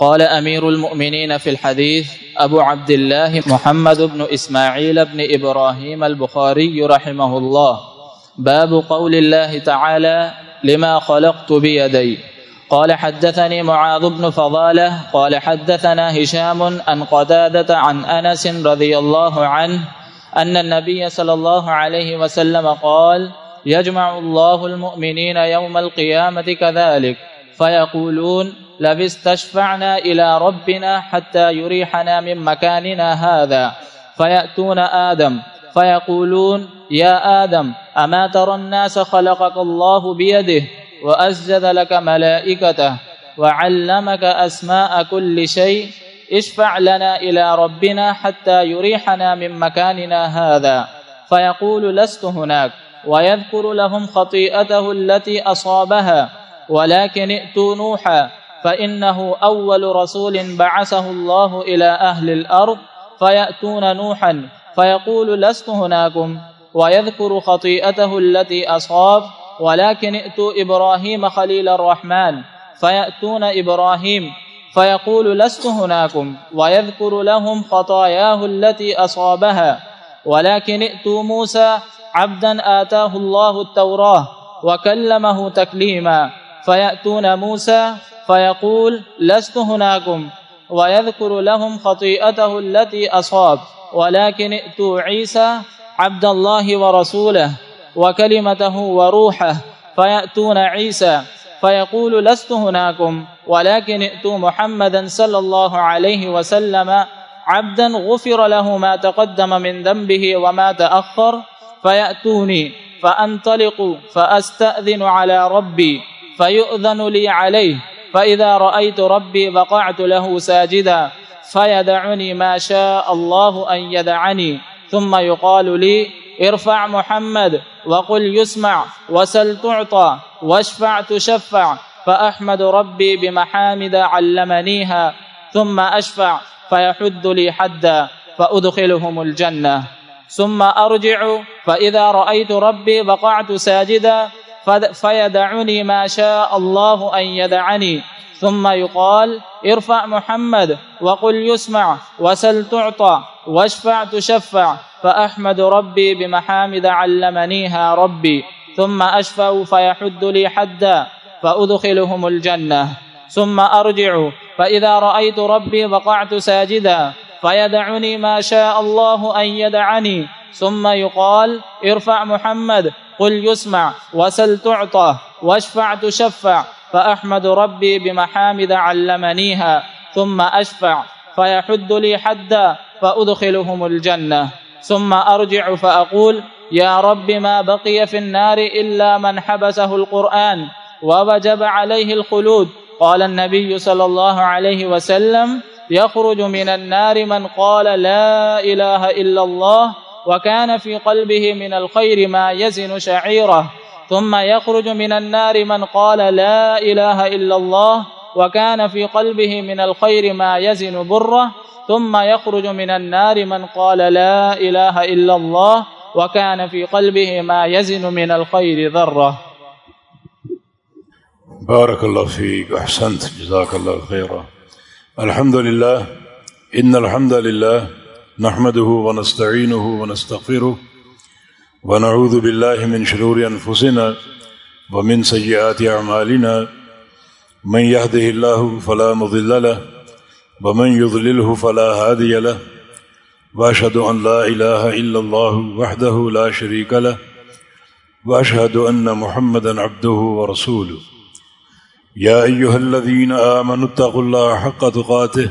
قال أمير المؤمنين في الحديث أبو عبد الله محمد بن إسماعيل بن إبراهيم البخاري رحمه الله. باب قول الله تعالى لما خلقت بيدي. قال حدثني معاذ بن فضالة، قال حدثنا هشام عن قتادة عن أنس رضي الله عنه أن النبي صلى الله عليه وسلم قال يجمع الله المؤمنين يوم القيامة كذلك. فيقولون لبستشفعنا إلى ربنا حتى يريحنا من مكاننا هذا. فيأتون آدم. فيقولون يا آدم، أما ترى الناس خلقك الله بيده وأسجد لك ملائكته وعلمك أسماء كل شيء، اشفع لنا إلى ربنا حتى يريحنا من مكاننا هذا. فيقول لست هناك. ويذكر لهم خطيئته التي أصابها. ولكن ائتوا نوحا فإنه أول رسول بعثه الله إلى أهل الأرض فيأتون نوحا فيقول لست هناكم ويذكر خطيئته التي أصاب ولكن ائتوا إبراهيم خليل الرحمن فيأتون إبراهيم فيقول لست هناكم ويذكر لهم خطاياه التي أصابها ولكن ائتوا موسى عبدا آتاه الله التوراة وكلمه تكليما فيأتون موسى فيقول لست هناكم ويذكر لهم خطيئته التي أصاب، ولكن ائتوا عيسى عبد الله ورسوله وكلمته وروحه فيأتون عيسى فيقول لست هناكم ولكن ائتوا محمدا صلى الله عليه وسلم عبدا غفر له ما تقدم من ذنبه وما تأخر فيأتوني فأنطلق فأستأذن على ربي فيؤذن لي عليه، فإذا رأيت ربي وقعت له ساجدا، فيدعني ما شاء الله أن يدعني. ثم يقال لي، ارفع محمد وقل يسمع، وسل تعطى، واشفع تشفع، فأحمد ربي بمحامد علمنيها، ثم أشفع، فيحد لي حدا، فأدخلهم الجنة. ثم أرجع، فإذا رأيت ربي وقعت ساجدا فيدعني ما شاء الله أن يدعني. ثم يقال، ارفع محمد وقل يسمع، وسل تعطى، واشفع تشفع، فأحمد ربي بمحامد علمنيها ربي. ثم أشفع فيحد لي حدا، فأدخلهم الجنة. ثم أرجع، فإذا رأيت ربي وقعت ساجدا فيدعني ما شاء الله أن يدعني. ثم يقال، ارفع محمد قل يسمع وسل تعطى واشفع تشفع فأحمد ربي بمحامد علمنيها ثم أشفع فيحد لي حدا فأدخلهم الجنة ثم أرجع فأقول يا رب ما بقي في النار إلا من حبسه القرآن ووجب عليه الخلود قال النبي صلى الله عليه وسلم يخرج من النار من قال لا إله إلا الله وكان في قلبه من الخير ما يزن شعيره، ثم يخرج من النار من قال لا إله إلا الله، وكان في قلبه من الخير ما يزن بره، ثم يخرج من النار من قال لا إله إلا الله، وكان في قلبه ما يزن من الخير ذرة بارك الله فيك، أحسنت، جزاك الله خيرا. الحمد لله، إن الحمد لله نحمده ونستعينه ونستغفره ونعوذ بالله من شرور أنفسنا ومن سيئات أعمالنا. من يهده الله فلا مضل له ومن يضلله فلا هادي له. وأشهد أن لا إله إلا الله وحده لا شريك له. وأشهد أن محمدا عبده ورسوله. يا أيها الذين آمنوا اتقوا الله حق تقاته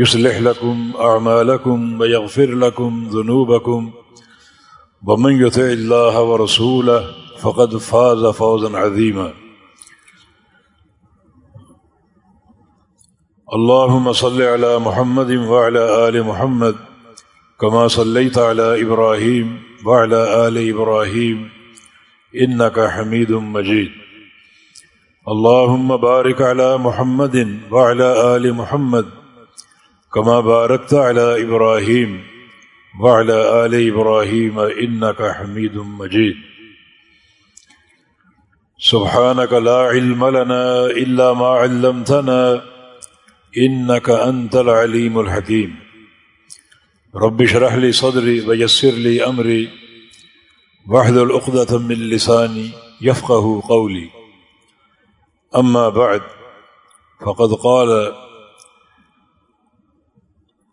يصلح لكم أعمالكم ويغفر لكم ذنوبكم ومن يطع الله ورسوله فقد فاز فوزا عظيما اللهم صل على محمد وعلى آل محمد كما صليت على إبراهيم وعلى آل إبراهيم إنك حميد مجيد اللهم بارك على محمد وعلى آل محمد كما باركت على إبراهيم وعلى آل إبراهيم إنك حميد مجيد. سبحانك لا علم لنا إلا ما علمتنا إنك أنت العليم الحكيم. رب شرح لي صدري ويسر لي أمري وحد الأقدة من لساني يفقه قولي. أما بعد، فقد قال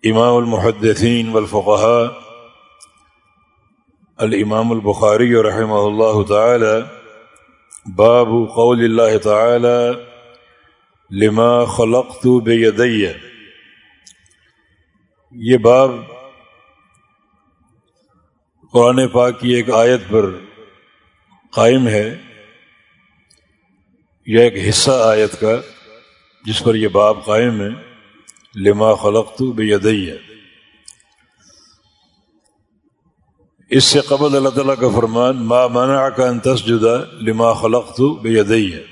إمام المحدثين والفقهاء الإمام البخاري رحمه الله تعالى باب قول اللہ تعالی، لما خلقت بيدي یہ باب قرآن پاک کی ایک آیت پر قائم ہے، یا ایک حصہ آیت کا، جس پر یہ باب قائم ہے۔ لما خلقت بيدي. اس سے قبل اللہ تعالیٰ کا فرمان، ما منع کا انتس جدا لما خلق تو بے ہے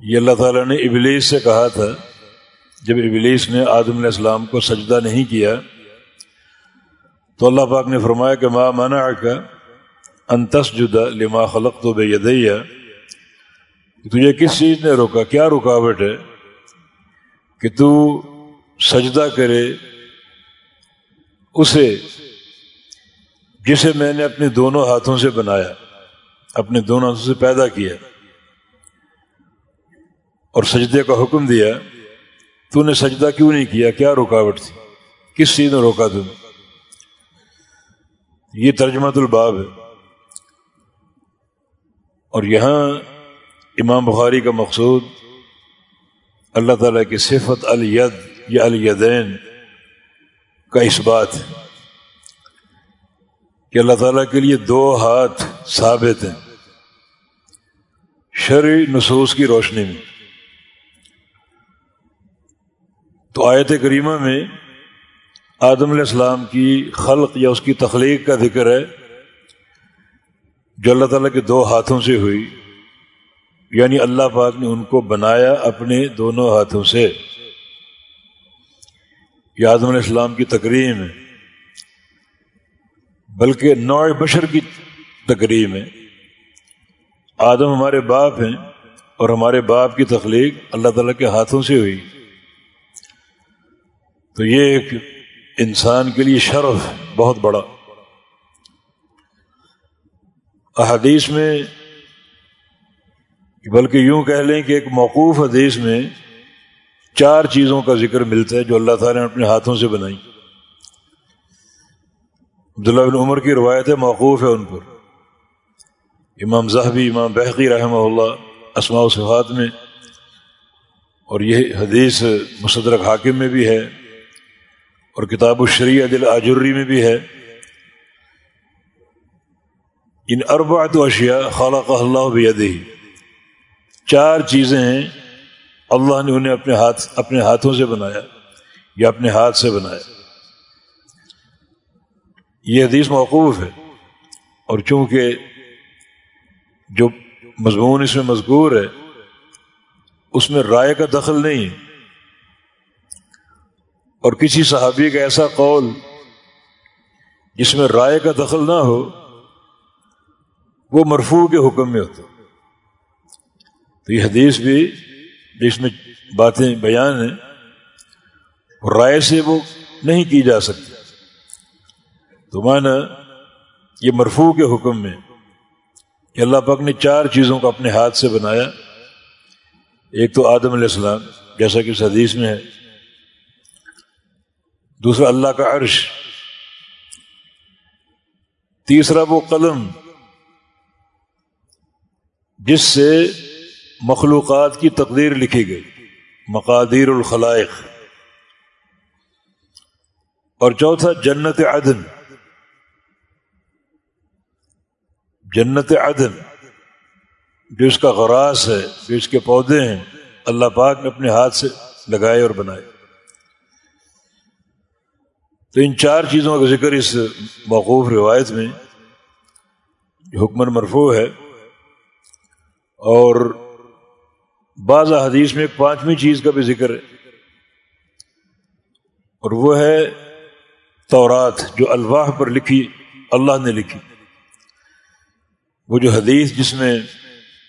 یہ اللہ تعالیٰ نے ابلیس سے کہا تھا، جب ابلیس نے آدم علیہ السلام کو سجدہ نہیں کیا، تو اللہ پاک نے فرمایا کہ ما منع کا انتس جدا لما خلق تو بے تجھے کس چیز نے روکا؟ کیا رکاوٹ ہے؟ کہ تو سجدہ کرے اسے جسے میں نے اپنے دونوں ہاتھوں سے بنایا، اپنے دونوں ہاتھوں سے پیدا کیا اور سجدے کا حکم دیا، تو نے سجدہ کیوں نہیں کیا؟ کیا رکاوٹ تھی؟ کس چیز نے روکا تم؟ یہ ترجمہ الباب ہے۔ اور یہاں امام بخاری کا مقصود اللہ تعالیٰ کی صفت الید یا الیدین کا اس بات کہ اللہ تعالیٰ کے لیے دو ہاتھ ثابت ہیں شرع نصوص کی روشنی میں۔ تو آیت کریمہ میں آدم علیہ السلام کی خلق یا اس کی تخلیق کا ذکر ہے جو اللہ تعالیٰ کے دو ہاتھوں سے ہوئی۔ یعنی اللہ پاک نے ان کو بنایا اپنے دونوں ہاتھوں سے۔ یہ آدم علیہ السلام کی تقریم ہے۔ بلکہ نوع بشر کی تقریب ہے۔ آدم ہمارے باپ ہیں اور ہمارے باپ کی تخلیق اللہ تعالیٰ کے ہاتھوں سے ہوئی۔ تو یہ ایک انسان کے لیے شرف بہت بڑا۔ احادیث میں بلکہ یوں کہہ لیں کہ ایک موقوف حدیث میں چار چیزوں کا ذکر ملتا ہے جو اللہ تعالیٰ نے اپنے ہاتھوں سے بنائی۔ عبداللہ بن عمر کی روایتیں موقوف ہے ان پر۔ امام زہبی، امام بحقی رحمہ اللہ اسماء و صفات میں، اور یہ حدیث مصدرک حاکم میں بھی ہے، اور کتاب الشریع دل آجری میں بھی ہے۔ ان اربعت اشیاء خالق اللہ بھی چار چیزیں ہیں اللہ نے انہیں اپنے ہاتھ اپنے ہاتھوں سے بنایا یا اپنے ہاتھ سے بنایا۔ یہ حدیث موقوف ہے اور چونکہ جو مضمون اس میں مذکور ہے، اس میں رائے کا دخل نہیں ہے۔ اور کسی صحابی کا ایسا قول جس میں رائے کا دخل نہ ہو، وہ مرفوع کے حکم میں ہوتا تو یہ حدیث بھی جس میں باتیں بیان ہیں رائے سے وہ نہیں کی جا سکتی۔ تو مانا یہ مرفوع کے حکم میں کہ اللہ پاک نے چار چیزوں کو اپنے ہاتھ سے بنایا۔ ایک تو آدم علیہ السلام، جیسا کہ اس حدیث میں ہے۔ دوسرا اللہ کا عرش۔ تیسرا وہ قلم، جس سے مخلوقات کی تقدیر لکھی گئی، مقادیر الخلائق۔ اور چوتھا، جنت عدن۔ جنت عدن، جو اس کا غراس ہے، جو اس کے پودے ہیں، اللہ پاک نے اپنے ہاتھ سے لگائے اور بنائے۔ تو ان چار چیزوں کا ذکر اس موقوف روایت میں حکمن مرفوع ہے، اور بعض حدیث میں ایک پانچویں چیز کا بھی ذکر ہے۔ اور وہ ہے تورات، جو الواح پر لکھی، اللہ نے لکھی۔ وہ جو حدیث جس میں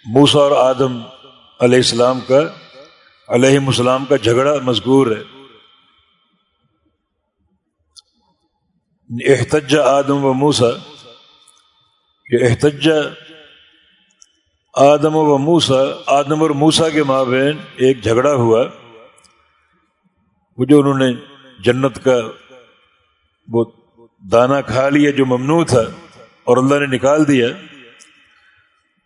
موسا اور آدم علیہ السلام کا علیہ السلام کا جھگڑا مذکور ہے۔ احتجا آدم و موسا کہ احتجا آدم و موسا آدم اور موسا کے مابین ایک جھگڑا ہوا۔ وہ جو انہوں نے جنت کا وہ دانا کھا لیا جو ممنوع تھا اور اللہ نے نکال دیا،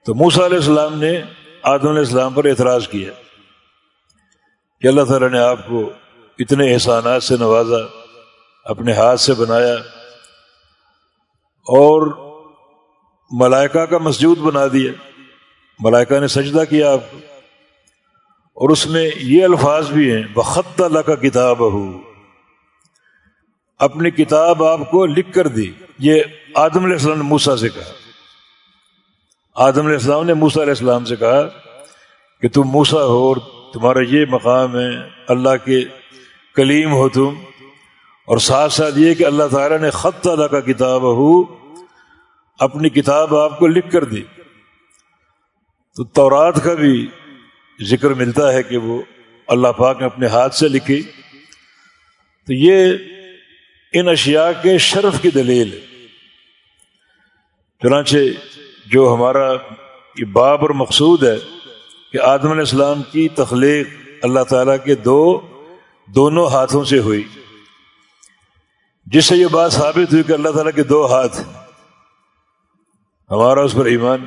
تو موسا علیہ السلام نے آدم علیہ السلام پر اعتراض کیا کہ اللہ تعالیٰ نے آپ کو اتنے احسانات سے نوازا، اپنے ہاتھ سے بنایا اور ملائکہ کا مسجود بنا دیا۔ ملائکہ نے سجدہ کیا۔ آپ کو اور اس میں یہ الفاظ بھی ہیں بخط اللہ کا کتاب ہو اپنی کتاب آپ کو لکھ کر دی۔ یہ آدم علیہ السلام نے موسا سے کہا۔ آدم علیہ السلام نے موسا علیہ السلام سے کہا کہ تم موسا ہو اور تمہارا یہ مقام ہے، اللہ کے کلیم ہو تم۔ اور ساتھ ساتھ یہ کہ اللہ تعالیٰ نے خط اللہ کا کتاب ہو اپنی کتاب آپ کو لکھ کر دی۔ تو تورات کا بھی ذکر ملتا ہے کہ وہ اللہ پاک نے اپنے ہاتھ سے لکھی۔ تو یہ ان اشیاء کے شرف کی دلیل ہے۔ چنانچہ جو ہمارا یہ باب اور مقصود ہے کہ آدم علیہ السلام کی تخلیق اللہ تعالیٰ کے دو، دونوں ہاتھوں سے ہوئی۔ جس سے یہ بات ثابت ہوئی کہ اللہ تعالیٰ کے دو ہاتھ ہمارا اس پر ایمان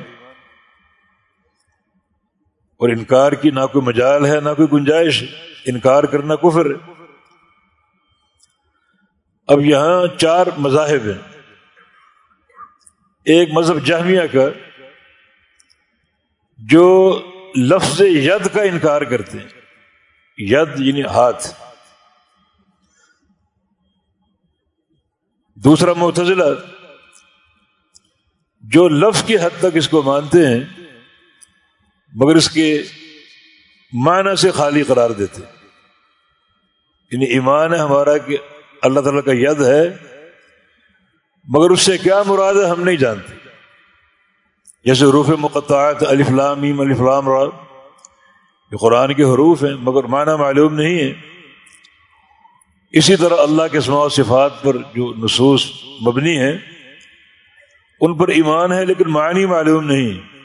اور انکار کی نہ کوئی مجال ہے، نہ کوئی گنجائش انکار کرنا کفر ہے۔ اب یہاں چار مذاہب ہیں۔ ایک مذہب جامعہ کا، جو لفظ ید کا انکار کرتے ہیں۔ ید یعنی ہاتھ۔ دوسرا متضلہ جو لفظ کی حد تک اس کو مانتے ہیں۔ مگر اس کے معنی سے خالی قرار دیتے یعنی ایمان ہے ہمارا کہ اللہ تعالیٰ کا ید ہے، مگر اس سے کیا مراد ہے ہم نہیں جانتے۔ جیسے حروف مقطعات الفلام الفلام را، یہ قرآن کے حروف ہیں، مگر معنی معلوم نہیں ہے۔ اسی طرح اللہ کے اسماع و صفات پر جو نصوص مبنی ہیں، ان پر ایمان ہے لیکن معنی معلوم نہیں۔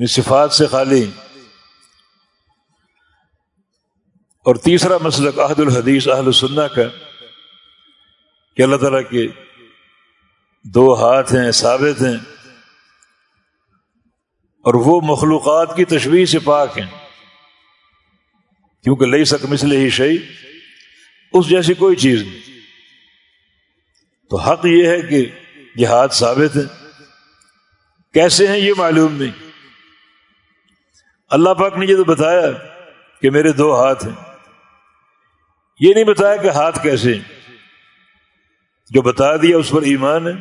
یعنی صفات سے خالی اور تیسرا مسلک عہد الحدیث اہل السنہ کا، کہ اللہ تعالیٰ کے دو ہاتھ ہیں، ثابت ہیں، اور وہ مخلوقات کی تشویح سے پاک ہیں۔ کیونکہ لئی سک مسل ہی شعی اس جیسی کوئی چیز نہیں۔ تو حق یہ ہے کہ یہ ہاتھ ثابت ہیں۔ کیسے ہیں یہ معلوم نہیں۔ اللہ پاک نے یہ تو بتایا کہ میرے دو ہاتھ ہیں۔ یہ نہیں بتایا کہ ہاتھ کیسے ہیں۔ جو بتا دیا اس پر ایمان ہے۔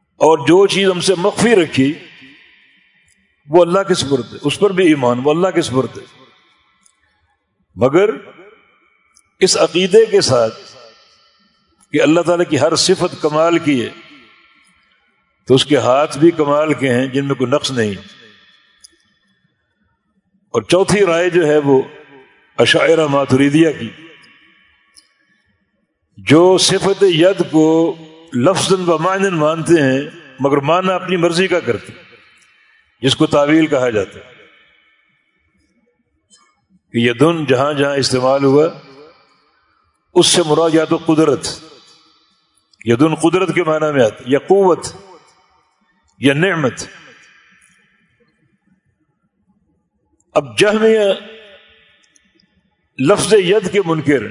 اور جو چیز ہم سے مخفی رکھی، وہ اللہ کے سپرد ہے۔ اس پر بھی ایمان، وہ اللہ کے سپرد ہے۔ مگر اس عقیدے کے ساتھ کہ اللہ تعالی کی ہر صفت کمال کی ہے، تو اس کے ہاتھ بھی کمال کے ہیں جن میں کوئی نقص نہیں۔ اور چوتھی رائے جو ہے وہ عشاعرہ ماتریدیا کی، جو صفت ید کو لفظ و معنن مانتے ہیں، مگر ماننا اپنی مرضی کا کرتے جس کو تعویل کہا جاتا ہے۔ کہ یدن جہاں جہاں استعمال ہوا، اس سے مراد یا تو قدرت، یدن قدرت کے معنی میں آتا یا قوت، یا نعمت اب جہمیہ لفظ ید کے منکر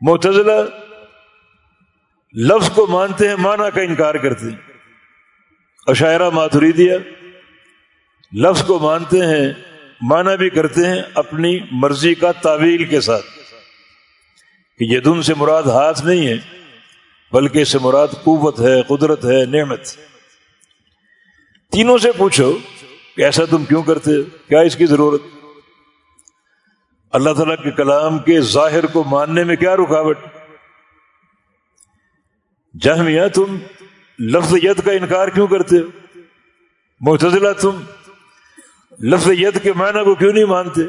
متضلہ لفظ کو مانتے ہیں، معنی کا انکار کرتے ہیں۔ عشاعرہ ماتھری دیا لفظ کو مانتے ہیں مانا بھی کرتے ہیں اپنی مرضی کا تعویل کے ساتھ۔ کہ یدن سے مراد ہاتھ نہیں ہے، بلکہ اس سے مراد قوت ہے، قدرت ہے، نعمت۔ تینوں سے پوچھو کہ ایسا تم کیوں کرتے؟ کیا اس کی ضرورت؟ اللہ تعالیٰ کے کلام کے ظاہر کو ماننے میں کیا رکاوٹ؟ جہمیا تم لفظ ید کا انکار کیوں کرتے؟ ہو محتضلہ تم لفظ ید کے معنی کو کیوں نہیں مانتے؟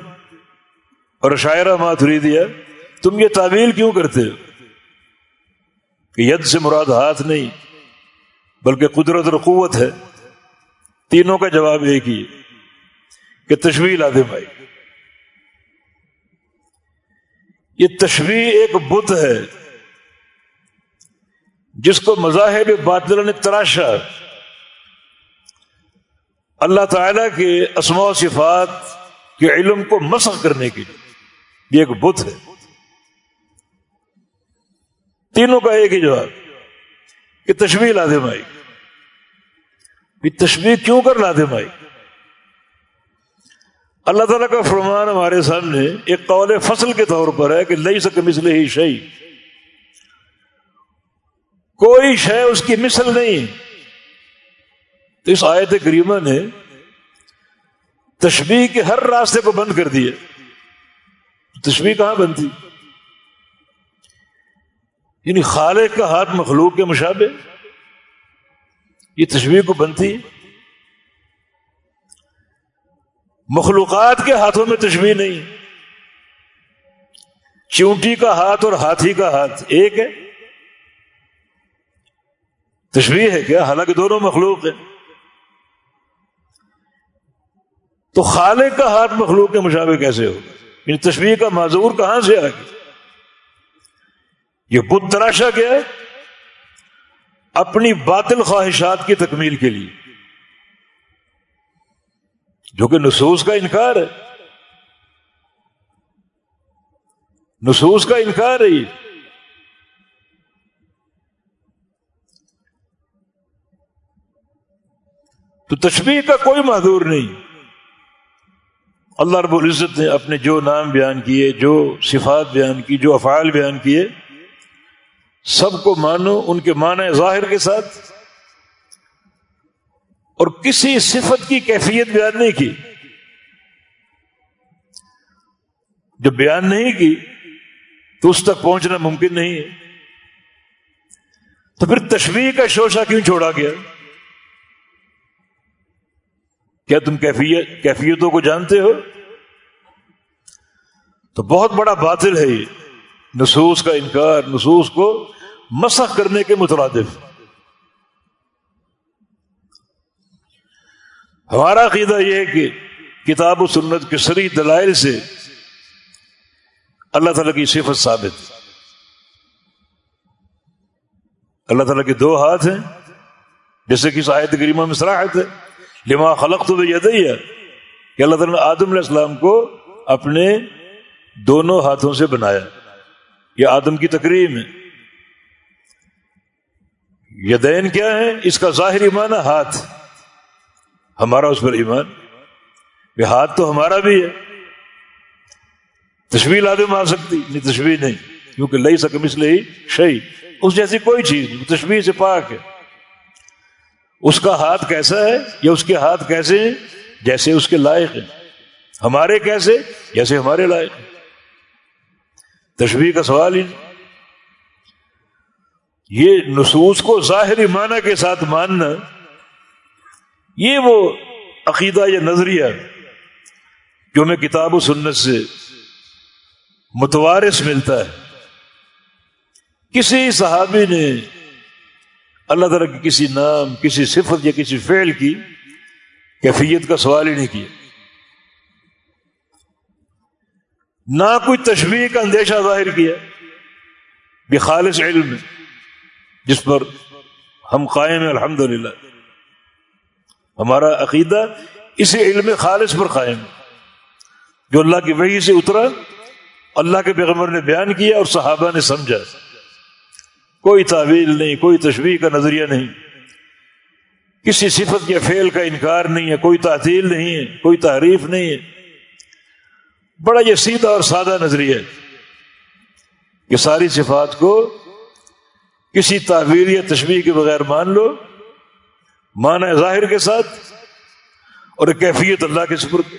اور شاعرہ ماتری دیا تم یہ تعویل کیوں کرتے؟ ہو کہ ید سے مراد ہاتھ نہیں، بلکہ قدرت اور قوت ہے۔ تینوں کا جواب ایک ہی کہ تشویل آدھے بھائی یہ تشویح ایک بت ہے جس کو مذاہب باطل نے تراشا۔ اللہ تعالی کے اسماء و صفات کے علم کو مسخ کرنے کے لیے یہ ایک بت ہے۔ تینوں کا ایک ہی جواب کہ تشبیح لادم آئی تشبیح کیوں کر لادم آئی اللہ تعالیٰ کا فرمان ہمارے سامنے ایک قول فصل کے طور پر ہے کہ لئی سک مسل ہی شہی کوئی شے اس کی مثل نہیں۔ تو اس آیت کریمہ نے تشبیح کے ہر راستے کو بند کر دیا۔ تشبیح کہاں بنتی یعنی خالق کا ہاتھ مخلوق کے مشابے یہ تشبیح کو بنتی مخلوقات کے ہاتھوں میں تشبیح نہیں۔ چونٹی کا ہاتھ اور ہاتھی کا ہاتھ ایک ہے۔ تشبیح ہے کیا؟ حالانکہ دونوں مخلوق ہیں۔ تو خالق کا ہاتھ مخلوق کے مشابے کیسے ہوگا؟ یعنی تشبیح کا معذور کہاں سے آ گیا؟ یہ بت تراشا گیا ہے؟ اپنی باطل خواہشات کی تکمیل کے لیے۔ جو کہ نصوص کا انکار ہے۔ نصوص کا انکار ہے یہ۔ تو تشبیح کا کوئی معذور نہیں۔ اللہ رب العزت نے اپنے جو نام بیان کیے، جو صفات بیان کی، جو افعال بیان کیے سب کو مانو، ان کے معنی ظاہر کے ساتھ۔ اور کسی صفت کی کیفیت بیان نہیں کی۔ جو بیان نہیں کی، تو اس تک پہنچنا ممکن نہیں ہے۔ تو پھر تشریح کا شوشہ کیوں چھوڑا گیا؟ کیا تم کیفیت، کیفیتوں کو جانتے ہو؟ تو بہت بڑا باطل ہے یہ۔ نصوص کا انکار، نصوص کو مسخ کرنے کے مترادف۔ ہمارا عقیدہ یہ ہے کہ کتاب و سنت کے سری دلائل سے اللہ تعالی کی صفت ثابت۔ اللہ تعالیٰ کے دو ہاتھ ہیں۔ جیسے کہ آیت کریمہ میں سراحت ہے۔ لما خلق تو یہ کہ اللہ تعالیٰ نے آدم علیہ السلام کو اپنے دونوں ہاتھوں سے بنایا۔ یہ آدم کی تقریم ہے۔ یدین کیا ہے؟ اس کا ظاہر ایمان ہے ہاتھ۔ ہمارا اس پر ایمان۔ یہ ہاتھ تو ہمارا بھی ہے۔ تشویل لادم آ سکتی۔ نہیں تشویح نہیں۔ کیونکہ لئی سکم اس لیے شہی اس جیسی کوئی چیز نہیں۔ تشویح سے پاک ہے۔ اس کا ہاتھ کیسا ہے؟ یا اس کے ہاتھ کیسے ہیں؟ جیسے اس کے لائق ہیں۔ ہمارے کیسے؟ جیسے ہمارے لائق ہیں۔ تشویح کا سوال ہی نہیں۔ یہ نصوص کو ظاہری معنی کے ساتھ ماننا، یہ وہ عقیدہ یا نظریہ جو میں کتاب و سنت سے متوارث ملتا ہے۔ کسی صحابی نے اللہ تعالیٰ کے کسی نام، کسی صفت یا کسی فعل کی کیفیت کا سوال ہی نہیں کیا۔ نہ کوئی تشبیح کا اندیشہ ظاہر کیا بے خالص علم میں۔ جس پر ہم قائم ہیں الحمد ہمارا عقیدہ اسی علم خالص پر قائم۔ جو اللہ کی وحی سے اترا، اللہ کے پیغمبر نے بیان کیا اور صحابہ نے سمجھا۔ کوئی تعویل نہیں، کوئی تشبیح کا نظریہ نہیں۔ کسی صفت یا فعل کا انکار نہیں ہے، کوئی تعطیل نہیں ہے، کوئی تعریف نہیں ہے۔ بڑا یہ سیدھا اور سادہ نظریہ ہے کہ ساری صفات کو کسی تعبیر یا تشبیح کے بغیر مان لو مانا ظاہر کے ساتھ اور کیفیت اللہ کے سپرد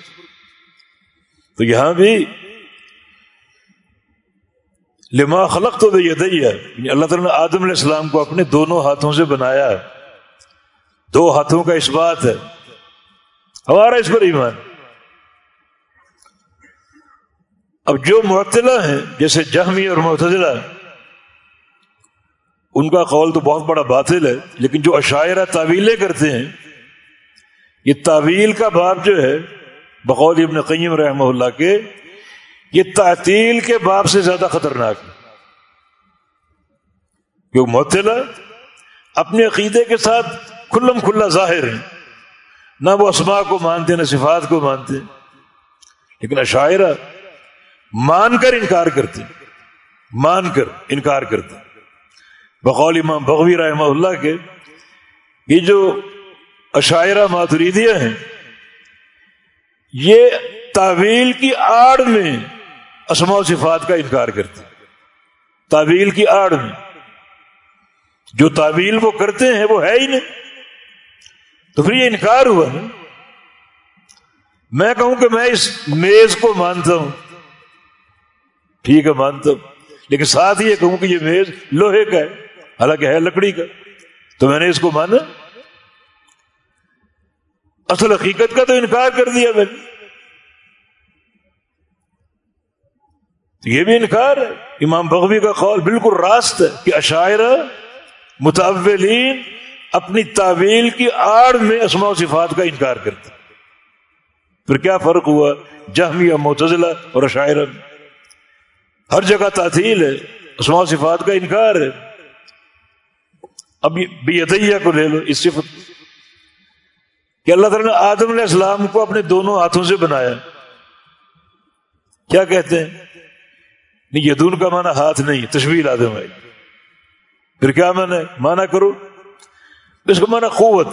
تو یہاں بھی لما خلق تو یہ دیا یعنی اللہ تعالیٰ نے آدم علیہ السلام کو اپنے دونوں ہاتھوں سے بنایا دو ہاتھوں کا اس بات ہے۔ ہمارا اس پر ایمان۔ اب جو معطلہ ہیں، جیسے جہمی اور معتدلہ ان کا قول تو بہت بڑا باطل ہے، لیکن جو عشاعرہ تعویلیں کرتے ہیں، یہ تعویل کا باب جو ہے، بقول ابن قیم رحمہ اللہ کے، یہ تعطیل کے باب سے زیادہ خطرناک ہے۔ کیونکہ معطلہ؟ اپنے عقیدے کے ساتھ کھلم کھلا ظاہر ہے۔ نہ وہ اسما کو مانتے، نہ صفات کو مانتے۔ لیکن عشاعرہ مان کر انکار کرتے مان کر انکار کرتے۔ بقول امام بغوی رحمہ اللہ کے یہ جو عشاعرہ ماتریدیہ ہیں، یہ تعویل کی آڑ میں اسما و صفات کا انکار کرتے تعویل کی آڑ میں۔ جو تعویل وہ کرتے ہیں، وہ ہے ہی نہیں۔ تو پھر یہ انکار ہوا۔ نا میں کہوں کہ میں اس میز کو مانتا ہوں۔ ٹھیک ہے، مانتا ہوں۔ لیکن ساتھ ہی یہ کہوں کہ یہ میز لوہے کا ہے۔ حالانکہ ہے لکڑی کا۔ تو میں نے اس کو مانا۔ اصل حقیقت کا تو انکار کر دیا میں نے۔ یہ بھی انکار ہے۔ امام بغوی کا قول بالکل راست ہے کہ عشاعرہ متولین اپنی تعویل کی آڑ میں اسماء و صفات کا انکار کرتے پھر کیا فرق ہوا؟ جہمی متضلہ اور عشاعرہ ہر جگہ تعطیل ہے، اسماء و صفات کا انکار ہے۔ اب بیدیہ کو لے لو، اس صفت کہ اللہ تعالیٰ نے آدم علیہ السلام کو اپنے دونوں ہاتھوں سے بنایا۔ کیا کہتے ہیں؟ نہیں یدون کا مانا ہاتھ نہیں، تشویل آدم ہے۔ پھر کیا مانا مانا کرو۔ اس کو مانا قوت،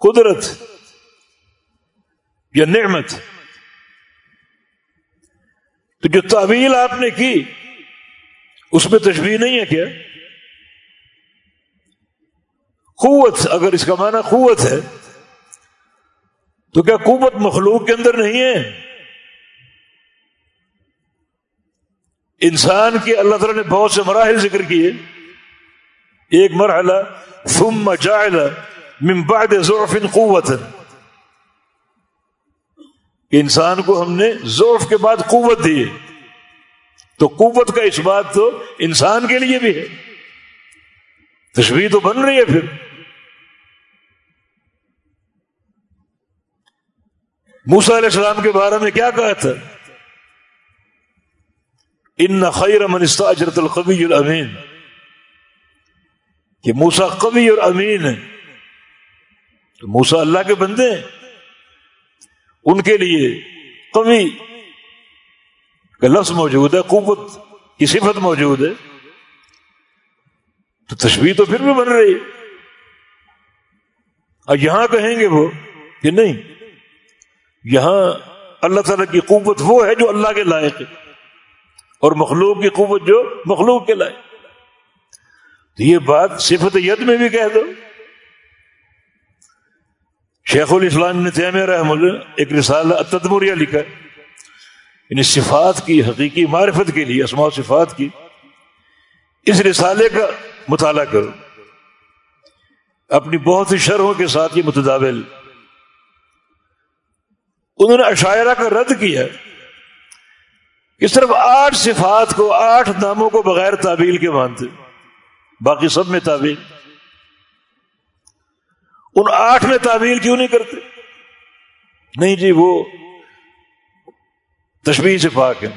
قدرت یا نعمت۔ تو جو تعویل آپ نے کی، اس میں تشبیہ نہیں ہے کیا؟ قوت، اگر اس کا معنی قوت ہے، تو کیا قوت مخلوق کے اندر نہیں ہے؟ انسان کے اللہ تعالیٰ نے بہت سے مراحل ذکر کیے۔ ایک مرحلہ، ثم جعل من بعد ضعف قوت۔ انسان کو ہم نے ضعف کے بعد قوت دی۔ تو قوت کا اس بات تو انسان کے لیے بھی ہے۔ تشبیہ تو بن رہی ہے پھر۔ موسا علیہ السلام کے بارے میں کیا کہا تھا؟ ان خیر من استاجرت القوی الامین کہ موسا قوی اور امین ہے تو موسا اللہ کے بندے ہیں۔ ان کے لیے قوی کا لفظ موجود ہے، قوت کی صفت موجود ہے۔ تو تشبیہ تو پھر بھی بن رہی اور یہاں کہیں گے وہ کہ نہیں یہاں اللہ تعالیٰ کی قوت وہ ہے جو اللہ کے لائق ہے اور مخلوق کی قوت جو مخلوق کے لائق تو یہ بات صفت ید میں بھی کہہ دو۔ شیخ الاسلام نے تیم رحم اللہ ایک رسالہ تدمریہ لکھا یعنی صفات کی، حقیقی معرفت کے لیے اسماع صفات کی۔ اس رسالے کا مطالعہ کرو۔ اپنی بہت سی شرحوں کے ساتھ یہ متداول انہوں نے عشاعرہ کا رد کیا کہ صرف آٹھ صفات کو، آٹھ ناموں کو بغیر تعبیل کے مانتے، باقی سب میں تعبیل ان آٹھ میں تعبیل کیوں نہیں کرتے؟ نہیں جی وہ تشبیح سے پاک ہے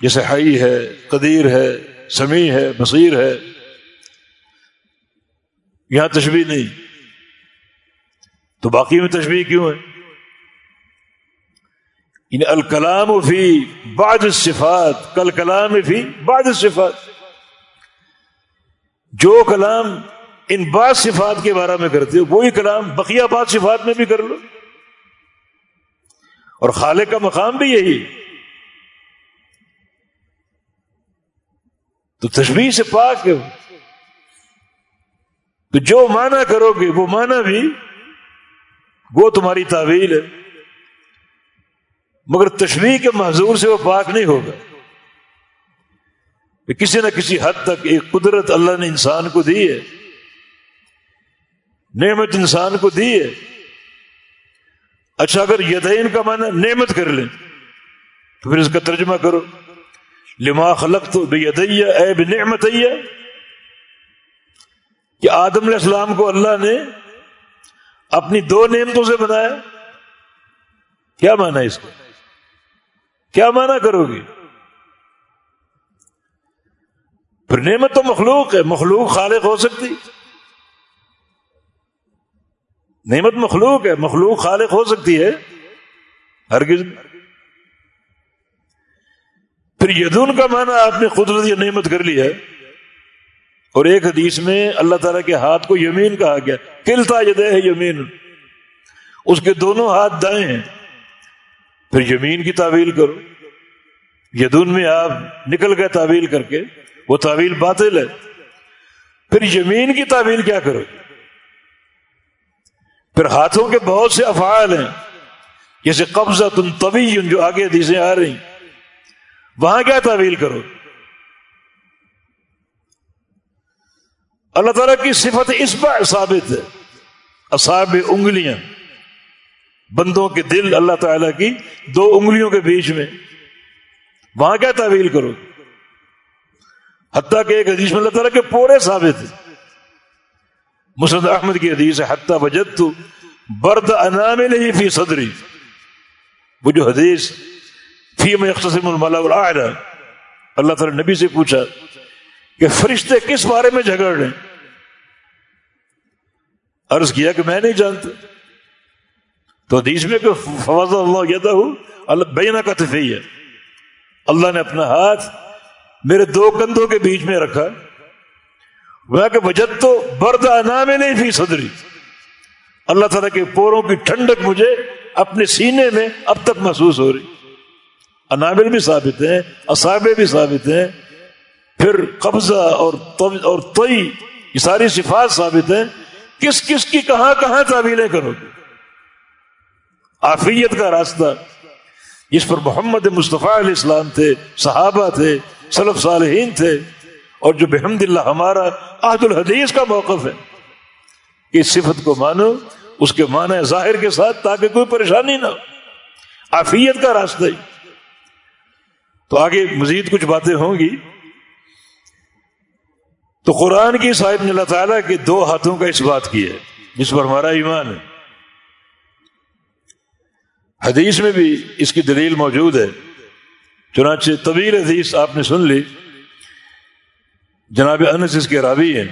جیسے ہائی ہے، قدیر ہے، سمیع ہے، بصیر ہے۔ یہاں تشبیح نہیں۔ تو باقی میں تشبیح کیوں ہے یعنی الکلام فی بعض الصفات کل کلام فی بعض الصفات۔ جو کلام ان بعض صفات کے بارے میں کرتے ہو، وہی کلام بقیہ بعض صفات میں بھی کر لو۔ اور خالق کا مقام بھی یہی۔ تو تشبیح سے پاک ہے۔ تو جو مانا کرو گے، وہ مانا بھی وہ تمہاری تعویل ہے۔ مگر تشریح کے محضور سے وہ پاک نہیں ہوگا۔ کہ کسی نہ کسی حد تک ایک قدرت اللہ نے انسان کو دی ہے۔ نعمت انسان کو دی ہے۔ اچھا اگر یدین کا معنی نعمت کر لیں، تو پھر اس کا ترجمہ کرو۔ لما خلق تو بے اے بے نعمت کہ آدم علیہ السلام کو اللہ نے اپنی دو نعمتوں سے بنایا۔ کیا مانا اس کو؟ کیا مانا کرو گی؟ پھر نعمت تو مخلوق ہے، مخلوق خالق ہو سکتی۔ نعمت مخلوق ہے، مخلوق خالق ہو سکتی ہے۔ ہر پھر یدون کا معنی آپ نے قدرت یا نعمت کر لیا ہے۔ اور ایک حدیث میں اللہ تعالیٰ کے ہاتھ کو یمین کہا گیا کلتا جدے ہے یمین۔ اس کے دونوں ہاتھ دائیں ہیں۔ پھر یمین کی تعویل کرو۔ یدون میں آپ نکل گئے تعویل کر کے۔ وہ تعویل باطل ہے۔ پھر یمین کی تعویل کیا کرو؟ پھر ہاتھوں کے بہت سے افعال ہیں۔ جیسے قبضہ تم طوی جو آگے حدیثیں آ رہی وہاں کیا تعویل کرو؟ اللہ تعالیٰ کی صفت اس بار ثابت ہے۔ اصاب انگلیاں۔ بندوں کے دل اللہ تعالیٰ کی دو انگلیوں کے بیچ میں۔ وہاں کیا تعویل کرو؟ حتیٰ کہ ایک حدیث میں اللہ تعالیٰ کے پورے ثابت ہے مسرد احمد کی حدیث ہے، حتیٰ بجت تو برد انام نہیں فی صدری۔ وہ جو حدیث فی میں اختصم الملا اللہ تعالیٰ نبی سے پوچھا کہ فرشتے کس بارے میں جھگڑ رہے ہیں؟ عرض کیا کہ میں نہیں جانتا۔ تو حدیث میں کہ فوض اللہ کہتا ہوں اللہ بینا کا تفیع ہے اللہ نے اپنا ہاتھ میرے دو کندھوں کے بیچ میں رکھا۔ وہ کہ بجت تو برد انام نہیں تھی صدری۔ اللہ تعالیٰ کے پوروں کی ٹھنڈک مجھے اپنے سینے میں اب تک محسوس ہو رہی۔ انامل بھی ثابت ہیں اصابے بھی ثابت ہیں۔ پھر قبضہ اور اور توئی یہ ساری صفات ثابت ہیں۔ کس کس کی کہاں کہاں تعویلیں کرو گے؟ آفیت کا راستہ، جس پر محمد مصطفیٰ علیہ السلام تھے، صحابہ تھے، سلف صالحین تھے، اور جو بحمد اللہ ہمارا عہد الحدیث کا موقف ہے۔ کہ اس صفت کو مانو، اس کے معنی ظاہر کے ساتھ تاکہ کوئی پریشانی نہ ہو۔ آفیت کا راستہ ہی۔ تو آگے مزید کچھ باتیں ہوں گی۔ تو قرآن کی صاحب نے اللہ تعالیٰ کے دو ہاتھوں کا اس بات کی ہے، جس پر ہمارا ایمان ہے۔ حدیث میں بھی اس کی دلیل موجود ہے۔ چنانچہ طویل حدیث آپ نے سن لی۔ جناب انس اس کے راوی ہیں۔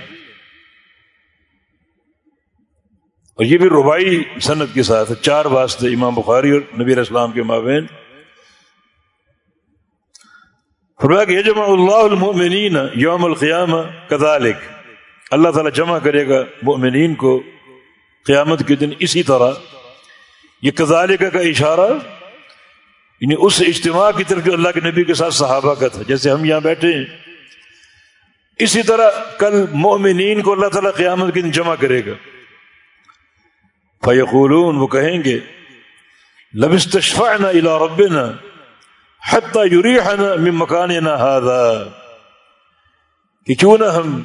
اور یہ بھی ربائی صنعت کے ساتھ چار واسطے امام بخاری اور نبی اسلام کے مابین۔ فرمایا کہ جمع اللہ المؤمنین یوم القیامہ کذالک۔ اللہ تعالیٰ جمع کرے گا مؤمنین کو قیامت کے دن اسی طرح۔ یہ کذالک کا اشارہ یعنی اس اجتماع کی طرف جو اللہ کے نبی کے ساتھ صحابہ کا تھا۔ جیسے ہم یہاں بیٹھے ہیں۔ اسی طرح کل مؤمنین کو اللہ تعالیٰ قیامت کے دن جمع کرے گا۔ فیقولون، وہ کہیں گے لبستشفعنا الى ربنا حتیٰ یوری من مکان نہ کہ کیوں نہ ہم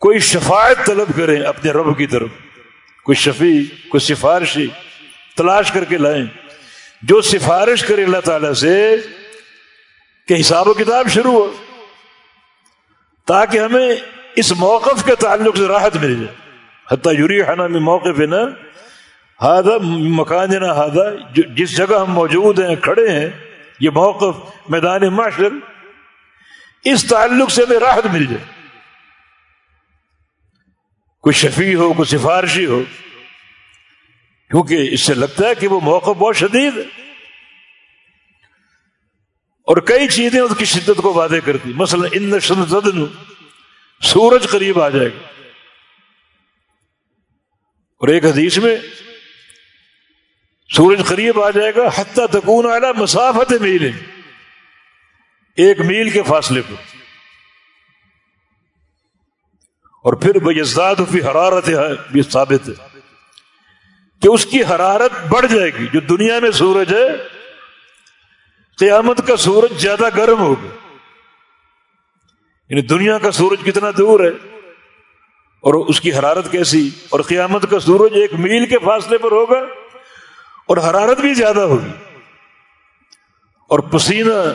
کوئی شفاعت طلب کریں اپنے رب کی طرف۔ کوئی شفیع، کوئی سفارشی۔ تلاش کر کے لائیں۔ جو سفارش کرے اللہ تعالی سے کہ حساب و کتاب شروع ہو، تاکہ ہمیں اس موقف کے تعلق سے راحت مل جائے حتیٰ یوری حنا میں موقف ہے نا ہادہ مکان نہ ہادہ جس جگہ ہم موجود ہیں، کھڑے ہیں، یہ موقف میدان معاشر اس تعلق سے ہمیں راحت مل جائے۔ کوئی شفیع ہو، کوئی سفارشی ہو کیونکہ اس سے لگتا ہے کہ وہ موقع بہت شدید ہے۔ اور کئی چیزیں اس کی شدت کو وعدے کرتی مثلا ان شدن سورج قریب آ جائے گا۔ اور ایک حدیث میں سورج قریب آ جائے گا حتیٰ تکون آئے مسافت میل۔ ایک میل کے فاصلے پر۔ اور پھر بزاد کی حرارت بھی ثابت ہے۔ کہ اس کی حرارت بڑھ جائے گی۔ جو دنیا میں سورج ہے، قیامت کا سورج زیادہ گرم ہوگا۔ یعنی دنیا کا سورج کتنا دور ہے اور اس کی حرارت کیسی؟ اور قیامت کا سورج ایک میل کے فاصلے پر ہوگا اور حرارت بھی زیادہ ہوگی۔ اور پسینہ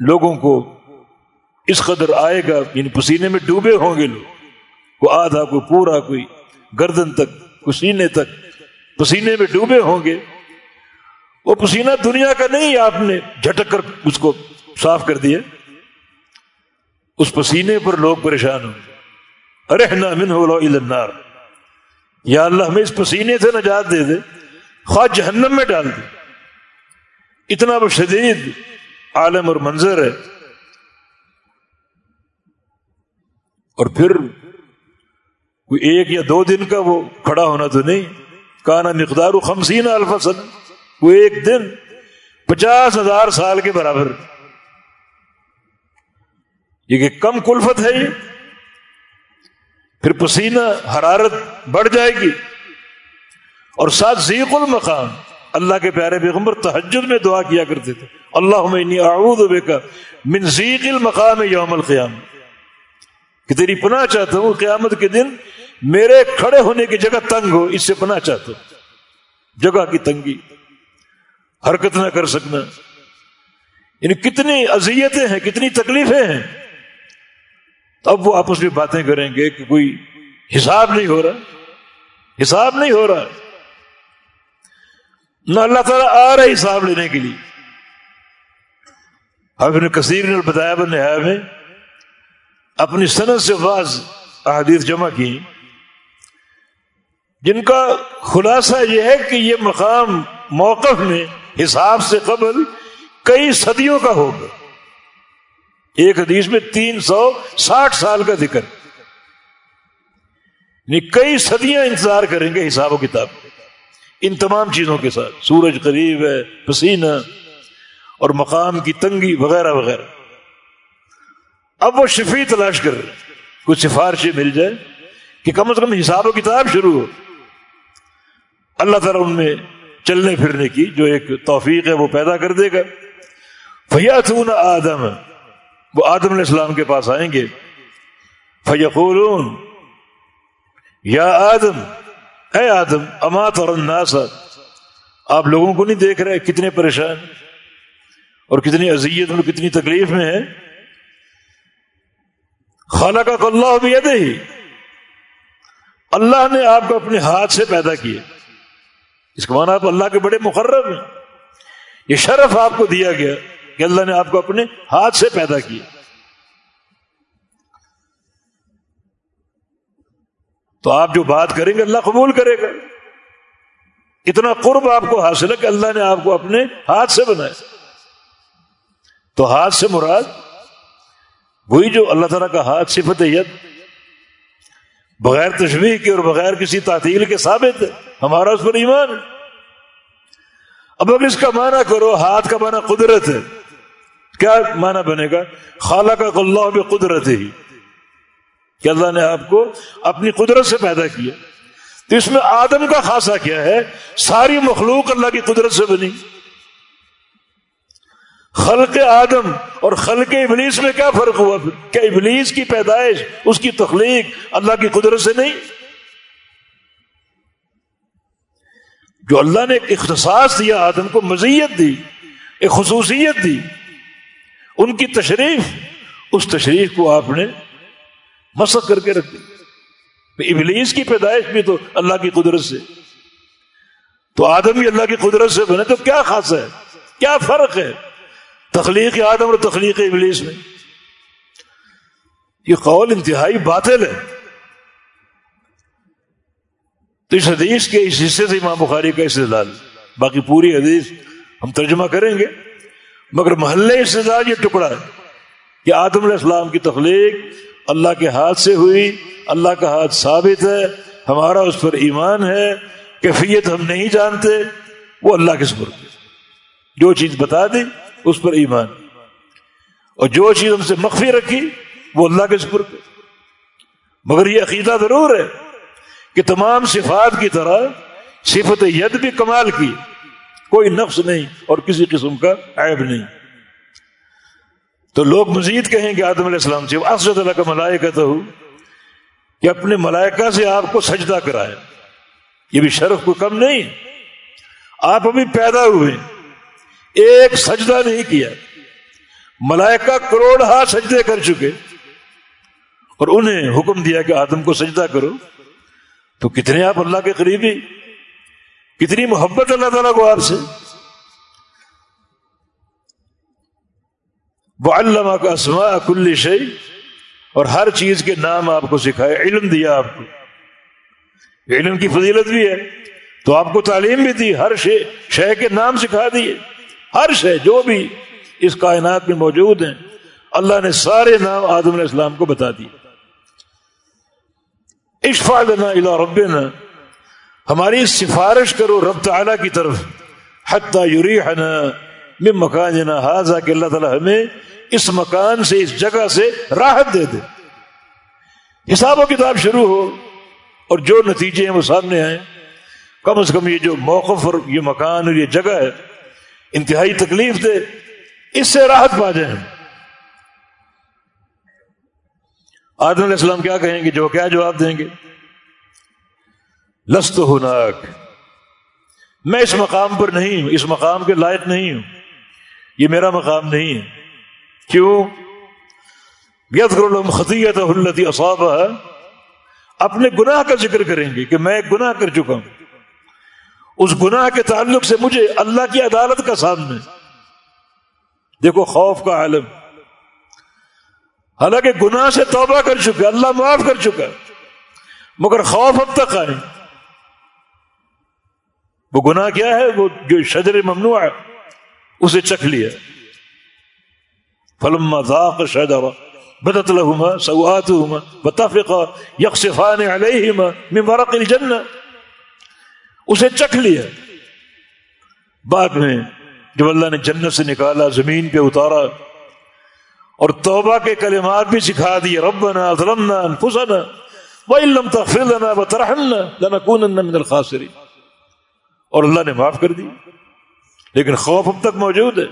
لوگوں کو اس قدر آئے گا یعنی پسینے میں ڈوبے ہوں گے لوگ کوئی آدھا کوئی پورا کوئی گردن تک پسینے تک، پسینے میں ڈوبے ہوں گے۔ وہ پسینہ دنیا کا نہیں، آپ نے جھٹک کر اس کو صاف کر دیا۔ اس پسینے پر لوگ پریشان ہوں گے۔ ارے من ہو لو النار۔ یا اللہ، ہمیں اس پسینے سے نجات دے دے۔ خواہ جہنم میں ڈال دے۔ اتنا وہ شدید عالم اور منظر ہے۔ اور پھر کوئی ایک یا دو دن کا وہ کھڑا ہونا تو نہیں۔ کانا مقدار خمسین الفصل وہ ایک دن پچاس ہزار سال کے برابر۔ یہ کہ کم کلفت ہے یہ۔ پھر پسینہ حرارت بڑھ جائے گی۔ اور ساتھ ذیق المقام۔ اللہ کے پیارے پیغمبر تحجد میں دعا کیا کرتے تھے۔ اللہ اعوذ بکا من ذیق المقام یوم القیام کہ تیری پناہ چاہتا ہوں قیامت کے دن میرے کھڑے ہونے کی جگہ تنگ ہو، اس سے پناہ چاہتا ہوں۔ جگہ کی تنگی۔ حرکت نہ کر سکنا۔ یعنی کتنی اذیتیں ہیں، کتنی تکلیفیں ہیں۔ اب وہ آپس میں باتیں کریں گے کہ کوئی حساب نہیں ہو رہا۔ حساب نہیں ہو رہا۔ نہ اللہ تعالیٰ آ رہا حساب لینے کے لیے۔ اب نے کثیر نے بتایا بن میں اپنی صنعت سے بعض احادیث جمع کی جن کا خلاصہ یہ ہے کہ یہ مقام موقف میں حساب سے قبل کئی صدیوں کا ہوگا۔ ایک حدیث میں تین سو ساٹھ سال کا ذکر۔ یعنی کئی صدیاں انتظار کریں گے حساب و کتاب۔ ان تمام چیزوں کے ساتھ۔ سورج قریب ہے، پسینہ اور مقام کی تنگی وغیرہ وغیرہ۔ اب وہ شفیع تلاش کر رہے کچھ سفارشیں مل جائے کہ کم از کم حساب و کتاب شروع ہو۔ اللہ تعالیٰ ان میں چلنے پھرنے کی جو ایک توفیق ہے وہ پیدا کر دے گا۔ فیاتون آدم، وہ آدم علیہ السلام کے پاس آئیں گے۔ فیقولون یا آدم، اے آدم امات اور الناس، آپ لوگوں کو نہیں دیکھ رہے کتنے پریشان اور کتنی اذیت میں کتنی تکلیف میں ہے خالہ کا اللہ بھی ہی اللہ نے آپ کو اپنے ہاتھ سے پیدا کیا۔ اس کا معنی آپ اللہ کے بڑے مقرر ہیں۔ یہ شرف آپ کو دیا گیا کہ اللہ نے آپ کو اپنے ہاتھ سے پیدا کیا۔ تو آپ جو بات کریں گے، اللہ قبول کرے گا۔ اتنا قرب آپ کو حاصل ہے کہ اللہ نے آپ کو اپنے ہاتھ سے بنایا۔ تو ہاتھ سے مراد وہی جو اللہ تعالیٰ کا ہاتھ، صفت ید بغیر تشبیح کے اور بغیر کسی تعطیل کے ثابت ہے۔ ہمارا اس پر ایمان ہے۔ اب اگر اس کا معنی کرو، ہاتھ کا معنی قدرت ہے۔ کیا معنی بنے گا؟ خالہ کا اللہ بھی قدرت ہی کہ اللہ نے آپ کو اپنی قدرت سے پیدا کیا۔ تو اس میں آدم کا خاصا کیا ہے؟ ساری مخلوق اللہ کی قدرت سے بنی۔ خلق آدم اور خلق ابلیس میں کیا فرق ہوا پھر؟ کیا ابلیس کی پیدائش، اس کی تخلیق اللہ کی قدرت سے نہیں؟ جو اللہ نے ایک اختصاص دیا، آدم کو مزیت دی، ایک خصوصیت دی، ان کی تشریف، اس تشریف کو آپ نے مسق کر کے رکھ دی۔ ابلیس کی پیدائش بھی تو اللہ کی قدرت سے۔ تو آدم بھی اللہ کی قدرت سے بنے تو کیا خاص ہے؟ کیا فرق ہے؟ تخلیق آدم اور تخلیق ابلیس میں۔ یہ قول انتہائی باطل ہے۔ تو اس حدیث کے اس حصے سے امام بخاری کا استدلال۔ باقی پوری حدیث ہم ترجمہ کریں گے۔ مگر محلے استدلال یہ ٹکڑا ہے کہ آدم علیہ السلام کی تخلیق اللہ کے ہاتھ سے ہوئی۔ اللہ کا ہاتھ ثابت ہے۔ ہمارا اس پر ایمان ہے۔ کیفیت ہم نہیں جانتے۔ وہ اللہ کے سپرد۔ جو چیز بتا دی اس پر ایمان۔ اور جو چیز ہم سے مخفی رکھی، وہ اللہ کے سپرد مگر یہ عقیدہ ضرور ہے کہ تمام صفات کی طرح صفت ید بھی کمال کی۔ کوئی نفس نہیں اور کسی قسم کا عیب نہیں۔ تو لوگ مزید کہیں گے آدم علیہ السلام سے اسد اللہ کا ملائکہ تو کہ اپنے ملائکہ سے آپ کو سجدہ کرائے۔ یہ بھی شرف کو کم نہیں۔ آپ ابھی پیدا ہوئے۔ ایک سجدہ نہیں کیا۔ ملائکہ کروڑ ہاتھ سجدے کر چکے۔ اور انہیں حکم دیا کہ آدم کو سجدہ کرو۔ تو کتنے آپ اللہ کے قریبی؟ کتنی محبت اللہ تعالیٰ کو آپ سے۔ وہ علامہ کا اسما کل شعی اور ہر چیز کے نام آپ کو سکھائے۔ علم دیا آپ کو۔ علم کی فضیلت بھی ہے۔ تو آپ کو تعلیم بھی دی، ہر شے شے کے نام سکھا دیے۔ ہر شے جو بھی اس کائنات میں موجود ہیں، اللہ نے سارے نام آدم علیہ السلام کو بتا دیے۔ اشفا لنا الا ربنا، ہماری سفارش کرو رب تعالی کی طرف، حتی یریحنا من مکاننا حاضا کہ اللہ تعالی ہمیں اس مکان سے، اس جگہ سے راحت دے دے۔ حساب و کتاب شروع ہو اور جو نتیجے ہیں وہ سامنے آئے۔ کم از کم یہ جو موقف اور یہ مکان اور یہ جگہ ہے انتہائی تکلیف دے، اس سے راحت پا جائیں آدم علیہ السلام کیا کہیں گے؟ جو کیا جواب دیں گے؟ لست ہناک۔ میں اس مقام پر نہیں ہوں، اس مقام کے لائق نہیں ہوں۔ یہ میرا مقام نہیں ہے۔ کیوں؟ یت خطیت التی اصاب اپنے گناہ کا ذکر کریں گے کہ میں گناہ کر چکا ہوں۔ اس گناہ کے تعلق سے مجھے اللہ کی عدالت کا سامنے۔ دیکھو خوف کا عالم۔ حالانکہ گناہ سے توبہ کر چکا، اللہ معاف کر چکا۔ مگر خوف اب تک آئے۔ وہ گناہ کیا ہے؟ وہ جو شجر ممنوع ہے، اسے چکھ لیا۔ فلما ذاق شجرہ بدت لهما سوآتهما وتفقا يقصفان عليهما من ورق الجنة۔ اسے چکھ لیا۔ بعد میں جب اللہ نے جنت سے نکالا، زمین پہ اتارا اور توبہ کے کلمات بھی سکھا دیے، ربنا ظلمنا انفسنا وَإِن لَمْ تَغْفِرْ لَنَكُونَنَّ مِنَ الْخَاسِرِينَ اور اللہ نے معاف کر دی۔ لیکن خوف اب تک موجود ہے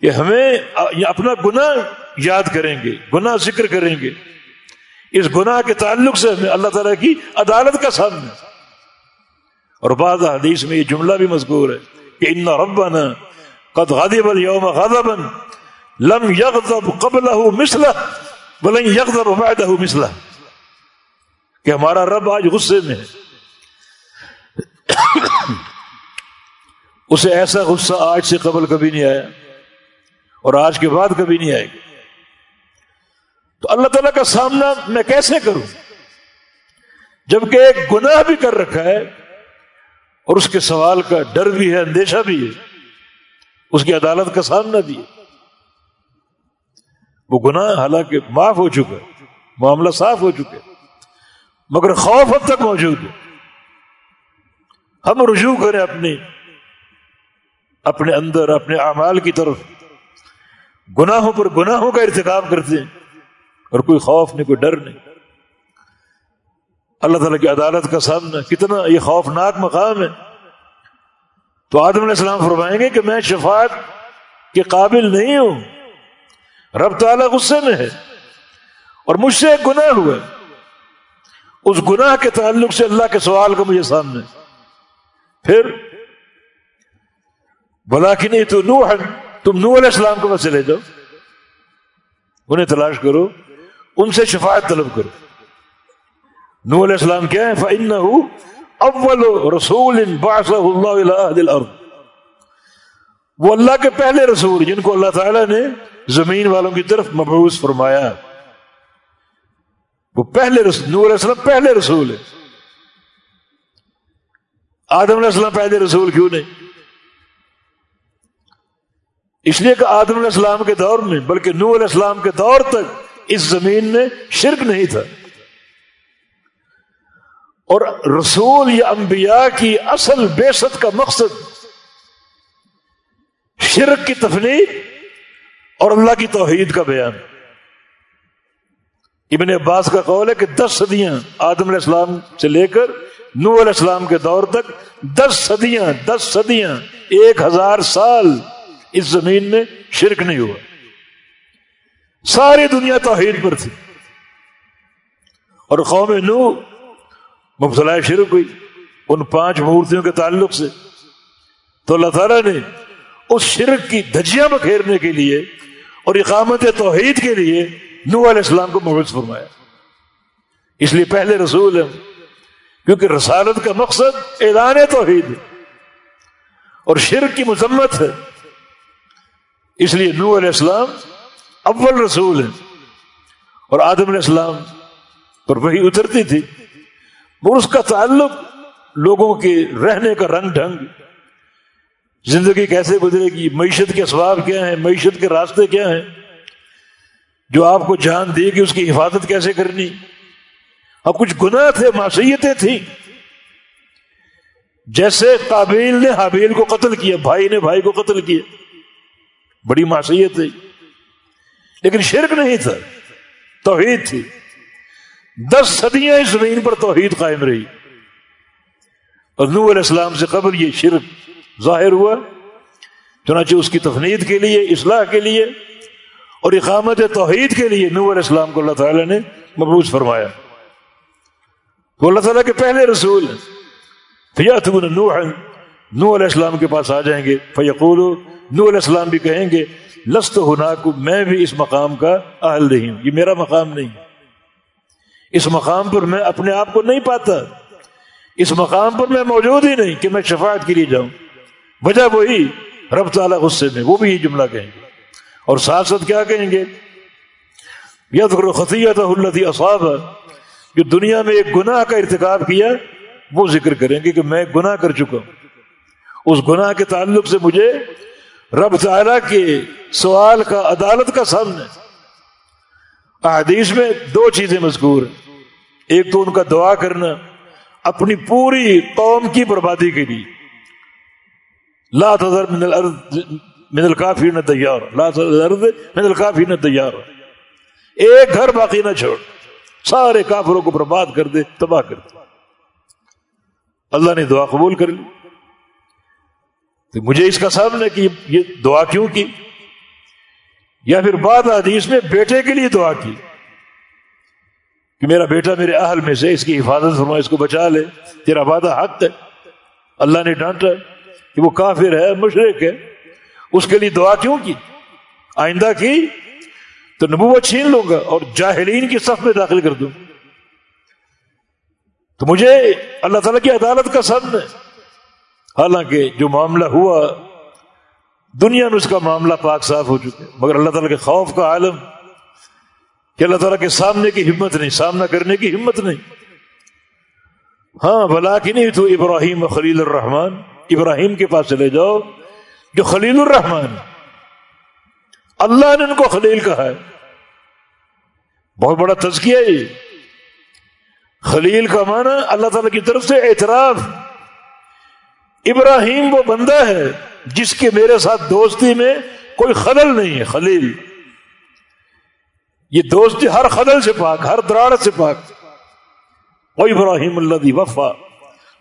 کہ ہمیں اپنا گناہ یاد کریں گے، گناہ ذکر کریں گے۔ اس گناہ کے تعلق سے ہمیں اللہ تعالیٰ کی عدالت کا سامنا۔ اور بعض حدیث میں یہ جملہ بھی مذکور ہے کہ ان ربنا قد غضب اليوم غضبا لم يغضب قبله مثله ولن يغضب بعده مثله کہ ہمارا رب آج غصے میں ہے۔ اسے ایسا غصہ آج سے قبل کبھی نہیں آیا اور آج کے بعد کبھی نہیں آئے گا۔ تو اللہ تعالیٰ کا سامنا میں کیسے کروں؟ جبکہ ایک گناہ بھی کر رکھا ہے اور اس کے سوال کا ڈر بھی ہے، اندیشہ بھی ہے، اس کی عدالت کا سامنا بھی ہے۔ وہ گناہ حالانکہ معاف ہو چکا ہے، معاملہ صاف ہو چکے مگر خوف اب تک موجود ہے۔ ہم رجوع کریں اپنی، اپنے اندر، اپنے اعمال کی طرف۔ گناہوں پر گناہوں کا ارتکاب کرتے ہیں، اور کوئی خوف نہیں، کوئی ڈر نہیں۔ اللہ تعالیٰ کی عدالت کا سامنا، کتنا یہ خوفناک مقام ہے۔ تو آدم علیہ السلام فرمائیں گے کہ میں شفاعت کے قابل نہیں ہوں۔ رب تعالیٰ غصے میں ہے اور مجھ سے ایک گناہ ہوا اس گناہ کے تعلق سے اللہ کے سوال کا مجھے سامنے پھر بلا کہ نہیں تو نو تم نو علیہ السلام کو بس لے جاؤ۔ انہیں تلاش کرو، ان سے شفاعت طلب کرو۔ نو علیہ السلام کیا ہے فن اول رسول اللہ وہ اللہ کے پہلے رسول جن کو اللہ تعالی نے زمین والوں کی طرف مبعوث فرمایا۔ وہ پہلے رسول نور علیہ السلام پہلے رسول ہے آدم علیہ السلام پہلے رسول کیوں نہیں؟ اس لیے کہ آدم علیہ السلام کے دور میں، بلکہ نور علیہ السلام کے دور تک اس زمین میں شرک نہیں تھا۔ اور رسول یا انبیاء کی اصل بیست کا مقصد شرک کی تفریح اور اللہ کی توحید کا بیان۔ ابن عباس کا قول ہے کہ دس صدیاں آدم علیہ السلام سے لے کر نو علیہ السلام کے دور تک دس صدیاں دس صدیاں، ایک ہزار سال اس زمین میں شرک نہیں ہوا۔ ساری دنیا توحید پر تھی۔ اور قوم نو مبتلا شرک ہوئی ان پانچ مورتیوں کے تعلق سے۔ تو اللہ تعالیٰ نے اس شرک کی دھجیاں بکھیرنے کے لیے اور اقامت توحید کے لیے نو علیہ السلام کو محبت فرمایا۔ اس لیے پہلے رسول ہیں، کیونکہ رسالت کا مقصد اعلان توحید ہے اور شرک کی مذمت ہے۔ اس لیے نو علیہ السلام اول رسول ہیں اور آدم علیہ السلام پر وہی اترتی تھی۔ اور اس کا تعلق لوگوں کے رہنے کا رنگ ڈھنگ، زندگی کیسے گزرے گی، معیشت کے اسباب کیا ہیں، معیشت کے راستے کیا ہیں، جو آپ کو جان دے گی اس کی حفاظت کیسے کرنی۔ اب کچھ گناہ تھے، معصیتیں تھیں۔ جیسے قابیل نے حابیل کو قتل کیا، بھائی نے بھائی کو قتل کیا۔ بڑی معصیت تھی، لیکن شرک نہیں تھا، توحید تھی۔ دس صدیاں اس زمین پر توحید قائم رہی۔ اور نور علیہ السلام سے قبل یہ شرک ظاہر ہوا، چنانچہ اس کی تفنید کے لیے، اصلاح کے لیے اور اقامت توحید کے لیے نور علیہ السلام کو اللہ تعالیٰ نے مبوض فرمایا۔ تو اللہ تعالیٰ کے پہلے رسول فیات نوح نو علیہ السلام کے پاس آ جائیں گے فیقول نو علیہ السلام بھی کہیں گے لست ہونا کو میں بھی اس مقام کا اہل نہیں ہوں۔ یہ میرا مقام نہیں۔ ہے اس مقام پر میں اپنے آپ کو نہیں پاتا۔ اس مقام پر میں موجود ہی نہیں کہ میں شفاعت کے لیے جاؤں۔ وجہ وہی، رب تعالیٰ غصے میں، وہ بھی یہ جملہ کہیں گے۔ اور ساتھ ساتھ کیا کہیں گے؟ ید خطیت التی اصاب۔ جو دنیا میں ایک گناہ کا ارتکاب کیا، وہ ذکر کریں گے کہ میں گناہ کر چکا ہوں۔ اس گناہ کے تعلق سے مجھے رب تعالیٰ کے سوال کا عدالت کا سامنے احادیث میں دو چیزیں مذکور ہیں۔ ایک تو ان کا دعا کرنا، اپنی پوری قوم کی بربادی کے لیے۔ لا تذر من الارض من الکافی نہ تیار لا تذر من الکافی نہ تیار ایک گھر باقی نہ چھوڑ۔ سارے کافروں کو برباد کر دے، تباہ کر دے۔ اللہ نے دعا قبول کر لی۔ تو مجھے اس کا سامنے کہ یہ دعا کیوں کی؟ یا پھر بعد حدیث میں بیٹے کے لیے دعا کی کہ میرا بیٹا میرے اہل میں سے اس کی حفاظت فرما اس کو بچا لے، تیرا وعدہ حق ہے۔ اللہ نے ڈانٹا کہ وہ کافر ہے، مشرق ہے۔ اس کے لیے دعا کیوں کی؟ آئندہ کی تو نبوت چھین لوں گا اور جاہلین کی صف میں داخل کر دوں۔ تو مجھے اللہ تعالیٰ کی عدالت کا سب ہے۔ حالانکہ جو معاملہ ہوا دنیا میں اس کا معاملہ پاک صاف ہو چکے مگر اللہ تعالیٰ کے خوف کا عالم کہ اللہ تعالیٰ کے سامنے کی ہمت نہیں، سامنا کرنے کی ہمت نہیں۔ ہاں بلا کی نہیں تو ابراہیم خلیل الرحمان ابراہیم کے پاس چلے جاؤ، جو خلیل الرحمان اللہ نے ان کو خلیل کہا ہے۔ بہت بڑا تزکیہ یہ۔ خلیل کا معنی اللہ تعالی کی طرف سے اعتراف۔ ابراہیم وہ بندہ ہے جس کے میرے ساتھ دوستی میں کوئی خلل نہیں ہے، خلیل۔ یہ دوستی ہر خدل سے پاک، ہر دراڑ سے پاک۔ وہ ابراہیم اللہ دی وفا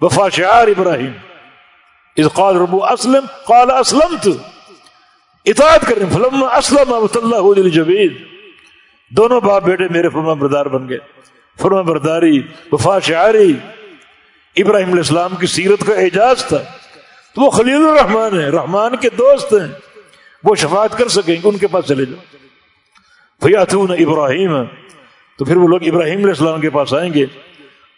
وفا شعار ابراہیم۔ اس قال ربو اسلم، قال اسلم تو اطاعت کریں۔ فلم اسلم اللہ جبید دونوں باپ بیٹے میرے فرما بردار بن گئے۔ فرما برداری، وفا شعاری۔ ابراہیم علیہ السلام کی سیرت کا اعجاز تھا۔ تو وہ خلیل الرحمان ہیں، رحمان کے دوست ہیں۔ وہ شفاعت کر سکیں گے، ان کے پاس چلے جاؤ۔ فیاتون ابراہیم، تو پھر وہ لوگ ابراہیم علیہ السلام کے پاس آئیں گے۔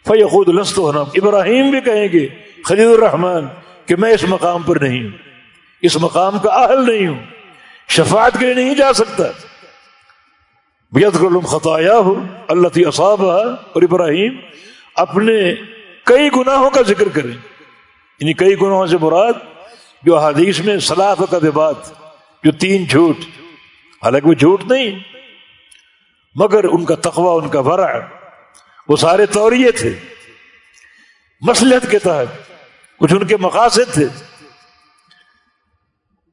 فی خود لست ہونا ابراہیم بھی کہیں گے خلید الرحمان کہ میں اس مقام پر نہیں ہوں۔ اس مقام کا اہل نہیں ہوں۔ شفاعت کے لیے نہیں جا سکتا۔ خطایا ہو اللہ اصاب اور ابراہیم اپنے کئی گناہوں کا ذکر کریں۔ یعنی کئی گناہوں سے مراد جو حدیث میں صلاح کا بات، جو تین جھوٹ، حالانکہ وہ جھوٹ نہیں، مگر ان کا تقوی، ان کا ورع، وہ سارے توریے تھے۔ مسلحت کے تحت کچھ ان کے مقاصد تھے،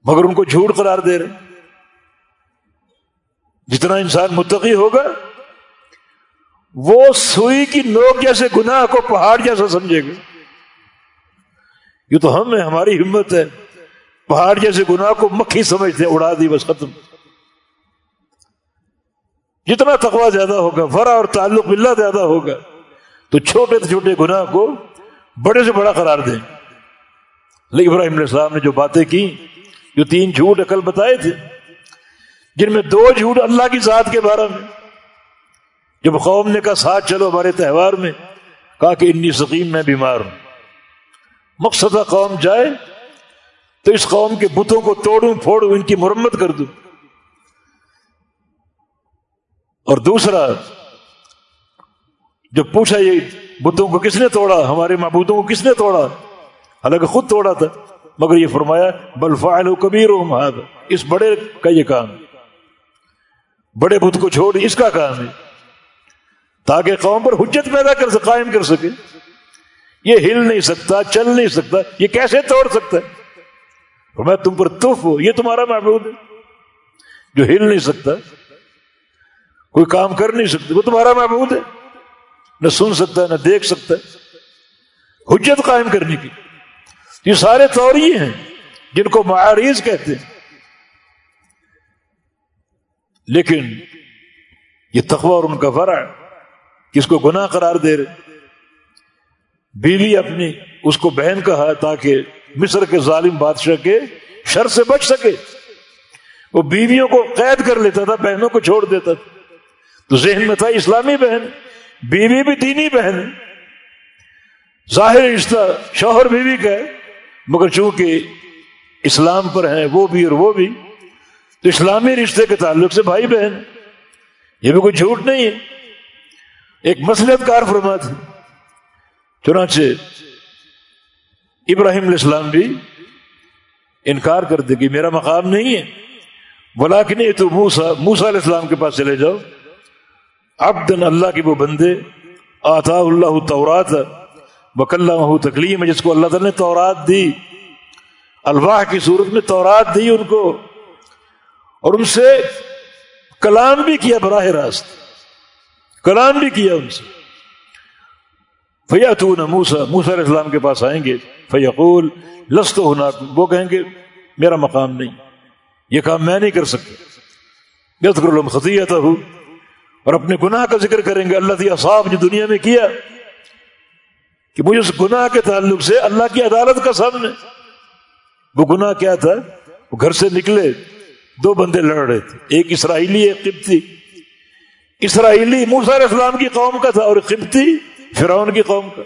مگر ان کو جھوٹ قرار دے رہے۔ جتنا انسان متقی ہوگا، وہ سوئی کی نوک جیسے گناہ کو پہاڑ جیسا سمجھے گا۔ یہ تو ہم ہیں، ہماری ہمت ہے۔ پہاڑ جیسے گناہ کو مکھی سمجھتے اڑا دی بس ختم۔ جتنا تقوا زیادہ ہوگا فرا اور تعلق بلّہ زیادہ ہوگا، تو چھوٹے سے چھوٹے گناہ کو بڑے سے بڑا قرار دیں۔ لیکن ابراہیم علیہ السلام نے جو باتیں کی، جو تین جھوٹ عقل بتائے تھے، جن میں دو جھوٹ اللہ کی ذات کے بارے میں۔ جب قوم نے کہا، ساتھ چلو ہمارے تہوار میں، کہا کہ انی سکیم میں بیمار ہوں۔ مقصد قوم جائے تو اس قوم کے بتوں کو توڑوں پھوڑوں ان کی مرمت کر دوں۔ اور دوسرا جب پوچھا یہ بتوں کو کس نے توڑا، ہمارے معبودوں کو کس نے توڑا؟ حالانکہ خود توڑا تھا، مگر یہ فرمایا، بل فائل و کبیر اس بڑے کا یہ کام بڑے بت کو چھوڑ، اس کا کام ہے۔ تاکہ قوم پر حجت پیدا کر قائم کر سکے۔ یہ ہل نہیں سکتا، چل نہیں سکتا، یہ کیسے توڑ سکتا ہے؟ میں تم پر تف ہوں، یہ تمہارا معبود ہے۔ جو ہل نہیں سکتا، کوئی کام کر نہیں سکتا، وہ تمہارا معبود ہے۔ نہ سن سکتا ہے نہ دیکھ سکتا۔ حجت قائم کرنے کی۔ یہ سارے طور ہیں، جن کو معاریز کہتے ہیں۔ لیکن یہ تخوہ اور ان کا فرع کس کو گناہ قرار دے رہے بیوی اپنی اس کو بہن کہا تاکہ مصر کے ظالم بادشاہ کے شر سے بچ سکے۔ وہ بیویوں کو قید کر لیتا تھا، بہنوں کو چھوڑ دیتا تھا۔ تو ذہن میں تھا، اسلامی بہن، بیوی بھی دینی بہن۔ ظاہر رشتہ شوہر بیوی کا ہے، مگر چونکہ اسلام پر ہیں وہ بھی اور وہ بھی، تو اسلامی رشتے کے تعلق سے بھائی بہن، یہ بھی کوئی جھوٹ نہیں ہے۔ ایک مسلط کار فرما تھی چنانچہ ابراہیم علیہ السلام بھی انکار کر دے کہ میرا مقام نہیں ہے بلا کہ نہیں تو موسا موسا علیہ السلام کے پاس چلے جاؤ۔ عبدن اللہ کے وہ بندے آتا اللہ تورات بکلّہ تکلیم، جس کو اللہ تعالیٰ نے تورات دی۔ الواح کی صورت میں تورات دی ان کو۔ اور ان سے کلام بھی کیا براہ راست۔ کلام بھی کیا ان سے۔ فیا تو نہ موسا موسا علیہ السلام کے پاس آئیں گے فیقول لست ہونا وہ کہیں گے، میرا مقام نہیں، یہ کام میں نہیں کر سکتا۔ یت کر خطیت ہوں اور اپنے گناہ کا ذکر کریں گے۔ اللہ تعالیٰ صاحب جو دنیا میں کیا کہ مجھے اس گناہ کے تعلق سے اللہ کی عدالت کا سامنے۔ وہ گناہ کیا تھا؟ وہ گھر سے نکلے، دو بندے لڑ رہے تھے۔ ایک اسرائیلی، ایک قبطی۔ اسرائیلی موسا علیہ السلام کی قوم کا تھا اور قبطی۔ فرعون کی قوم کا۔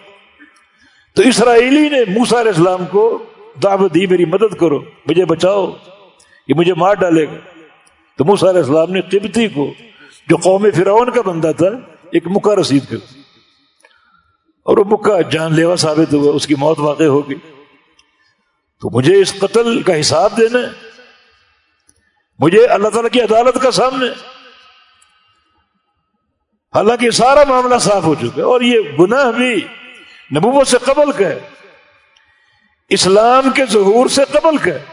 تو اسرائیلی نے موسا علیہ السلام کو دعوت دی، میری مدد کرو، مجھے بچاؤ، یہ مجھے مار ڈالے گا۔ تو موسا علیہ السلام نے قبطی کو، جو قوم فرعون کا بندہ تھا، ایک مکہ رسید کر اور وہ مکہ جان لیوا ثابت ہوا، اس کی موت واقع ہوگی تو مجھے اس قتل کا حساب دینا ہے۔ مجھے اللہ تعالی کی عدالت کا سامنے حالانکہ سارا معاملہ صاف ہو چکا ہے اور یہ گناہ بھی نبوت سے قبل کا ہے۔ اسلام کے ظہور سے قبل کا ہے۔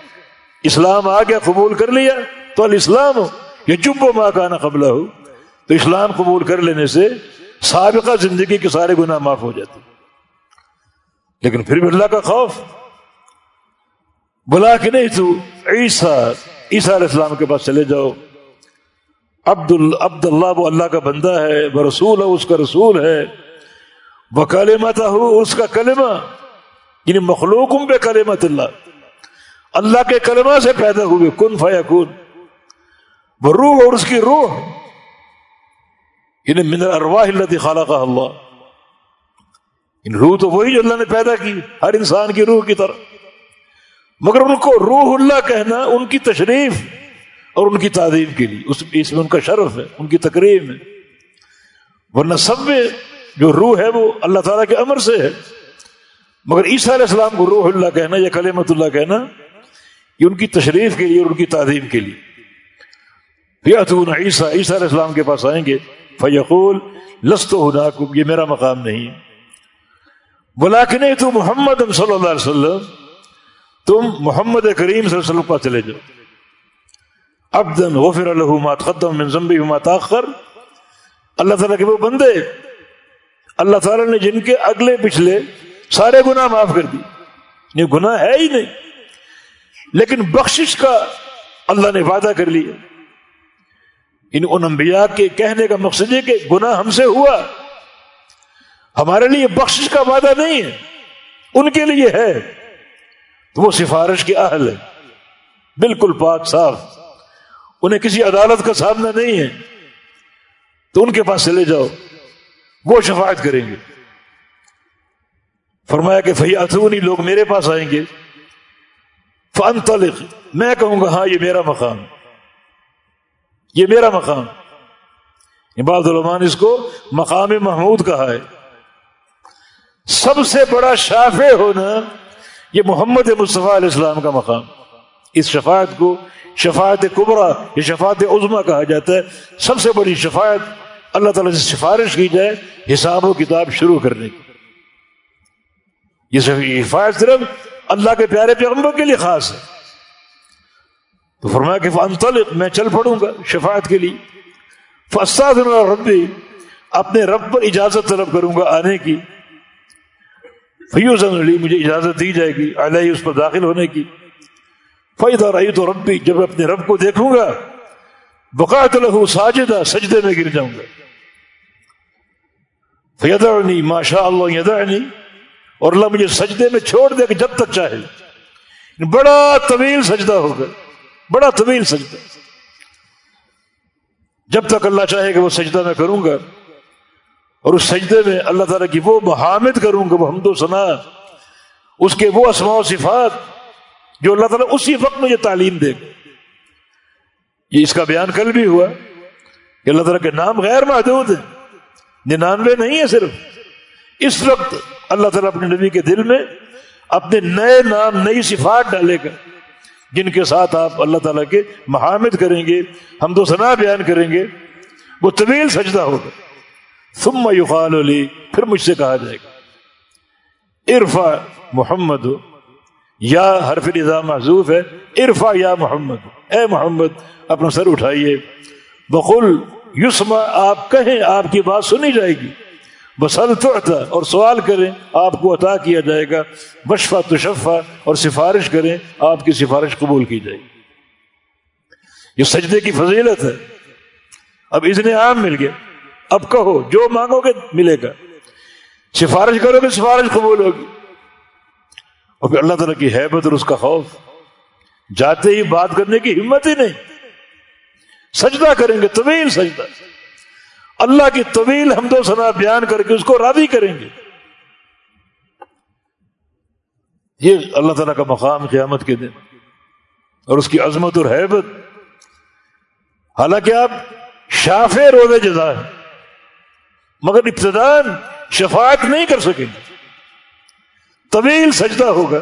اسلام آ گیا قبول کر لیا تو الاسلام ہو۔ یا جب و ماں کا نا قبلہ ہو۔ تو اسلام قبول کر لینے سے سابقہ زندگی کے سارے گناہ معاف ہو جاتے لیکن پھر بھی اللہ کا خوف۔ بلا کہ نہیں تو عیسیٰ عیسیٰ علیہ السلام کے پاس چلے جاؤ۔ عبد عبد اللہ وہ اللہ کا بندہ ہے، وہ رسول ہے، اس کا رسول ہے۔ وہ کالمت ہو اس کا کلمہ۔ یعنی مخلوق بے کلمت اللہ۔ اللہ کے کلمہ سے پیدا ہوئے۔ کن فیا کن وہ روح اور اس کی روح۔ یعنی من ارواح اللہ خالہ کا اللہ۔ ان روح تو وہی جو اللہ نے پیدا کی، ہر انسان کی روح کی طرح۔ مگر ان کو روح اللہ کہنا، ان کی تشریف۔ اور ان کی تعظیم کے لیے۔ اس اس میں ان کا شرف ہے، ان کی تقریب ہے۔ ورنہ سب میں جو روح ہے وہ اللہ تعالیٰ کے امر سے ہے۔ مگر عیسیٰ علیہ السلام کو روح اللہ کہنا یا کلیمت اللہ کہنا، یہ ان کی تشریف کے لیے اور ان کی تعظیم کے لیے۔ عیسیٰ عیسیٰ علیہ السلام کے پاس آئیں گے۔ فیقول لست ہدا یہ میرا مقام نہیں۔ بلا کے نہیں تو محمد صلی اللہ علیہ وسلم، تم محمد کریم صلی اللہ علیہ وسلم پاس چلے جاؤ۔ ابدن غفر الح ما تقدم من ذنبی ما تاخر اللہ تعالیٰ کے وہ بندے، اللہ تعالیٰ نے جن کے اگلے پچھلے سارے گناہ معاف کر دی یہ گناہ ہے ہی نہیں۔ لیکن بخشش کا اللہ نے وعدہ کر لیا۔ ان ان انبیاء کے کہنے کا مقصد ہے کہ گناہ ہم سے ہوا۔ ہمارے لیے بخشش کا وعدہ نہیں ہے، ان کے لیے ہے۔ تو وہ سفارش کے اہل ہے بالکل پاک، صاف۔ انہیں کسی عدالت کا سامنا نہیں ہے۔ تو ان کے پاس چلے جاؤ۔ وہ شفاعت کریں گے۔ فرمایا کہ فہی اتونی لوگ میرے پاس آئیں گے۔ فن میں کہوں گا ہاں یہ میرا مقام۔ یہ میرا مقام۔ عباد الرحمان اس کو مقام محمود کہا ہے۔ سب سے بڑا شافع ہونا یہ محمد مصطفیٰ علیہ السلام کا مقام۔ اس شفاعت کو شفاعت قبرا یہ شفاعت عظما کہا جاتا ہے۔ سب سے بڑی شفاعت اللہ تعالیٰ سے سفارش کی جائے حساب و کتاب شروع کرنے کی۔ یہ شفاعت صرف اللہ کے پیارے پیغمبر کے لیے خاص ہے۔ تو فرمایا کہ انطلق میں چل پڑوں گا شفاعت کے لیے۔ فساد ربی، اپنے رب پر اجازت طلب کروں گا آنے کی۔ فیوز علی، مجھے اجازت دی جائے گی، علیہ اس پر داخل ہونے کی۔ فیض رہی تو ربی جب اپنے رب کو دیکھوں گا بقات لہو ساجدہ سجدے میں گر جاؤں گا۔ فیدعنی ما شاء اللہ یدعنی اور اللہ مجھے سجدے میں چھوڑ دے کہ جب تک چاہے۔ یعنی بڑا طویل سجدہ ہوگا، بڑا طویل سجدہ۔ جب تک اللہ چاہے کہ وہ سجدہ میں کروں گا، اور اس سجدے میں اللہ تعالیٰ کی وہ محامد کروں گا، وہ حمد و ثنا اس کے وہ اسماء و صفات جو اللہ تعالیٰ اسی وقت مجھے تعلیم دے۔ گا یہ اس کا بیان کل بھی ہوا کہ اللہ تعالیٰ کے نام غیر محدود ہیں۔ ننانوے نہیں ہے صرف۔ اس وقت اللہ تعالیٰ اپنے نبی کے دل میں اپنے نئے نام، نئی صفات ڈالے گا، جن کے ساتھ آپ اللہ تعالیٰ کے محامد کریں گے، ہم دو ثنا بیان کریں گے، وہ طویل سجدہ ہوگا۔ ثم یقال علی پھر مجھ سے کہا جائے گا عرفا محمد ہو یا حرف رضا محضوف ہے عرفا یا محمد۔ اے محمد، اپنا سر اٹھائیے۔ بقول یسما آپ کہیں، آپ کی بات سنی جائے گی۔ بسل تو اور سوال کریں، آپ کو عطا کیا جائے گا۔ بشفا تشفا، اور سفارش کریں، آپ کی سفارش قبول کی جائے گی۔ یہ سجدے کی فضیلت ہے۔ اب اذن عام مل گیا۔ اب کہو، جو مانگو گے ملے گا۔ سفارش کرو گے، سفارش قبول ہوگی۔ اور پھر اللہ تعالیٰ کی حیبت اور اس کا خوف۔ جاتے ہی بات کرنے کی ہمت ہی نہیں۔ سجدہ کریں گے طویل سجدہ۔ اللہ کی طویل حمد و ثنا بیان کر کے اس کو راضی کریں گے۔ یہ اللہ تعالیٰ کا مقام قیامت کے دن۔ اور اس کی عظمت اور حیبت۔ حالانکہ آپ شاف روزے جزا ہے مگر ابتدان شفاعت نہیں کر سکیں گے۔ طویل سجدہ ہوگا۔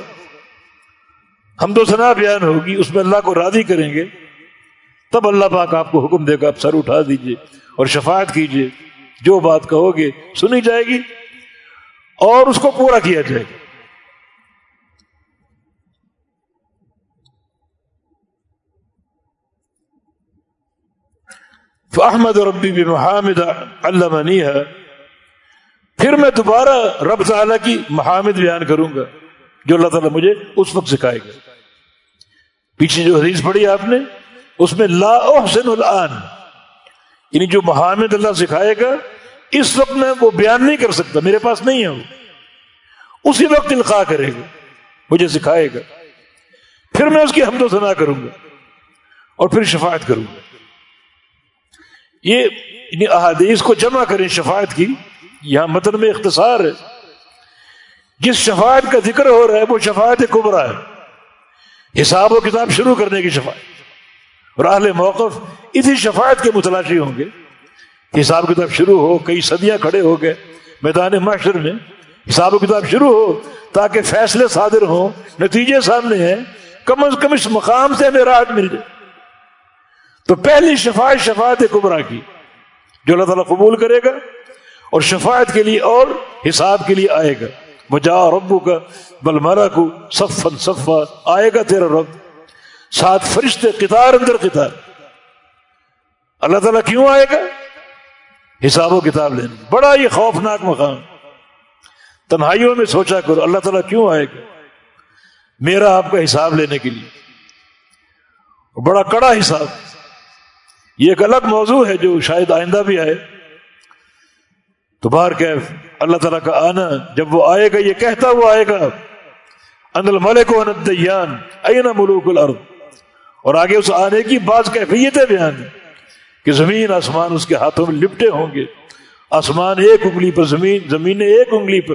ہم دو سنا بیان ہوگی، اس میں اللہ کو راضی کریں گے۔ تب اللہ پاک آپ کو حکم دے گا، آپ سر اٹھا دیجیے اور شفاعت کیجیے۔ جو بات کہو گے، سنی جائے گی اور اس کو پورا کیا جائے۔ گا احمد ربی بھی محامد علامہ ہے پھر میں دوبارہ رب تعالیٰ کی محامد بیان کروں گا جو اللہ تعالیٰ مجھے اس وقت سکھائے گا۔ پیچھے جو حدیث پڑھی آپ نے، اس میں لا احسن الان یعنی جو محامد اللہ سکھائے گا، اس وقت میں وہ بیان نہیں کر سکتا، میرے پاس نہیں ہے وہ۔ اسی وقت القاع کرے گا، مجھے سکھائے گا۔ پھر میں اس کی حمد و ثنا کروں گا اور پھر شفاعت کروں گا۔ یہ یعنی احادیث کو جمع کریں شفاعت کی یہاں متن میں اختصار ہے۔ جس شفاعت کا ذکر ہو رہا ہے، وہ شفاعت کبرا ہے۔ حساب و کتاب شروع کرنے کی شفاعت۔ اور اہل موقف اسی شفاعت کے متلاشی ہوں گے۔ حساب کتاب شروع ہو، کئی صدیاں کھڑے ہو گئے۔ میدان معاشر میں حساب و کتاب شروع ہو، تاکہ فیصلے صادر ہوں، نتیجے سامنے ہیں۔ کم از کم اس مقام سے ہمیں راحت مل جائے۔ تو پہلی شفاعت شفاعت کبرا کی، جو اللہ تعالیٰ قبول کرے گا۔ اور شفاعت کے لیے اور حساب کے لیے آئے گا۔ بجا ربو کا بل مرا کو صفن صفا۔ آئے گا تیرا رب۔ سات فرشتے قطار اندر قطار۔ اللہ تعالیٰ کیوں آئے گا؟ حساب و کتاب لینے۔ بڑا یہ خوفناک مقام۔ تنہائیوں میں سوچا کرو، اللہ تعالیٰ کیوں آئے گا؟ میرا آپ کا حساب لینے کے لیے۔ بڑا کڑا حساب۔ یہ ایک الگ موضوع ہے جو شاید آئندہ بھی آئے۔ تو باہر کیف اللہ تعالیٰ کا آنا، جب وہ آئے گا، یہ کہتا ہوا آئے گا، ان ملک و دیان این ملوک الارض؟ اور آگے اس آنے کی بعض کیفیتیں بیان کہ زمین، آسمان اس کے ہاتھوں میں لپٹے ہوں گے۔ آسمان ایک انگلی پر، زمین زمین ایک انگلی پر۔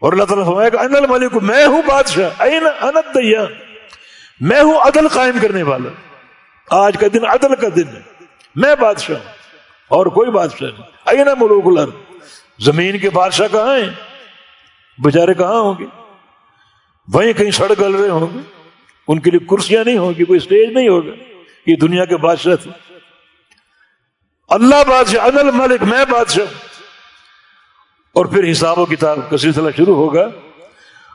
اور اللہ تعالیٰ فرمائے گا ان الملک، میں ہوں بادشاہ این انت دیان میں ہوں عدل قائم کرنے والا۔ آج کا دن عدل کا دن ہے، میں بادشاہ ہوں۔ اور کوئی بادشاہ نہیں۔ این ملوک الارض۔ زمین کے بادشاہ کہاں ہیں؟ بیچارے کہاں ہوں گے؟ وہیں کہیں سڑ گل رہے ہوں گے۔ ان کے لیے کرسیاں نہیں ہوں گی، کوئی اسٹیج نہیں ہوگا۔ یہ دنیا کے بادشاہ تھے۔ اللہ بادشاہ انل ملک میں بادشاہ اور پھر حساب و کتاب کا سلسلہ شروع ہوگا۔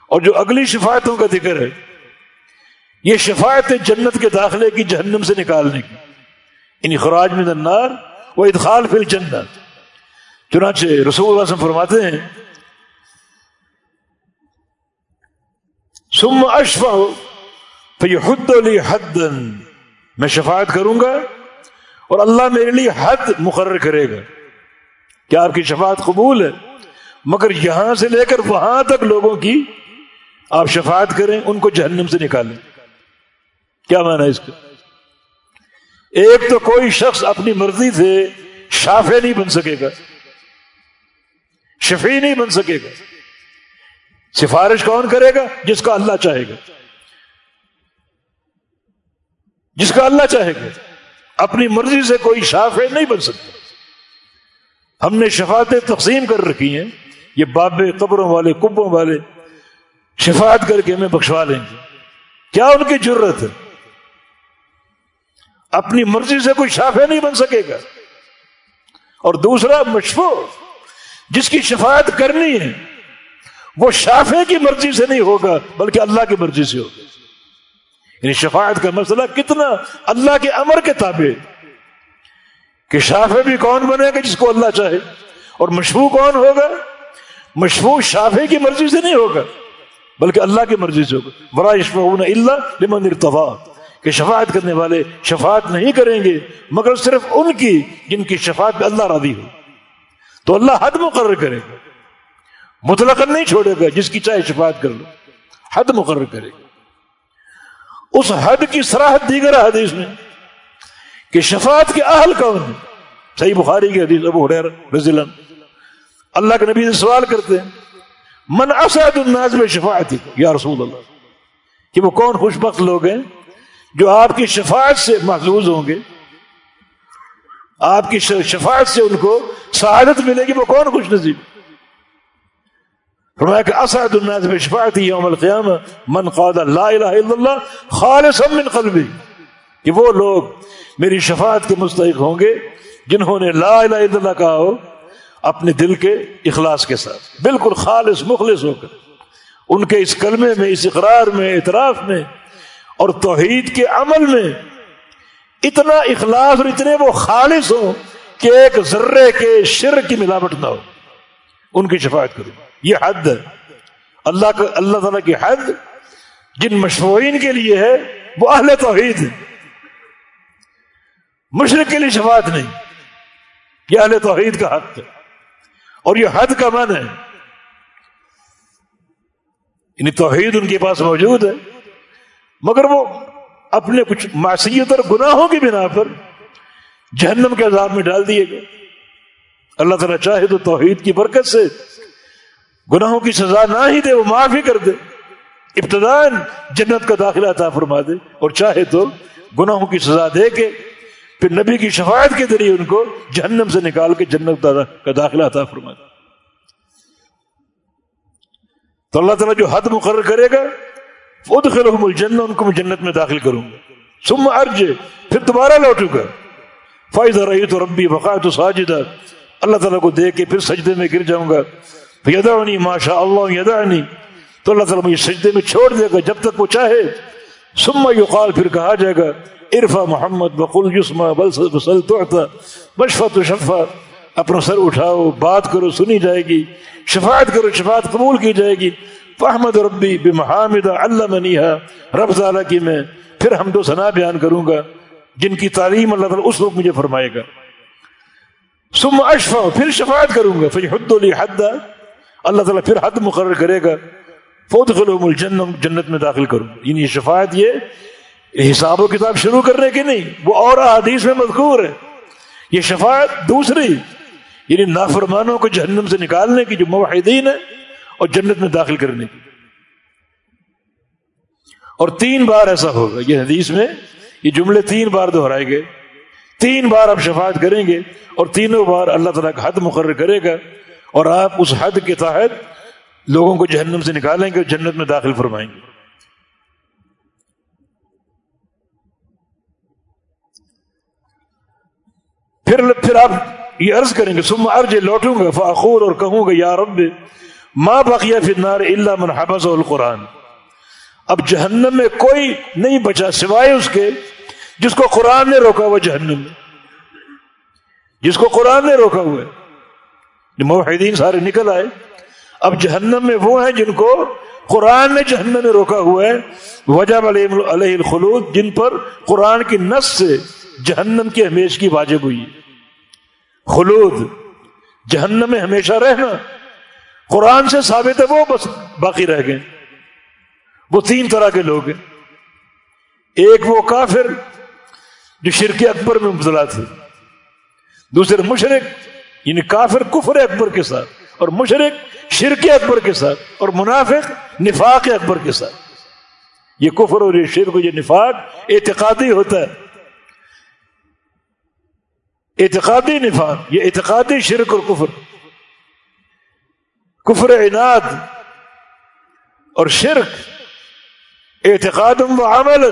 اور جو اگلی شفایتوں کا ذکر ہے، یہ شفایت جنت کے داخلے کی جہنم سے نکالنے کی۔ ان خراج میں النار وہ ادخال فی الجنت۔ چنانچہ رسول اللہ وسلم فرماتے ہیں سم اشفا حد علی حد، میں شفاعت کروں گا اور اللہ میرے لیے حد مقرر کرے گا۔ کیا آپ کی شفاعت قبول ہے؟ مگر یہاں سے لے کر وہاں تک لوگوں کی آپ شفاعت کریں، ان کو جہنم سے نکالیں۔ کیا مانا اس کا؟ ایک تو کوئی شخص اپنی مرضی سے شافے نہیں بن سکے گا، شفیع نہیں بن سکے گا۔ سفارش کون کرے گا؟ جس کا اللہ چاہے گا۔ جس کا اللہ چاہے گا۔ اپنی مرضی سے کوئی شافے نہیں بن سکتا۔ ہم نے شفاعتیں تقسیم کر رکھی ہیں۔ یہ بابے قبروں والے کبوں والے شفاعت کر کے ہمیں بخشوا لیں گے۔ کیا ان کی ضرورت ہے؟ اپنی مرضی سے کوئی شافع نہیں بن سکے گا۔ اور دوسرا مشفو جس کی شفاعت کرنی ہے، وہ شافع کی مرضی سے نہیں ہوگا، بلکہ اللہ کی مرضی سے ہوگا۔ یعنی شفاعت کا مسئلہ کتنا اللہ کے امر کے تابع۔ کہ شافع بھی کون بنے گا جس کو اللہ چاہے، اور مشفو کون ہوگا؟ مشفو شافع کی مرضی سے نہیں ہوگا، بلکہ اللہ کی مرضی سے ہوگا۔ برا اشفون اللہ لمن ارتفا کہ شفاعت کرنے والے شفاعت نہیں کریں گے، مگر صرف ان کی جن کی شفاعت پہ اللہ راضی ہو۔ تو اللہ حد مقرر کرے گا۔ مطلق نہیں چھوڑے گا، جس کی چاہے شفاعت کر لو۔ حد مقرر کرے گا۔ اس حد کی سراہد دیگر حدیث میں کہ شفاعت کے اہل کون ہے صحیح بخاری کی حدیث ابو حریر رضی اللہ اللہ کے نبی سے سوال کرتے ہیں، من اسعد الناس میں شفاعت یا رسول اللہ، کہ وہ کون خوش بخت لوگ ہیں؟ جو آپ کی شفاعت سے محظوظ ہوں گے، آپ کی شفاعت سے ان کو سعادت ملے گی، وہ کون خوش نصیب؟ فرمایا کہ اسعد الناس میں شفاعتی یوم القیامہ، من قاد لا الہ الا اللہ خالص من قلبی، کہ وہ لوگ میری شفاعت کے مستحق ہوں گے، جنہوں نے لا الہ الا اللہ کہا ہو، اپنے دل کے اخلاص کے ساتھ، بالکل خالص مخلص ہو کر، ان کے اس کلمے میں، اس اقرار میں، اعتراف میں اور توحید کے عمل میں اتنا اخلاص اور اتنے وہ خالص ہوں کہ ایک ذرے کے شر کی ملاوٹ نہ ہو، ان کی شفاعت کرو۔ یہ حد ہے۔ اللہ کا اللہ تعالیٰ کی حد جن مشہورین کے لیے ہے، وہ اہل توحید ہے مشرق کے لیے شفاعت نہیں۔ یہ اہل توحید کا حق ہے۔ اور یہ حد کا من ہے۔ یعنی توحید ان کے پاس موجود ہے۔ مگر وہ اپنے کچھ معصیت اور گناہوں کی بنا پر جہنم کے عذاب میں ڈال دیے گئے۔ اللہ تعالیٰ چاہے تو توحید کی برکت سے گناہوں کی سزا نہ ہی دے، وہ معاف ہی کر دے۔ ابتدا جنت کا داخلہ عطا فرما دے۔ اور چاہے تو گناہوں کی سزا دے کے پھر نبی کی شفاعت کے ذریعے ان کو جہنم سے نکال کے جنت کا داخلہ عطا فرما دے۔ تو اللہ تعالیٰ جو حد مقرر کرے گا ادخلهم الجنہ ان کو میں جنت میں داخل کروں گا ثم ارج پھر دوبارہ لوٹوں گا۔ فائدہ رہی تو ربی بقا تو ساجدہ اللہ تعالیٰ کو دے کے پھر سجدے میں گر جاؤں گا۔ یدعنی ماشاء اللہ یدعنی تو اللہ تعالیٰ مجھے سجدے میں چھوڑ دے گا جب تک وہ چاہے۔ سما یقال پھر کہا جائے گا عرفا محمد بقول یسما بسل تو بشفا تو شفا اپنا سر اٹھاؤ، بات کرو، سنی جائے گی۔ شفاعت کرو، شفاعت قبول کی جائے گی۔ فحمد ربی بے اللہ منیحا رب تعالیٰ کی میں پھر ہم دو ثنا بیان کروں گا، جن کی تعلیم اللہ تعالیٰ اس وقت مجھے فرمائے گا۔ سم اشفا پھر شفاعت کروں گا۔ پھر حد حد، اللہ تعالیٰ پھر حد مقرر کرے گا۔ فوت خلوم الجنم جنت میں داخل کروں یعنی شفاعت یہ حساب و کتاب شروع کرنے کی نہیں، وہ اور احادیث میں مذکور ہے۔ یہ شفاعت دوسری یعنی نافرمانوں کو جہنم سے نکالنے کی جو موحدین ہے اور جنت میں داخل کرنے کی۔ اور تین بار ایسا ہوگا، یہ حدیث میں یہ جملے تین بار دہرائے گئے۔ تین بار آپ شفاعت کریں گے اور تینوں بار اللہ تعالیٰ کا حد مقرر کرے گا اور آپ اس حد کے تحت لوگوں کو جہنم سے نکالیں گے اور جنت میں داخل فرمائیں گے۔ پھر پھر آپ یہ عرض کریں گے سم ارج لوٹوں گا، فاخور اور کہوں گا، یا رب ماں بقیہ فنار اللہ منحبز القرآن۔ اب جہنم میں کوئی نہیں بچا سوائے اس کے جس کو قرآن نے روکا ہوا جہنم میں۔ جس کو قرآن نے روکا ہوا ہے۔ موحدین سارے نکل آئے۔ اب جہنم میں وہ ہیں جن کو قرآن نے جہنم میں روکا ہوا ہے۔ وجہ علیہ الخلود، جن پر قرآن کی نس سے جہنم کی ہمیش کی واجب ہوئی۔ خلود، جہنم میں ہمیشہ رہنا۔ قرآن سے ثابت ہے، وہ بس باقی رہ گئے۔ وہ تین طرح کے لوگ ہیں۔ ایک وہ کافر جو شرک اکبر میں مبتلا تھے۔ دوسرے مشرق یعنی کافر کفر اکبر کے ساتھ، اور مشرق شرک اکبر کے ساتھ، اور منافق نفاق اکبر کے ساتھ۔ یہ کفر اور یہ شرک یہ نفاق اعتقادی ہوتا ہے۔ اعتقادی نفاق، یہ اعتقادی شرک اور کفر۔ کفر عناد اور شرک، اعتقاد و عمل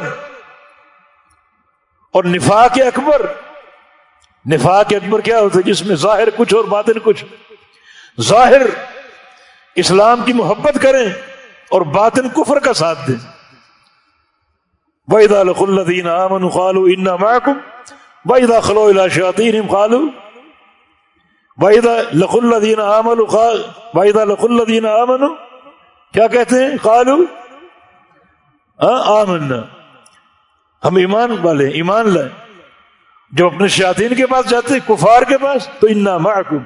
اور نفاق اکبر۔ نفاق اکبر کیا ہوتا ہے؟ جس میں ظاہر کچھ اور باطن کچھ۔ ظاہر، اسلام کی محبت کریں اور باطن کفر کا ساتھ دیں۔ وحید الدین امن خالو ان محکم وحید خلو شاطین خالو وحید لق الدین امن وحید لق الدین امن کیا کہتے ہیں؟ خالو آمن ہم ایمان والے، ایمان لائیں جب اپنے شاطین کے پاس جاتے، کفار کے پاس، تو انا معکم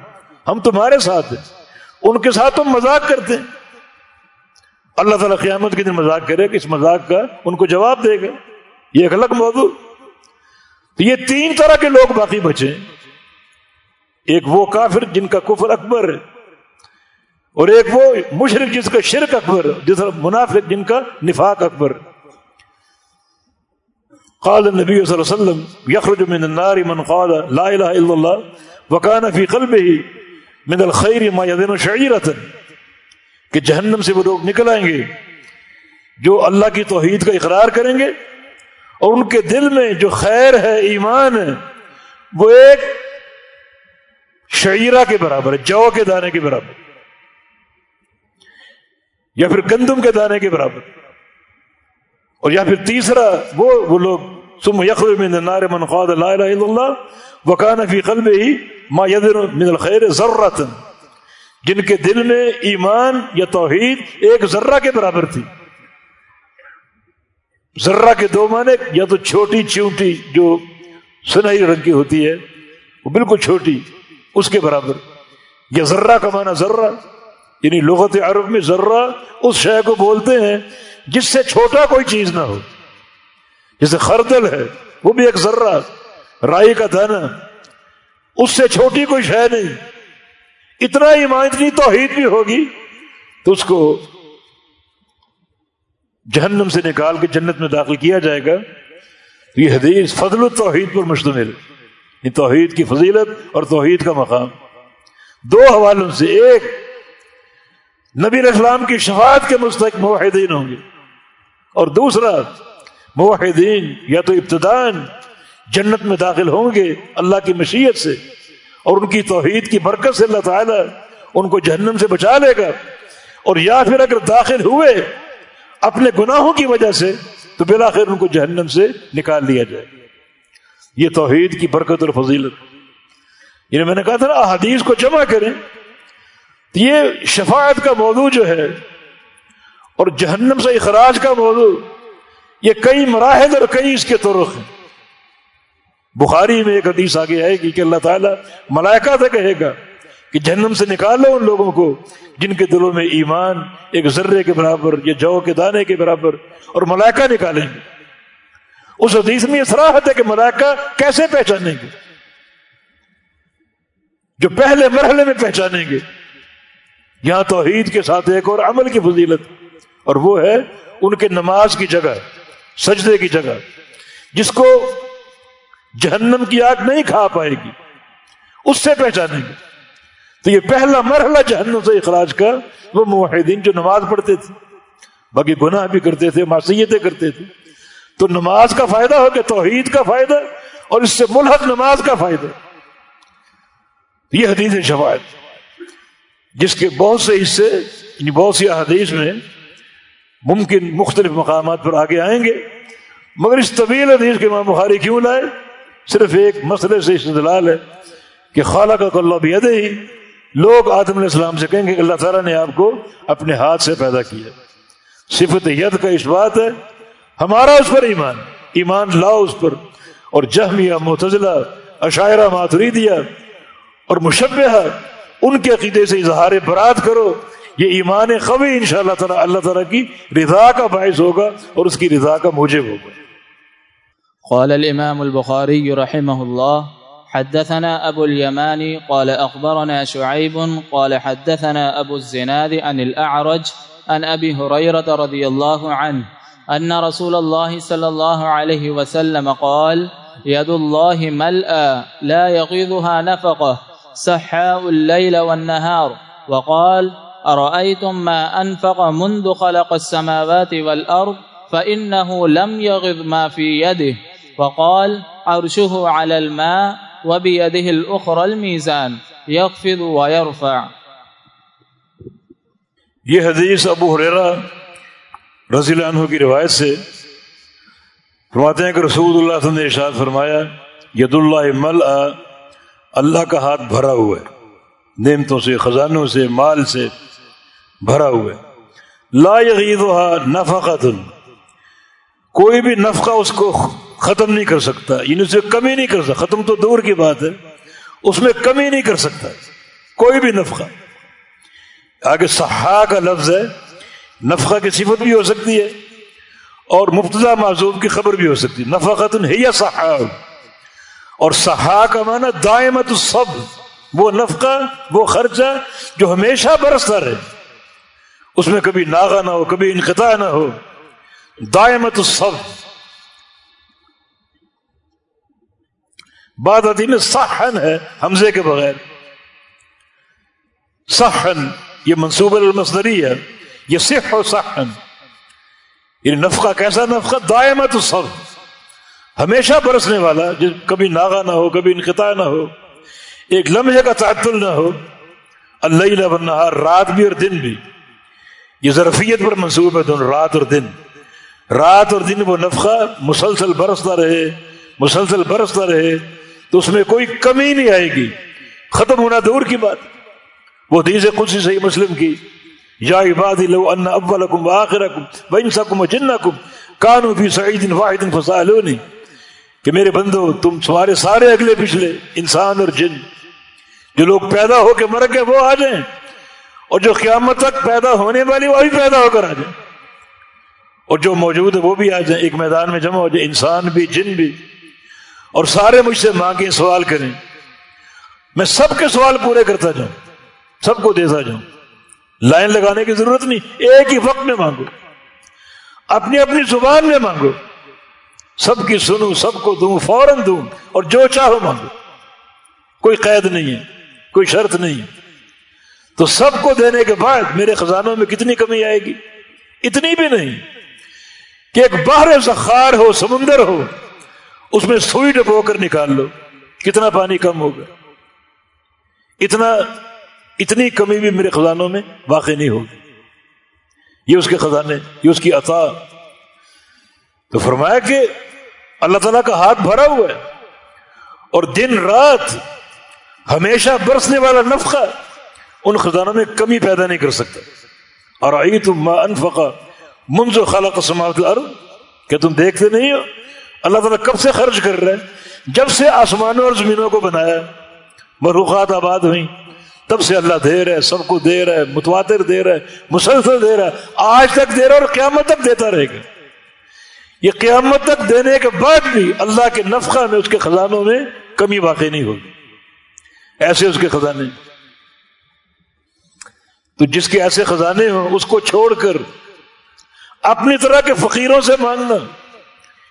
ہم تمہارے ساتھ ہیں۔ ان کے ساتھ ہم مذاق کرتے ہیں۔ اللہ تعالیٰ قیامت کے دن مذاق کرے کہ اس مذاق کا ان کو جواب دے گا۔ یہ ایک الگ موضوع۔ تو یہ تین طرح کے لوگ باقی بچے ایک وہ کافر جن کا کفر اکبر ہے، اور ایک وہ مشرق جس کا شرک اکبر جس منافق جن کا نفاق اکبر قال النبي صلى الله عليه وسلم يخرج من النار من قال لا اله الا الله وكان في قلبه من الخير ما يدن شعيره کہ جہنم سے وہ لوگ نکل آئیں گے جو اللہ کی توحید کا اقرار کریں گے، اور ان کے دل میں جو خیر ہے، ایمان ہے، وہ ایک شعیرہ کے برابر ہے جو کے دانے کے برابر، یا پھر گندم کے دانے کے برابر، اور یا پھر تیسرا، وہ وہ لوگ سم یخر من النار من قاد لا الہ الا اللہ، وکان فی قلبه ما یدر من الخیر ذرۃ، جن کے دل میں ایمان یا توحید ایک ذرہ کے برابر تھی۔ ذرہ کے دو معنی، یا تو چھوٹی چونٹی جو سنہری رنگ کی ہوتی ہے، وہ بالکل چھوٹی اس کے برابر۔ یا ذرہ کا معنی ذرہ یعنی لغت عرب میں ذرہ اس شے کو بولتے ہیں جس سے چھوٹا کوئی چیز نہ ہو۔ جیسے خردل ہے، وہ بھی ایک ذرہ، رائی کا دانا اس سے چھوٹی کوئی شے نہیں۔ اتنا ایمان اتنی توحید بھی ہوگی تو اس کو جہنم سے نکال کے جنت میں داخل کیا جائے گا۔ یہ حدیث فضل التوحید پر مشتمل۔ یہ توحید کی فضیلت اور توحید کا مقام۔ دو حوالوں سے ایک، نبی اسلام کی شفاعت کے مستحق موحدین ہوں گے۔ اور دوسرا، موحدین یا تو ابتدان جنت میں داخل ہوں گے اللہ کی مشیت سے، اور ان کی توحید کی برکت سے اللہ تعالیٰ ان کو جہنم سے بچا لے گا۔ اور یا پھر اگر داخل ہوئے اپنے گناہوں کی وجہ سے تو بالآخر ان کو جہنم سے نکال لیا جائے۔ یہ توحید کی برکت اور فضیلت۔ یعنی میں نے کہا تھا نا حدیث کو جمع کریں۔ یہ شفاعت کا موضوع جو ہے اور جہنم سے اخراج کا موضوع، یہ کئی مراحل اور کئی اس کے طرق ہیں۔ بخاری میں ایک حدیث آگے آئے گی کہ اللہ تعالیٰ ملائکہ سے کہے گا کہ جہنم سے نکالو ان لوگوں کو جن کے دلوں میں ایمان ایک ذرے کے برابر یا جو کے دانے کے برابر اور ملائکہ نکالیں گے۔ اس حدیث میں یہ سراہت ہے کہ ملائکہ کیسے پہچانیں گے؟ جو پہلے مرحلے میں پہچانیں گے۔ یہاں توحید کے ساتھ ایک اور عمل کی فضیلت، اور وہ ہے ان کے نماز کی جگہ، سجدے کی جگہ، جس کو جہنم کی آگ نہیں کھا پائے گی، اس سے پہچانیں گے۔ تو یہ پہلا مرحلہ جہنم سے اخراج کا وہ موحدین جو نماز پڑھتے تھے، باقی گناہ بھی کرتے تھے، معصیتیں کرتے تھے۔ تو نماز کا فائدہ ہو کہ توحید کا فائدہ، اور اس سے ملحق نماز کا فائدہ۔ یہ حدیث شفاعت جس کے بہت سے حصے یعنی بہت سی حدیث میں ممکن مختلف مقامات پر آگے آئیں گے، مگر اس طویل حدیث کے امام بخاری کیوں لائے صرف ایک مسئلے سے استدلال ہے کہ خالہ کا کلّہ بھی ہی لوگ آدم علیہ السلام سے کہیں گے کہ اللہ تعالیٰ نے آپ کو اپنے ہاتھ سے پیدا کیا۔ صفت ید کا اس بات ہے ہمارا اس پر ایمان ایمان لاؤ اس پر۔ اور جہمیہ متضلہ عشاعرہ ماتری دیا اور مشبہ ان کے عقیدے سے اظہار برات کرو۔ یہ ایمان قوی ان شاء اللہ تعالیٰ اللہ تعالیٰ کی رضا کا باعث ہوگا اور اس کی رضا کا موجب ہوگا۔ قال الإمام البخاري رحمه الله حدثنا أبو اليماني قال أخبرنا شعيب قال حدثنا أبو الزناد عن الأعرج عن أبي هريرة رضي الله عنه أن رسول الله صلى الله عليه وسلم قال، يد الله ملأى لا يغيظها نفقه سحاء الليل والنهار. وقال، أرأيتم ما أنفق منذ خلق السماوات والأرض، فإنه لم يغض ما في يده. وقال، عرشه على الماء وبيده الأخرى الميزان، يخفض ويرفع. یہ حدیث ابو حریرہ رضی اللہ عنہ کی روایت سے فرماتے ہیں کہ رسول اللہ صلی اللہ علیہ وسلم نے ارشاد فرمایا ید اللہ مل اللہ کا ہاتھ بھرا ہوا ہے۔ نعمتوں سے، خزانوں سے، مال سے بھرا ہوا ہے۔ لا یغیدها نفقۃ۔ کوئی بھی نفقہ اس کو ختم نہیں کر سکتا یعنی اسے کمی نہیں کر سکتا۔ ختم تو دور کی بات ہے، اس میں کمی نہیں کر سکتا۔ کوئی بھی نفقہ۔ آگے صحا کا لفظ ہے نفقہ کی صفت بھی ہو سکتی ہے اور مبتدا معذوب کی خبر بھی ہو سکتی ہے۔ نفقت ہے یا صحا اور صحا کا معنی دائمت سب وہ نفقہ، وہ خرچہ جو ہمیشہ برستا رہے۔ اس میں کبھی ناغا نہ ہو، کبھی انقطاع نہ ہو۔ دائمت سب بات آتی میں صحن ہے، حمزے کے بغیر۔ صحن، یہ منصوب المصدری ہے۔ یہ صح و یہ نفقہ کیسا نفقہ دائمت سب ہمیشہ برسنے والا جس کبھی ناغا نہ ہو، کبھی انقطاع نہ ہو، ایک لمحے کا تعطل نہ ہو اللہ بنہار رات بھی اور دن بھی. یہ ظرفیت پر منصوب ہے دونوں رات اور دن. رات اور دن وہ نفقہ مسلسل برستا رہے، مسلسل برستا رہے، تو اس میں کوئی کمی نہیں آئے گی. ختم ہونا دور کی بات. وہ دیز کچھ صحیح مسلم کی. یا عبادی لو ان اولکم و آخرکم و انسکم و جنکم کانو فی سعید واحد فسالونی کہ میرے بندو، تم تمہارے سارے اگلے پچھلے انسان اور جن جو لوگ پیدا ہو کے مر گئے وہ آ جائیں اور جو قیامت تک پیدا ہونے والی وہ بھی پیدا ہو کر آ جائیں اور جو موجود ہے وہ بھی آ جائیں، ایک میدان میں جمع ہو جائے انسان بھی، جن بھی۔ اور سارے مجھ سے مانگیں، سوال کریں۔ میں سب کے سوال پورے کرتا جاؤں، سب کو دیتا جاؤں۔ لائن لگانے کی ضرورت نہیں، ایک ہی وقت میں مانگو۔ اپنی اپنی زبان میں مانگو۔ سب کی سنوں سب کو دوں، فوراً دوں، اور جو چاہو مانگو۔ کوئی قید نہیں ہے، کوئی شرط نہیں۔ ہے تو سب کو دینے کے بعد میرے خزانوں میں کتنی کمی آئے گی؟ اتنی بھی نہیں۔ کہ ایک باہر سخار ہو، سمندر ہو، اس میں سوئی ڈبو کر نکال لو۔ کتنا پانی کم ہوگا۔ اتنا اتنی کمی بھی میرے خزانوں میں واقع نہیں ہوگی۔ یہ اس کے خزانے، یہ اس کی عطا۔ تو فرمایا کہ اللہ تعالیٰ کا ہاتھ بھرا ہوا ہے اور دن رات ہمیشہ برسنے والا نفقہ ان خزانوں میں کمی پیدا نہیں کر سکتا۔ اور آئی تم انفقا منظ و خالہ کا سماعت کیا تم دیکھتے نہیں ہو؟ اللہ تعالیٰ کب سے خرچ کر رہے ہیں؟ جب سے آسمانوں اور زمینوں کو بنایا مروخات آباد ہوئی تب سے اللہ دے رہے سب کو دے رہا ہے متواتر دے رہا ہے مسلسل دے رہا ہے آج تک دے رہا ہے اور قیامت تک دیتا رہے گا۔ یہ قیامت تک دینے کے بعد بھی اللہ کے نفقہ میں، اس کے خزانوں میں کمی واقع نہیں ہوگی۔ ایسے اس کے خزانے۔ تو جس کے ایسے خزانے ہوں، اس کو چھوڑ کر اپنی طرح کے فقیروں سے مانگنا۔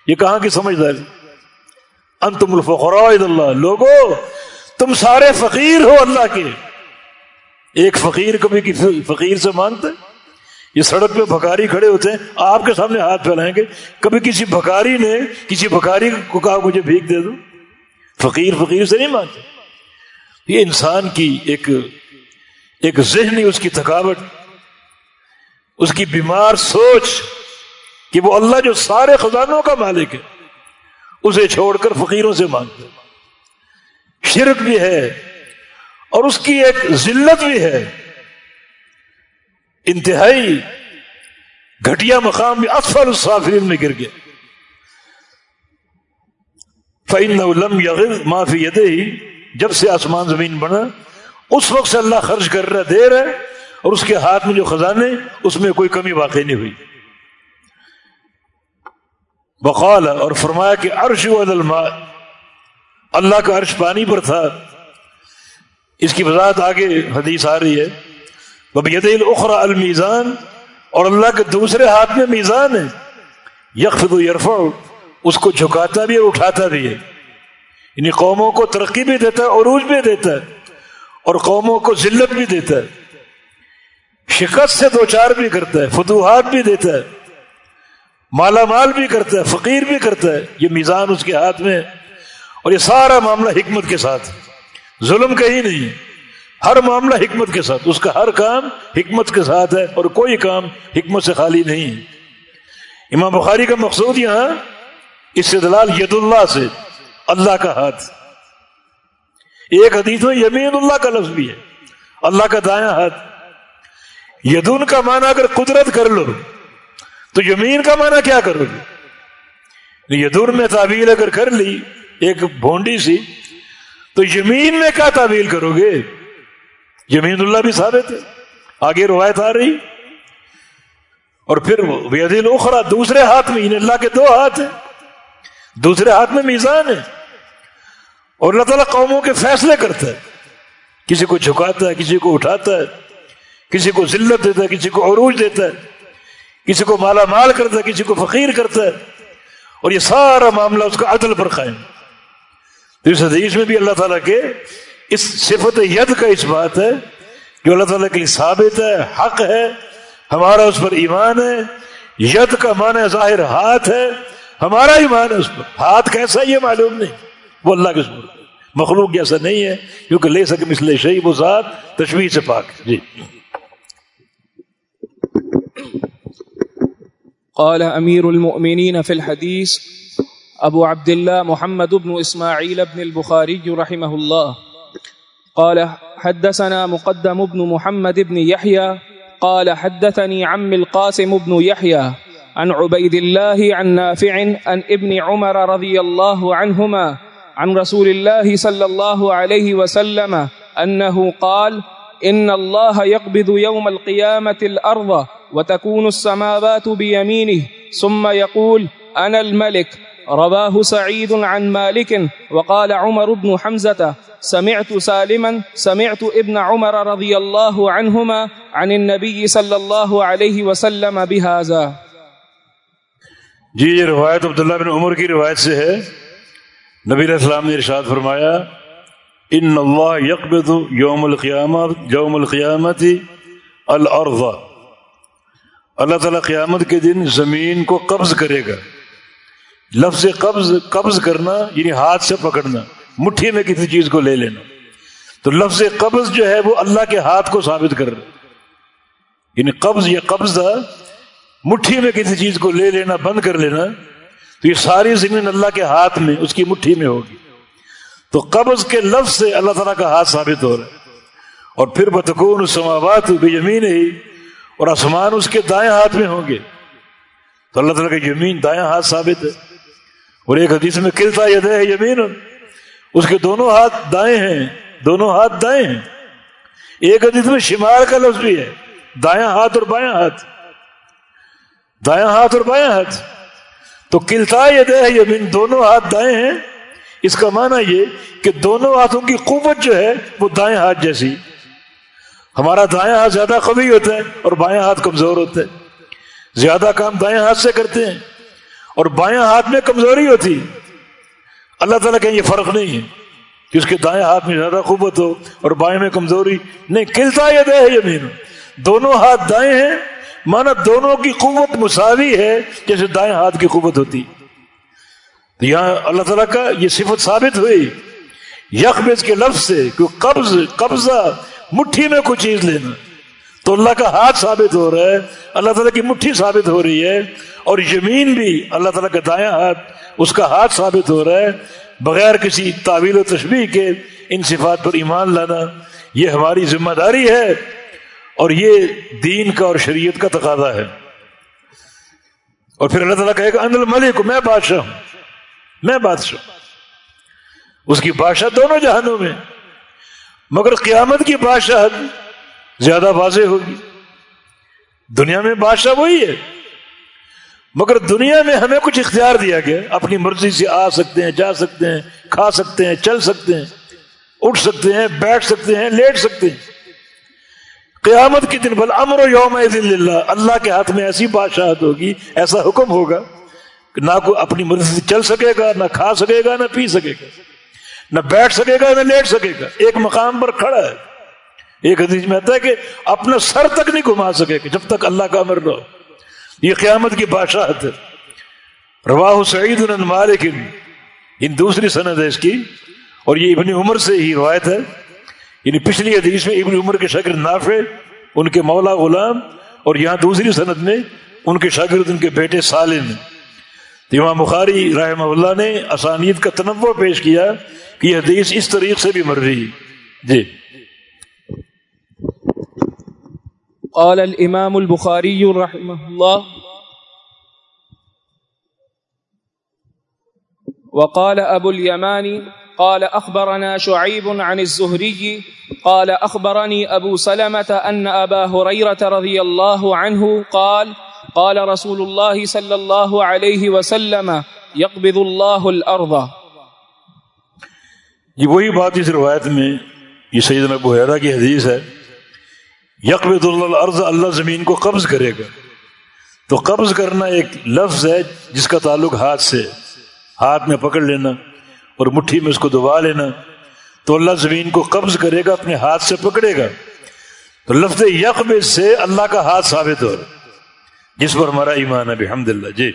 یہ کہاں کی سمجھداری؟ انتم الفقراء اللہ۔ لوگو، تم سارے فقیر ہو اللہ کے۔ ایک فقیر کبھی کسی فقیر سے مانگتے یہ سڑک پہ بھکاری کھڑے ہوتے ہیں، آپ کے سامنے ہاتھ پھیلائیں گے۔ کبھی کسی بھکاری نے، کسی بھکاری کو کہا، مجھے بھیگ دے دو۔ فقیر فقیر سے نہیں مانتے یہ انسان کی ایک ایک ذہنی اس کی تھکاوٹ، اس کی بیمار سوچ کہ وہ اللہ جو سارے خزانوں کا مالک ہے، اسے چھوڑ کر فقیروں سے مانگتے شرک بھی ہے اور اس کی ایک ذلت بھی ہے۔ انتہائی گھٹیا مقام بھی اصفر الصافرین میں گر گیا۔ فعن لم یغز معافی یدے ہی جب سے آسمان زمین بنا، اس وقت سے اللہ خرچ کر رہا، دے رہا اور اس کے ہاتھ میں جو خزانے، اس میں کوئی کمی واقع نہیں ہوئی۔ بقال اور فرمایا کہ عرش و اللہ کا عرش پانی پر تھا۔ اس کی وضاحت آگے حدیث آ رہی ہے۔ اخرا المیزان اور اللہ کے دوسرے ہاتھ میں میزان ہے۔ یکفد یرفع، اس کو جھکاتا بھی اور اٹھاتا بھی ہے۔ یعنی قوموں کو ترقی بھی دیتا ہے، عروج بھی دیتا ہے، اور قوموں کو ذلت بھی دیتا ہے۔ شکست سے دو چار بھی کرتا ہے، فتوحات بھی دیتا ہے۔ مالا مال بھی کرتا ہے، فقیر بھی کرتا ہے۔ یہ میزان اس کے ہاتھ میں اور یہ سارا معاملہ حکمت کے ساتھ ہے۔ ظلم کہیں نہیں۔ ہر معاملہ حکمت کے ساتھ، اس کا ہر کام حکمت کے ساتھ ہے اور کوئی کام حکمت سے خالی نہیں۔ ہے امام بخاری کا مقصود یہاں اس سے دلال ید اللہ سے، اللہ کا ہاتھ۔ ایک حدیث میں یمین اللہ کا لفظ بھی ہے، اللہ کا دایاں ہاتھ۔ یدون کا معنی اگر قدرت کر لو، تو یمین کا معنی کیا کرو گے؟ یدون میں تعبیر اگر کر لی، ایک بھونڈی سی تو یمین میں کیا تعبیر کرو گے؟ یمین اللہ بھی ثابت ہے۔ آگے روایت آ رہی۔ اور پھر اخرا دوسرے ہاتھ میں یعنی اللہ کے دو ہاتھ ہیں۔ دوسرے ہاتھ میں میزان ہے۔ اور اللہ تعالیٰ قوموں کے فیصلے کرتا ہے۔ کسی کو جھکاتا ہے، کسی کو اٹھاتا ہے۔ کسی کو ذلت دیتا ہے، کسی کو عروج دیتا ہے۔ کسی کو مالا مال کرتا ہے، کسی کو فقیر کرتا ہے۔ اور یہ سارا معاملہ اس کا عدل پر قائم۔ تو اس حدیث میں بھی اللہ تعالیٰ کے اس صفت ید کا اس بات ہے جو اللہ تعالیٰ کے لیے ثابت ہے، حق ہے، ہمارا اس پر ایمان ہے، ید کا معنی ظاہر ہاتھ ہے، ہمارا ایمان ہے اس پر۔ ہاتھ کیسا یہ معلوم نہیں۔ وہ اللہ کے سور مخلوق جیسا نہیں ہے، کیونکہ لے سکے مسلے شہی وہ ذات تشویش سے پاک جی۔ قال امیر المؤمنین فی الحدیث ابو عبد الله محمد بن اسماعيل بن البخاري رحمه الله قال، حدثنا مقدم بن محمد بن يحيى قال حدثني عم القاسم بن يحيى عن عبيد الله عن نافع، عن ابن عمر رضي الله عنهما عن رسول الله صلى الله عليه وسلم أنه قال إن الله يقبض يوم القيامة الأرض وتكون السماوات بيمينه ثم يقول أنا الملك رواه سعيد عن مالك وقال عمر بن حمزة، سمعت سالما، سمعت ابن عمر رضي الله عنهما عن النبي صلى الله عليه وسلم بهذا. جی یہ روایت عبداللہ بن عمر کی روایت سے ہے۔ نبی علیہ السلام نے ارشاد فرمایا، ان اللہ یقبض یوم القیامت یوم القیامت الارض. اللہ تعالیٰ قیامت کے دن زمین کو قبض کرے گا۔ لفظ قبض قبض کرنا یعنی ہاتھ سے پکڑنا، مٹھی میں کسی چیز کو لے لینا۔ تو لفظ قبض جو ہے وہ اللہ کے ہاتھ کو ثابت کر رہا یعنی قبض یا قبضہ، مٹھی میں کسی چیز کو لے لینا، بند کر لینا، تو یہ ساری زمین اللہ کے ہاتھ میں، اس کی مٹھی میں ہوگی۔ تو قبض کے لفظ سے اللہ تعالیٰ کا ہاتھ ثابت ہو رہا ہے۔ اور پھر بتکون سماوات بھی یمین ہی اور آسمان اس کے دائیں ہاتھ میں ہوں گے۔ تو اللہ تعالیٰ کا یمین دائیں ہاتھ ثابت ہے۔ اور ایک حدیث میں کلتا ید ہے یمین۔ اس کے دونوں ہاتھ دائیں ہیں، دونوں ہاتھ دائیں ہیں۔ ایک حدیث میں شمار کا لفظ بھی ہے دایاں ہاتھ اور بایاں ہاتھ۔ دایاں ہاتھ اور بایاں ہاتھ۔ تو کلتا ید ہے یمین، دونوں ہاتھ دائیں ہیں۔ اس کا معنی یہ کہ دونوں ہاتھوں کی قوت جو ہے وہ دائیں ہاتھ جیسی۔ ہمارا دائیں ہاتھ زیادہ قوی ہوتا ہے اور بایاں ہاتھ کمزور ہوتا ہے۔ زیادہ کام دائیں ہاتھ سے کرتے ہیں۔ اور بایاں ہاتھ میں کمزوری ہوتی۔ اللہ تعالیٰ کہ یہ فرق نہیں ہے کہ اس کے دائیں ہاتھ میں زیادہ قوت ہو اور بائیں میں کمزوری۔ نہیں کلتا یہ دے یمین دونوں ہاتھ دائیں ہیں، مانا دونوں کی قوت مساوی ہے جیسے دائیں ہاتھ کی قوت ہوتی۔ تو یہاں اللہ تعالیٰ کا یہ صفت ثابت ہوئی۔ یک کے لفظ سے کہ قبض، قبضہ، مٹھی میں کوئی چیز لینا۔ تو اللہ کا ہاتھ ثابت ہو رہا ہے، اللہ تعالیٰ کی مٹھی ثابت ہو رہی ہے اور زمین بھی اللہ تعالیٰ کا دایاں ہاتھ اس کا ہاتھ ثابت ہو رہا ہے۔ بغیر کسی تعویل و تشبیح کے ان صفات پر ایمان لانا یہ ہماری ذمہ داری ہے اور یہ دین کا اور شریعت کا تقاضا ہے۔ اور پھر اللہ تعالیٰ کہے گا اندر ملک، میں بادشاہ ہوں، میں بادشاہ اس کی بادشاہ دونوں جہانوں میں مگر قیامت کی بادشاہ زیادہ واضح ہوگی۔ دنیا میں بادشاہ وہی ہے۔ مگر دنیا میں ہمیں کچھ اختیار دیا گیا۔ اپنی مرضی سے آ سکتے ہیں، جا سکتے ہیں، کھا سکتے ہیں، چل سکتے ہیں، اٹھ سکتے ہیں، بیٹھ سکتے ہیں، لیٹ سکتے ہیں۔ قیامت کے دن بل امر و یوم اللہ اللہ کے ہاتھ میں ایسی بادشاہت ہوگی، ایسا حکم ہوگا کہ نہ کوئی اپنی مرضی سے چل سکے گا، نہ کھا سکے گا، نہ پی سکے گا۔ نہ بیٹھ سکے گا، نہ لیٹ سکے گا۔ ایک مقام پر کھڑا ہے۔ ایک حدیث میں آتا ہے کہ اپنا سر تک نہیں گھما سکے گا جب تک اللہ کا امر رہو یہ قیامت کی بادشاہت ہے۔ رواہ سعید مالک ان دوسری سند ہے اس کی۔ اور یہ ابن عمر سے ہی روایت ہے۔ یعنی پچھلی حدیث میں ابن عمر کے شاگرد نافع، ان کے مولا غلام، اور یہاں دوسری سند میں ان کے شاگرد، ان کے بیٹے سالم۔ امام بخاری رحمہ اللہ نے اسانید کا تنوع پیش کیا کہ یہ حدیث اس طریق سے بھی مر رہی جی۔ قال الامام البخاري رحمه الله وقال ابو اليماني قال اخبرنا شعيب عن الزهري قال اخبرني ابو سلمة ان ابا هريرة رضي الله عنه قال قال رسول الله صلى الله عليه وسلم يقبض الله الارض یہ وہی بات اس روایت میں یہ سیدنا ابو حیرہ کی حدیث ہے یقبض اللہ عرض اللہ زمین کو قبض کرے گا۔ تو قبض کرنا ایک لفظ ہے جس کا تعلق ہاتھ سے، ہاتھ میں پکڑ لینا اور مٹھی میں اس کو دبا لینا۔ تو اللہ زمین کو قبض کرے گا، اپنے ہاتھ سے پکڑے گا۔ تو لفظ یقب سے اللہ کا ہاتھ ثابت ہو۔ رہا جس پر ہمارا ایمان ہے الحمد للہ جی۔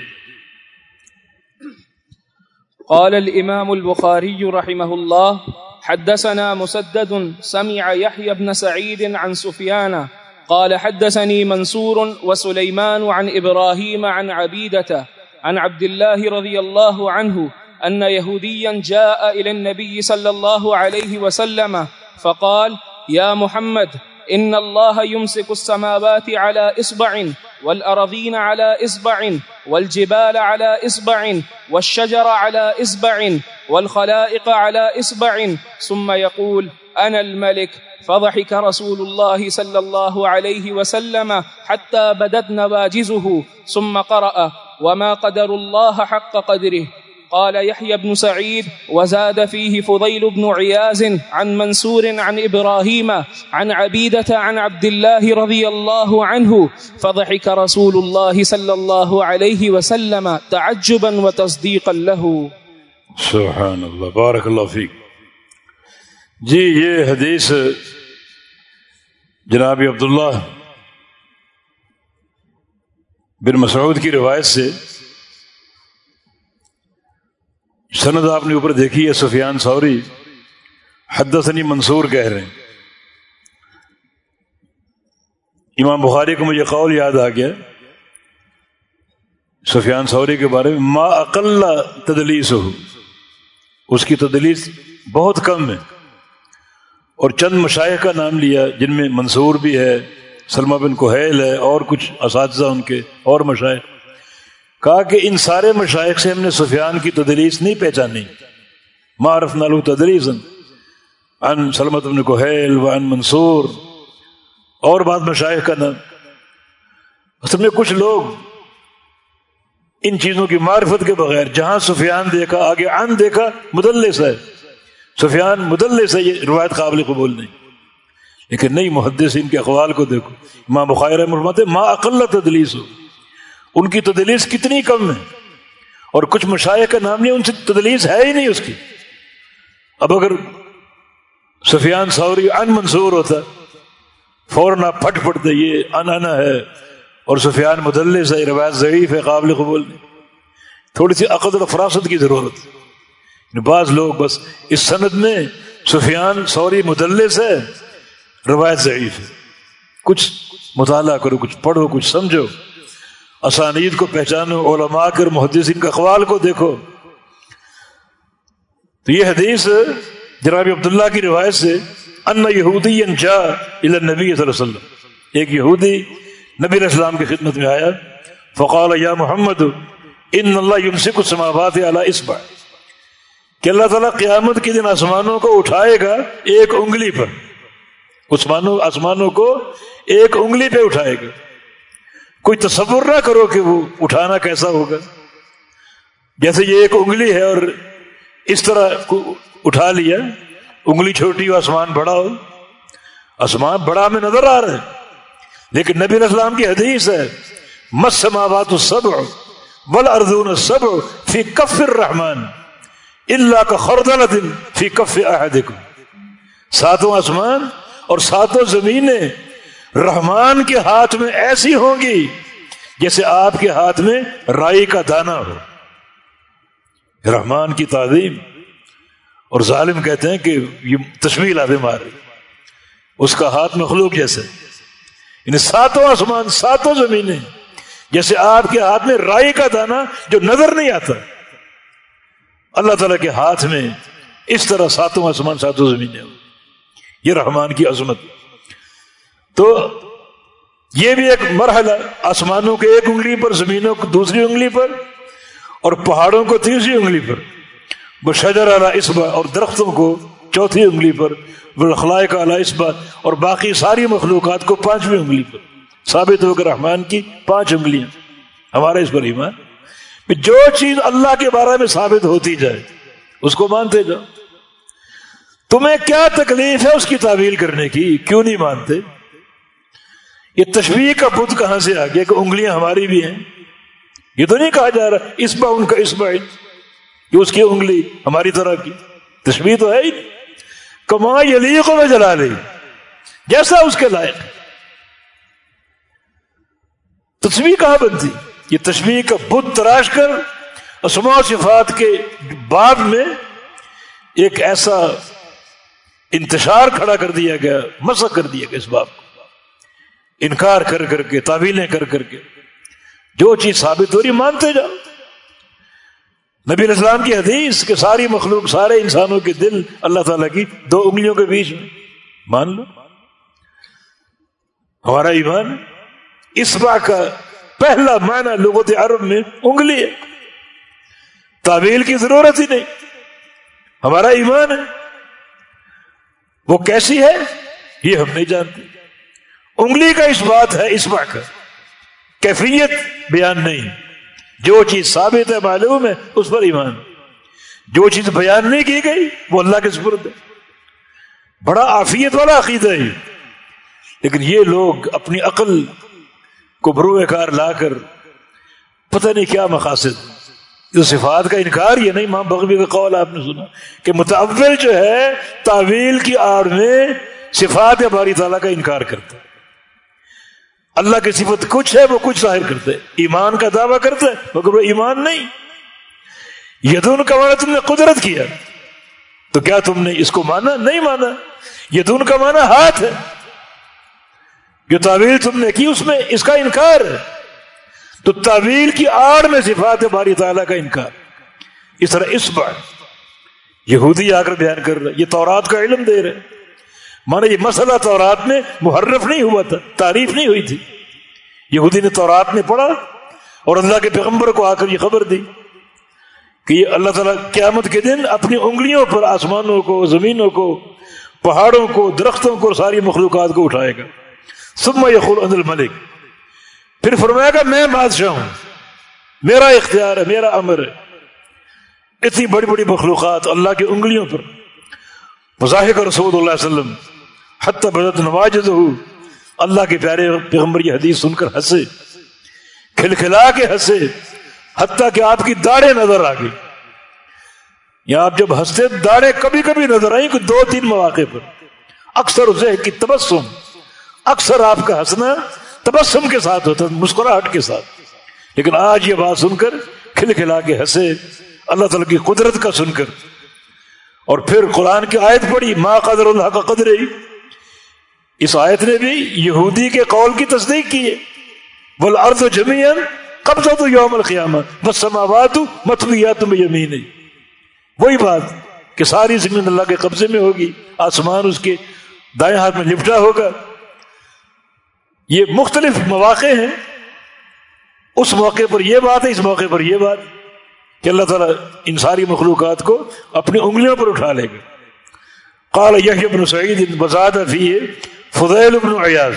قال الإمام البخاري رحمه الله حدثنا مسدد سمع يحيى بن سعيد عن سفيان قال حدثني منصور وسليمان عن إبراهيم عن عبيدة عن عبد الله رضي الله عنه أن يهوديا جاء إلى النبي صلى الله عليه وسلم فقال، يا محمد، إن الله يمسك السماوات على إصبع والأرضين على إصبع والجبال على إصبع والشجر على إصبع والخلائق على إصبع، ثم يقول، أنا الملك، فضحك رسول الله صلى الله عليه وسلم حتى بدت نواجزه ثم قرأ، وما قدر الله حق قدره. قال يحيى بن سعيد، وزاد فيه فضيل بن عياز عن منصور عن إبراهيم عن عبيدة عن عبد الله رضي الله عنه، فضحك رسول الله صلى الله عليه وسلم تعجبا وتصديقا له. سبحان اللہ بارک اللہ فیک۔ جی یہ حدیث جناب عبداللہ بن مسعود کی روایت سے سند آپ نے اوپر دیکھی ہے، سفیان سوری حدثنی منصور کہہ رہے ہیں۔ امام بخاری کو مجھے قول یاد آ گیا سفیان سوری کے بارے میں، ما اقل تدلیس ہو اس کی تدلیس بہت کم ہے۔ اور چند مشائق کا نام لیا، جن میں منصور بھی ہے، سلمہ بن کوہیل ہے، اور کچھ اساتذہ ان کے اور مشائق کہا کہ ان سارے مشائق سے ہم نے سفیان کی تدلیس نہیں پہچانی۔ معرف نالو تدلیس ان سلمت بن کوہیل و ان منصور۔ اور بعد مشائق کا نام۔ اصل میں کچھ لوگ ان چیزوں کی معرفت کے بغیر، جہاں سفیان دیکھا، آگے ان دیکھا، مدلس ہے۔ سفیان مدلس ہے، یہ روایت قابل قبول نہیں۔ لیکن نہیں محدث ان کے اقوال کو دیکھو۔ ماں بخیر مرمت ماں اقل تدلیس ہو ان کی تدلیس کتنی کم ہے۔ اور کچھ مشاعر کا نام نہیں، ان سے تدلیس ہے ہی نہیں اس کی۔ اب اگر سفیان سوری ان منصور ہوتا، فوراً آپ پھٹ پڑتے یہ ان انا ہے۔ اور سفیان مدلس ہے روایت ضعیف ہے، قابل قبول نہیں۔ تھوڑی سی عقد و فراست کی ضرورت یعنی بعض لوگ بس اس سند میں سفیان سوری مدلس ہے، روایت ضعیف ہے۔ کچھ مطالعہ کرو، کچھ پڑھو، کچھ سمجھو۔ اسانید کو پہچانو، علماء کر محدثین کا اقوال کو دیکھو۔ تو یہ حدیث جناب عبداللہ کی روایت سے، ان یہودی جا نبی صلی اللہ علیہ وسلم ایک یہودی نبی علیہ السلام کی خدمت میں آیا، فقال یا محمد، ان اللہ یمسک السماوات علی اسبع کہ اللہ تعالیٰ قیامت کے دن آسمانوں کو اٹھائے گا ایک انگلی پر۔ آسمانوں آسمانوں کو ایک انگلی پہ اٹھائے گا۔ کوئی تصور نہ کرو کہ وہ اٹھانا کیسا ہوگا۔ جیسے یہ ایک انگلی ہے اور اس طرح اٹھا لیا، انگلی چھوٹی ہو، آسمان بڑا ہو۔ آسمان بڑا میں نظر آ رہا ہے۔ لیکن نبی السلام کی حدیث ہے، مس مابات سب بل اردون سب فی کف الرحمان اللہ کا خردل دن فی کف احدکم ساتوں آسمان اور ساتوں زمینیں رحمان کے ہاتھ میں ایسی ہوں گی جیسے آپ کے ہاتھ میں رائی کا دانا ہو۔ رحمان کی تعظیم۔ اور ظالم کہتے ہیں کہ یہ تشمیل آدھے مارے اس کا ہاتھ مخلوق جیسے۔ یعنی ساتوں آسمان ساتوں زمینیں جیسے آپ کے ہاتھ میں رائی کا دانا جو نظر نہیں آتا۔ اللہ تعالیٰ کے ہاتھ میں اس طرح ساتوں آسمان ساتوں زمینیں یہ رحمان کی عظمت۔ تو یہ بھی ایک مرحلہ، آسمانوں کے ایک انگلی پر، زمینوں کو دوسری انگلی پر اور پہاڑوں کو تیسری انگلی پر۔ وہ شجر اعلیٰ اسبا اور درختوں کو چوتھی انگلی پر اخلاق کا اعلیٰ اسبا اور باقی ساری مخلوقات کو پانچویں انگلی پر۔ ثابت ہو کر رحمان کی پانچ انگلیاں۔ ہمارا اس پر ایمان جو چیز اللہ کے بارے میں ثابت ہوتی جائے، اس کو مانتے جاؤ۔ تمہیں کیا تکلیف ہے اس کی تعویل کرنے کی؟ کیوں نہیں مانتے؟ یہ تشویح کا بت کہاں سے آ گیا کہ انگلیاں ہماری بھی ہیں؟ یہ تو نہیں کہا جا رہا اسبا ان کا اسبا کہ اس کی انگلی ہماری طرح کی۔ تشویح تو ہے ہی کما یلی کو میں جلا لی جیسا اس کے لائق۔ تصویر کہاں بنتی؟ یہ تشویح کا بت تراش کر اسما صفات کے بعد میں ایک ایسا انتشار کھڑا کر دیا گیا مسق کر دیا گیا اس باپ کو۔ انکار کر کر کے، تعویلیں کر کر کے۔ جو چیز ثابت ہو رہی مانتے جاؤ۔ نبی الاسلام کی حدیث کہ ساری مخلوق، سارے انسانوں کے دل اللہ تعالیٰ کی دو انگلیوں کے بیچ میں۔ مان لو۔ ہمارا ایمان اس بات کا پہلا معنی لغت عرب میں انگلی ہے۔ تعویل کی ضرورت ہی نہیں۔ ہمارا ایمان ہے۔ وہ کیسی ہے؟ یہ ہم نہیں جانتے۔ انگلی کا اس بات ہے، اس بات کا۔ کیفیت بیان نہیں۔ جو چیز ثابت ہے معلوم ہے، اس پر ایمان۔ جو چیز بیان نہیں کی گئی، وہ اللہ کے سپرد ہے۔ بڑا آفیت والا عقیدہ ہے۔ لیکن یہ لوگ اپنی عقل کو بروئے کار لا کر پتہ نہیں کیا مقاصد۔ جو صفات کا انکار، یہ نہیں ماں بغبی کا قول آپ نے سنا کہ متعول جو ہے، تعویل کی آڑ میں صفات یا باری تعالیٰ کا انکار کرتا ہے۔ اللہ کی صفت کچھ ہے، وہ کچھ ظاہر کرتے ایمان کا دعویٰ کرتے مگر وہ ایمان نہیں۔ یدون کا مانا تم نے قدرت کیا۔ تو کیا تم نے اس کو مانا؟ نہیں مانا۔ یہ دون کا مانا ہاتھ ہے۔ جو تعویل تم نے کی اس میں اس کا انکار ہے۔ تو تعویل کی آڑ میں صفات ہے، باری تعالیٰ کا انکار۔ اس طرح اس بار یہودی آ کر بیان کر رہا یہ تورات کا علم دے رہے مانا یہ مسئلہ تورات میں محرف نہیں ہوا تھا، تعریف نہیں ہوئی تھی۔ یہودی نے تورات میں پڑھا اور اللہ کے پیغمبر کو آ کر یہ خبر دی کہ یہ اللہ تعالیٰ قیامت کے دن اپنی انگلیوں پر آسمانوں کو، زمینوں کو، پہاڑوں کو، درختوں کو، ساری مخلوقات کو اٹھائے گا۔ سما یقول عند الملک۔ پھر فرمائے گا، میں بادشاہ ہوں۔ میرا اختیار ہے، میرا امر ہے۔ اتنی بڑی بڑی مخلوقات اللہ کی انگلیوں پر۔ مظاہر رسول اللہ علیہ وسلم حتی بدت نواز ہو اللہ کے پیارے پیغمبر کی حدیث سن کر ہنسے۔ کھلکھلا کے ہنسے۔ حتیٰ کہ آپ کی داڑیں نظر آ گئی یا آپ جب ہنستے داڑیں کبھی کبھی نظر آئیں کہ دو تین مواقع پر۔ اکثر اسے کی تبسم۔ اکثر آپ کا ہنسنا تبسم کے ساتھ ہوتا مسکراہٹ کے ساتھ۔ لیکن آج یہ بات سن کر کھل کھلا کے ہنسے۔ اللہ تعالی کی قدرت کا سن کر۔ اور پھر قرآن کی آیت پڑی ما قدر اللہ کا قدر ہی اس آیت نے بھی یہودی کے قول کی تصدیق کی ہے. بول ارد و جمین کب تو یوم القیامہ بس سماوات متویات میں یمین وہی بات کہ ساری زمین اللہ کے قبضے میں ہوگی، آسمان اس کے دائیں ہاتھ میں لپٹا ہوگا. یہ مختلف مواقع ہیں. اس موقع پر یہ بات ہے، اس موقع پر یہ بات کہ اللہ تعالیٰ ان ساری مخلوقات کو اپنی انگلیوں پر اٹھا لے گا. قال ابن سعید بزاد فی فضیل ابن عیاض۔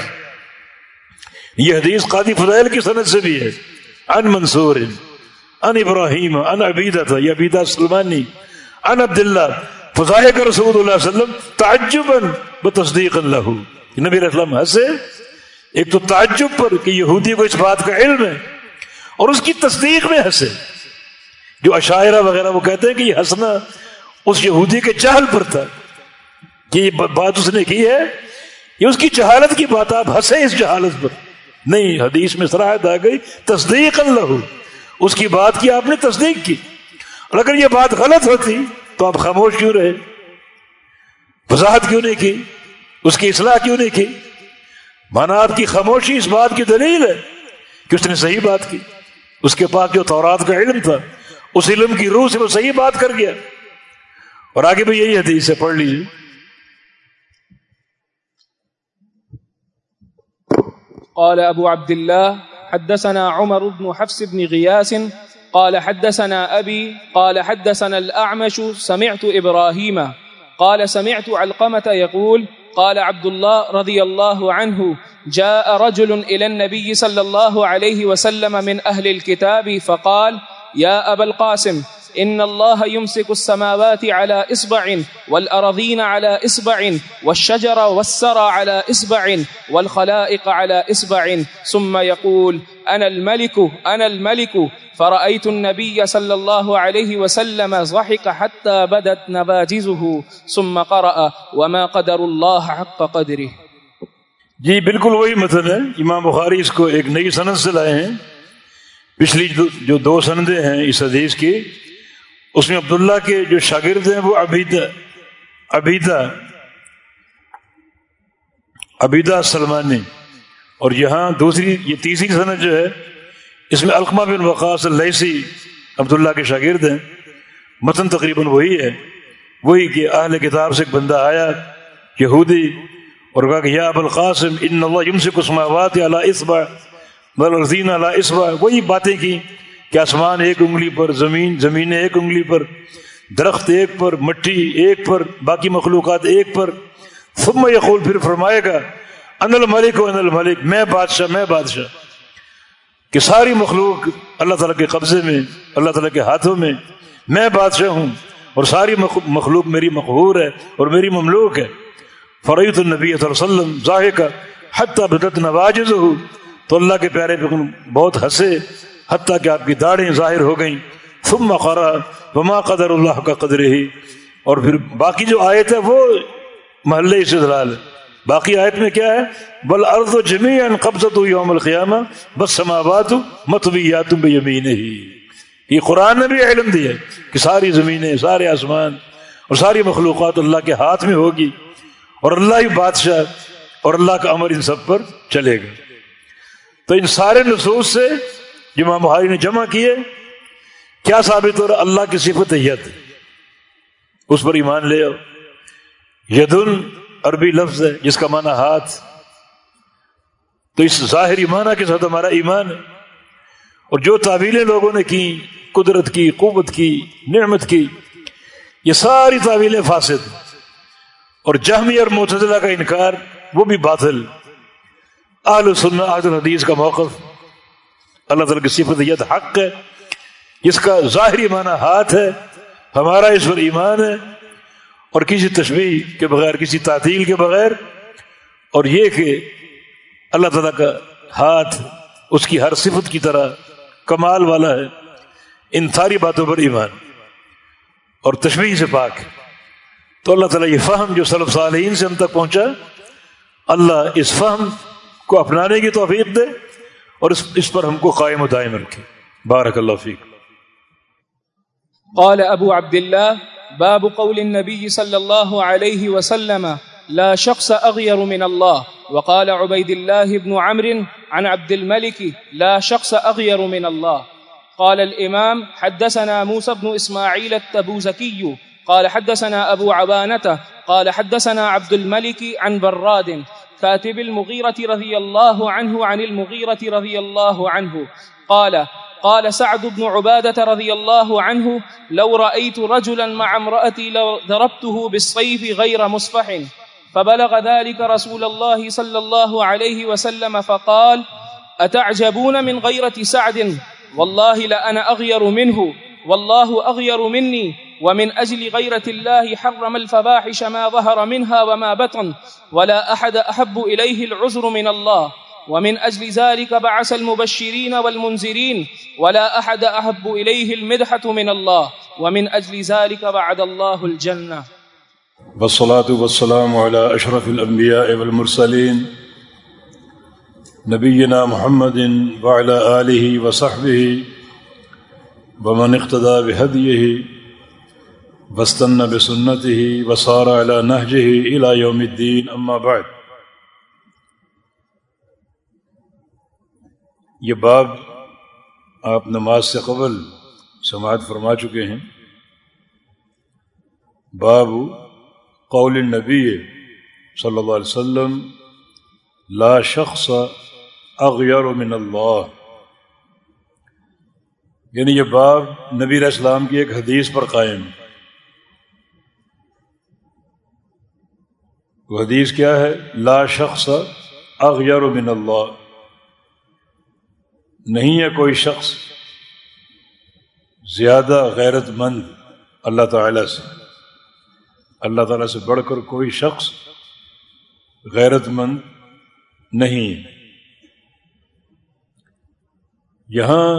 یہ حدیث قاضی فضیل کی صنعت سے بھی ہے۔ ان منصور ان ابراہیم ان عبیدہ تھا یہ عبیدہ سلمانی ان عبداللہ۔ فضائے کا رسول اللہ علیہ وسلم تعجبا بتصدیق اللہ نبی رسلم ہنسے ایک تو تعجب پر کہ یہودی کو اس بات کا علم ہے اور اس کی تصدیق میں ہنسے جو عشاعرہ وغیرہ وہ کہتے ہیں کہ یہ ہنسنا اس یہودی کے چہل پر تھا۔ کہ یہ بات اس نے کی ہے۔ یہ اس کی جہالت کی بات آپ ہنسے اس جہالت پر۔ نہیں، حدیث میں سراہد آ گئی تصدیق اللہ۔ اس کی بات کی آپ نے تصدیق کی۔ اور اگر یہ بات غلط ہوتی تو آپ خاموش کیوں رہے؟ وضاحت کیوں نہیں کی؟ اس کی اصلاح کیوں نہیں کی؟ مانا آپ کی خاموشی اس بات کی دلیل ہے کہ اس نے صحیح بات کی۔ اس کے پاس جو تورات کا علم تھا، اس علم کی روح سے وہ صحیح بات کر گیا۔ اور آگے بھی یہی حدیث ہے، پڑھ لیجیے قال ابو عبد الله حدثنا عمر بن حفص بن غياس قال حدثنا ابي قال حدثنا الاعمش، سمعت ابراهيم قال سمعت علقمه يقول قال عبد الله رضي الله عنه جاء رجل الى النبي صلى الله عليه وسلم من اهل الكتاب فقال يا ابا القاسم ان الله يمسك السماوات على اصبع والارضين على اصبع والشجر والسرى على اصبع والخلائق على اصبع ثم يقول انا الملك انا الملك. فرأيت النبي صلى الله عليه وسلم ضحك حتى بدت نباجزه. ثم قرأ وما قدر الله حق قدره. جی بالکل وہی متن ہے۔ امام بخاری اس کو ایک نئی سند سے لائے ہیں۔ پچھلی جو دو سندیں ہیں اس حدیث کی اس میں عبداللہ کے جو شاگرد ہیں وہ عبیدہ عبیدہ عبیدہ سلمانی۔ اور یہاں دوسری، یہ تیسری صنعت جو ہے، اس میں القمہ بن وقاص السی عبداللہ کے شاگرد ہیں۔ متن تقریباً وہی ہے۔ وہی کہ اہل کتاب سے ایک بندہ آیا، یہودی، اور کہا کہ یا اب القاسم، ان اللہ یم سے کسماوات اللہ اسبا بلرزین اللہ اسبا وہی باتیں کی۔ کہ آسمان ایک انگلی پر، زمین زمین ایک انگلی پر، درخت ایک پر، مٹی ایک پر، باقی مخلوقات ایک پر۔ ثم یقول، پھر فرمائے گا، ان الملک و ان الملک، میں بادشاہ میں بادشاہ۔ کہ ساری مخلوق اللہ تعالیٰ کے قبضے میں، اللہ تعالیٰ کے ہاتھوں میں میں بادشاہ ہوں اور ساری مخلوق میری مقبور ہے اور میری مملوک ہے۔ فریت النبی صلی اللہ علیہ وسلم ظاہر کا حتیٰ بدت نواز ہوں تو اللہ کے پیارے پہ بہت ہنسے۔ حتیٰ کہ آپ کی داڑھیں ظاہر ہو گئیں۔ ثم قرا وما قدر اللہ کا قدر ہی اور پھر باقی جو آیت ہے وہ محلے سے دلال ہے۔ باقی آیت میں کیا ہے؟ بل ارض و جمی قبضت یوم القیامہ، بس سماوات متویات یمین ہی یہ قرآن نے بھی علم دیا کہ ساری زمینیں، سارے آسمان اور ساری مخلوقات اللہ کے ہاتھ میں ہوگی اور اللہ ہی بادشاہ اور اللہ کا امر ان سب پر چلے گا۔ تو ان سارے نصوص سے جمع بہاری نے جمع کیے، کیا ثابت ہو رہا اللہ کی صفت ید۔ اس پر ایمان لے آؤ۔ یدن عربی لفظ ہے، جس کا معنی ہاتھ۔ تو اس ظاہر ایمانہ کے ساتھ ہمارا ایمان ہے۔ اور جو تعویلیں لوگوں نے کی، قدرت کی، قوت کی، نعمت کی، یہ ساری تعویلیں فاسد۔ اور جہمی اور متضلہ کا انکار، وہ بھی باطل۔ آل سننا آج الحدیث کا موقف۔ اللہ تعالیٰ کی صفت ید حق ہے، جس کا ظاہری معنی ہاتھ ہے، ہمارا اس پر ایمان ہے۔ اور کسی تشبیح کے بغیر، کسی تعطیل کے بغیر، اور یہ کہ اللہ تعالیٰ کا ہاتھ اس کی ہر صفت کی طرح کمال والا ہے، ان ساری باتوں پر ایمان۔ اور تشبیح سے پاک تو اللہ تعالیٰ یہ فہم جو صلف صالحین سے ہم تک پہنچا، اللہ اس فہم کو اپنانے کی توفیق دے۔ اور اس, اس پر ہم کو قائم و دائم رکھے بارک اللہ فیق قال ابو عبد الله باب قول النبي صلى الله عليه وسلم لا شخص أغير من الله وقال عبيد الله بن عمرو عن عبد الملك لا شخص أغير من الله قال الإمام حدثنا موسى بن إسماعيل التبوزكي قال حدثنا أبو عبانة قال حدثنا عبد الملك عن براد۔ كاتب المغيرة رضي الله عنه عن المغيرة رضي الله عنه. قال قال سعد بن عبادة رضي الله عنه، لو رأيت رجلا مع امرأتي لضربته بالصيف غير مصفح. فبلغ ذلك رسول الله صلى الله عليه وسلم فقال، أتعجبون من غيرة سعد؟ والله لأنا أغير منه، والله أغير مني. ومن أجل غيرة الله حرم الفواحش ما ظهر منها وما بطن، ولا أحد أحب إليه العذر من الله. ومن أجل ذلك بعث المبشرين والمنذرين، ولا أحد أحب إليه المدحة من الله. ومن أجل ذلك بعد الله الجنة. والصلاة والسلام على أشرف الأنبياء والمرسلين، نبينا محمد وعلى آله وصحبه ومن اقتدى بهديه واستنى بسنته وصار على نهجه إلى يوم الدين، أما بعد. یہ باب آپ نماز سے قبل سماعت فرما چکے ہیں۔ باب قول النبی صلی اللہ علیہ وسلم، لا شخص اغیر من اللہ یعنی یہ باب نبی علیہ السلام کی ایک حدیث پر قائم۔ وہ حدیث کیا ہے؟ لا شخص اغیر من اللہ. نہیں ہے کوئی شخص زیادہ غیرت مند اللہ تعالی سے. اللہ تعالیٰ سے بڑھ کر کوئی شخص غیرت مند نہیں یہاں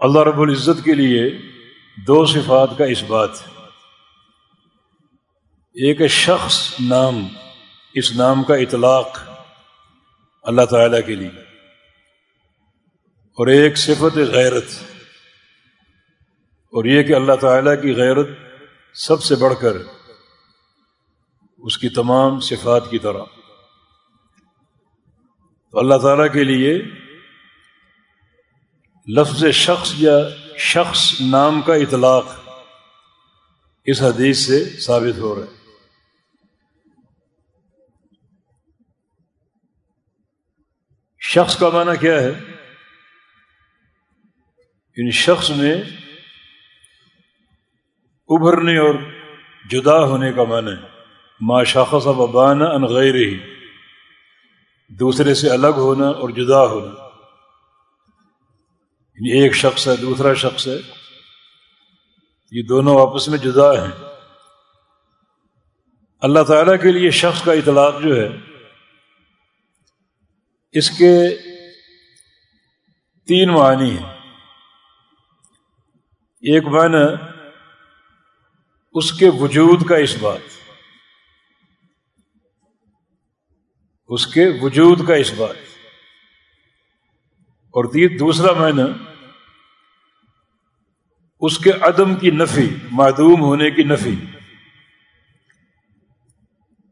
اللہ رب العزت کے لیے دو صفات کا اس بات ہے. ایک شخص نام، اس نام کا اطلاق اللہ تعالیٰ کے لیے۔ اور ایک صفت غیرت۔ اور یہ کہ اللہ تعالیٰ کی غیرت سب سے بڑھ کر اس کی تمام صفات کی طرح۔ تو اللہ تعالیٰ کے لیے لفظ شخص یا شخص نام کا اطلاق اس حدیث سے ثابت ہو رہا ہے۔ شخص کا معنی کیا ہے؟ ان شخص میں ابھرنے اور جدا ہونے کا معنی ہے۔ ما شخص ابان ان غیر ہی دوسرے سے الگ ہونا اور جدا ہونا۔ یعنی ایک شخص ہے، دوسرا شخص ہے۔ یہ دونوں آپس میں جدا ہیں۔ اللہ تعالیٰ کے لیے شخص کا اطلاق جو ہے اس کے تین معنی ہیں۔ ایک معنی اس کے وجود کا اس بات۔ اس کے وجود کا اس بات۔ اور دوسرا معنی اس کے عدم کی نفی، معدوم ہونے کی نفی۔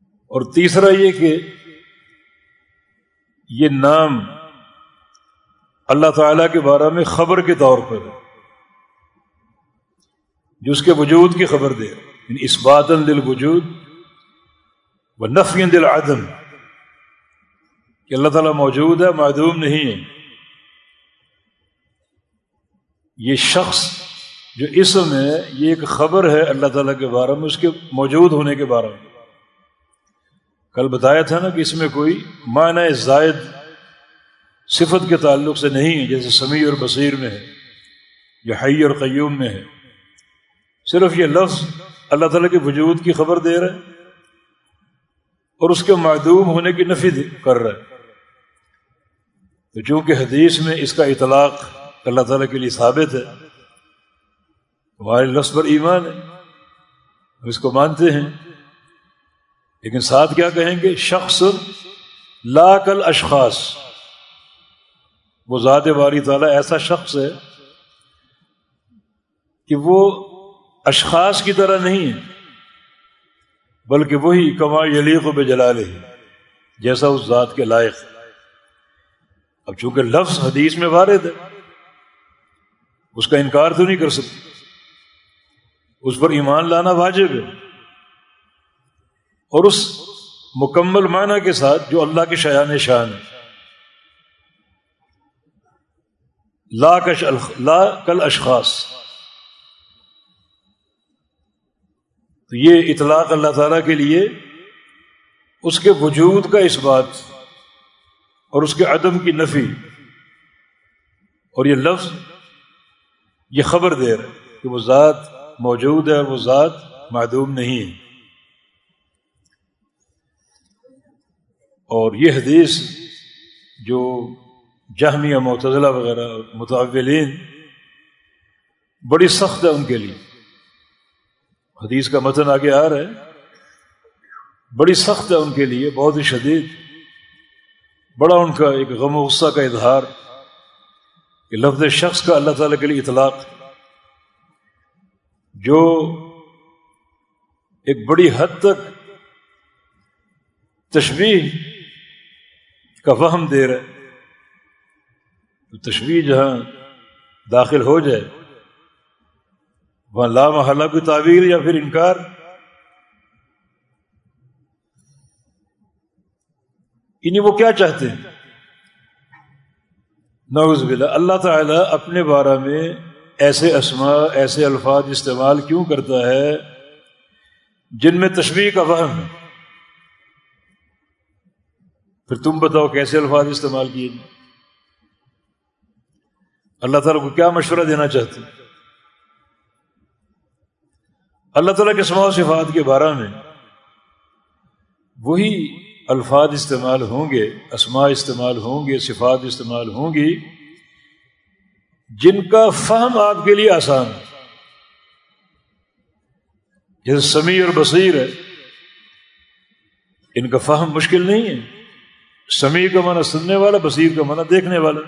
اور تیسرا یہ کہ یہ نام اللہ تعالی کے بارے میں خبر کے طور پر ہے، جو اس کے وجود کی خبر دے۔ یعنی اس بات دل وجود و نفی دل عدم کہ اللہ تعالیٰ موجود ہے، معدوم نہیں ہے۔ یہ شخص جو اسم ہے، یہ ایک خبر ہے اللہ تعالیٰ کے بارے میں، اس کے موجود ہونے کے بارے میں۔ کل بتایا تھا نا کہ اس میں کوئی معنی زائد صفت کے تعلق سے نہیں ہے، جیسے سمیع اور بصیر میں ہے، یا حی اور قیوم میں ہے۔ صرف یہ لفظ اللہ تعالیٰ کے وجود کی خبر دے رہا ہے اور اس کے معدوم ہونے کی نفی کر رہا ہے۔ تو چونکہ حدیث میں اس کا اطلاق اللہ تعالیٰ کے لیے ثابت ہے ہمارے لفظ پر ایمان ہے۔ ہم اس کو مانتے ہیں۔ لیکن ساتھ کیا کہیں گے؟ شخص لا کل اشخاص وہ ذات باری تعالیٰ ایسا شخص ہے کہ وہ اشخاص کی طرح نہیں ہے، بلکہ وہی کما یلیق و بے جلال جیسا اس ذات کے لائق۔ اب چونکہ لفظ حدیث میں وارد ہے، اس کا انکار تو نہیں کر سکتے۔ اس پر ایمان لانا واجب ہے۔ اور اس مکمل معنی کے ساتھ جو اللہ کے شیان شان۔ لا کش لا کل اشخاص۔ تو یہ اطلاق اللہ تعالیٰ کے لیے اس کے وجود کا اس بات اور اس کے عدم کی نفی۔ اور یہ لفظ، یہ خبر دے رہا کہ وہ ذات موجود ہے اور وہ ذات معدوم نہیں ہے۔ اور یہ حدیث جو جہمیہ معتضلہ وغیرہ، متعولین بڑی سخت ہے ان کے لیے۔ حدیث کا متن آگے آ رہا ہے۔ بڑی سخت ہے ان کے لیے، بہت ہی شدید۔ بڑا ان کا ایک غم و غصہ کا اظہار کہ لفظ شخص کا اللہ تعالیٰ کے لیے اطلاق، جو ایک بڑی حد تک تشبیح کا وہم دے رہا تو تشبیح جہاں داخل ہو جائے۔ وہاں لا محلہ کی تعبیر یا پھر انکار۔ انہیں وہ کیا چاہتے ہیں؟ نوز باللہ، اللہ تعالیٰ اپنے بارے میں ایسے اسما ایسے الفاظ استعمال کیوں کرتا ہے جن میں تشبیح کا وہم ہے؟ پھر تم بتاؤ کیسے الفاظ استعمال کیے جائیں؟ اللہ تعالیٰ کو کیا مشورہ دینا چاہتے ہیں؟ اللہ تعالیٰ کے سما صفات کے بارے میں وہی الفاظ استعمال ہوں گے، اسماء استعمال ہوں گے، صفات استعمال ہوں گی جن کا فہم آپ کے لیے آسان ہے۔ جیسے سمیع اور بصیر ہے، ان کا فہم مشکل نہیں ہے۔ سمیع کا معنی سننے والا، بصیر کا معنی دیکھنے والا۔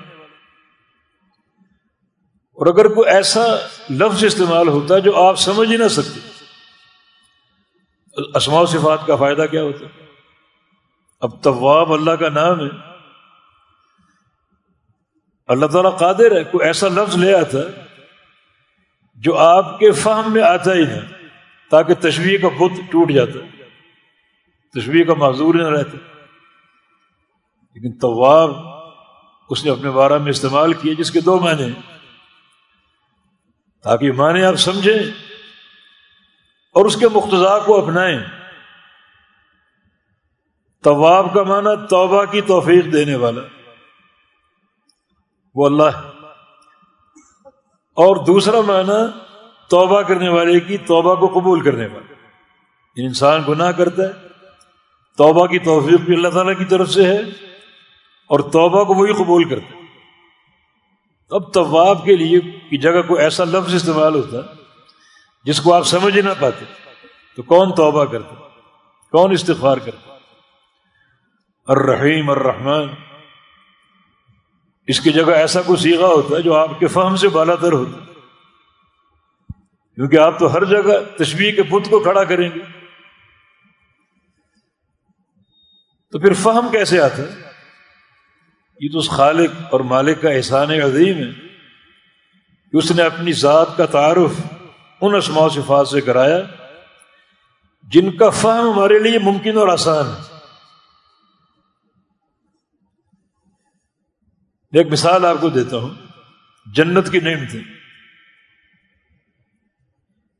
اور اگر کوئی ایسا لفظ استعمال ہوتا ہے جو آپ سمجھ ہی نہ سکتے اسماء و صفات کا فائدہ کیا ہوتا؟ اب طواب اللہ کا نام ہے۔ اللہ تعالیٰ قادر ہے، کوئی ایسا لفظ لے آتا جو آپ کے فہم میں آتا ہی نہیں، تاکہ تشویح کا بت ٹوٹ جاتا، تشویح کا معذور نہ رہتا۔ لیکن طواب اس نے اپنے بارہ میں استعمال کیے جس کے دو معنی تاکہ معنی آپ سمجھیں اور اس کے مقتضا کو اپنائیں۔ طواب کا معنی توبہ کی توفیق دینے والا۔ وہ اللہ۔ اور دوسرا معنی توبہ کرنے والے کی توبہ کو قبول کرنے والا۔ انسان گناہ کرتا ہے۔ توبہ کی توفیق بھی اللہ تعالیٰ کی طرف سے ہے۔ اور توبہ کو وہی قبول کرتا ہے اب طواب کے لیے کی جگہ کو ایسا لفظ استعمال ہوتا جس کو آپ سمجھ ہی نہ پاتے، تو کون توبہ کرتا؟ کون استغفار کرتا؟ الرحیم، الرحمن۔ اس کی جگہ ایسا کوئی سیگا ہوتا ہے جو آپ کے فہم سے بالا تر ہوتا۔ کیونکہ آپ تو ہر جگہ تشبیح کے بت کو کھڑا کریں گے۔ تو پھر فہم کیسے آتا؟ ہے یہ تو اس خالق اور مالک کا احسان عظیم ہے کہ اس نے اپنی ذات کا تعارف ان اسماع صفات سے کرایا جن کا فہم ہمارے لیے ممکن اور آسان ہے۔ ایک مثال آپ کو دیتا ہوں۔ جنت کی نعمتیں۔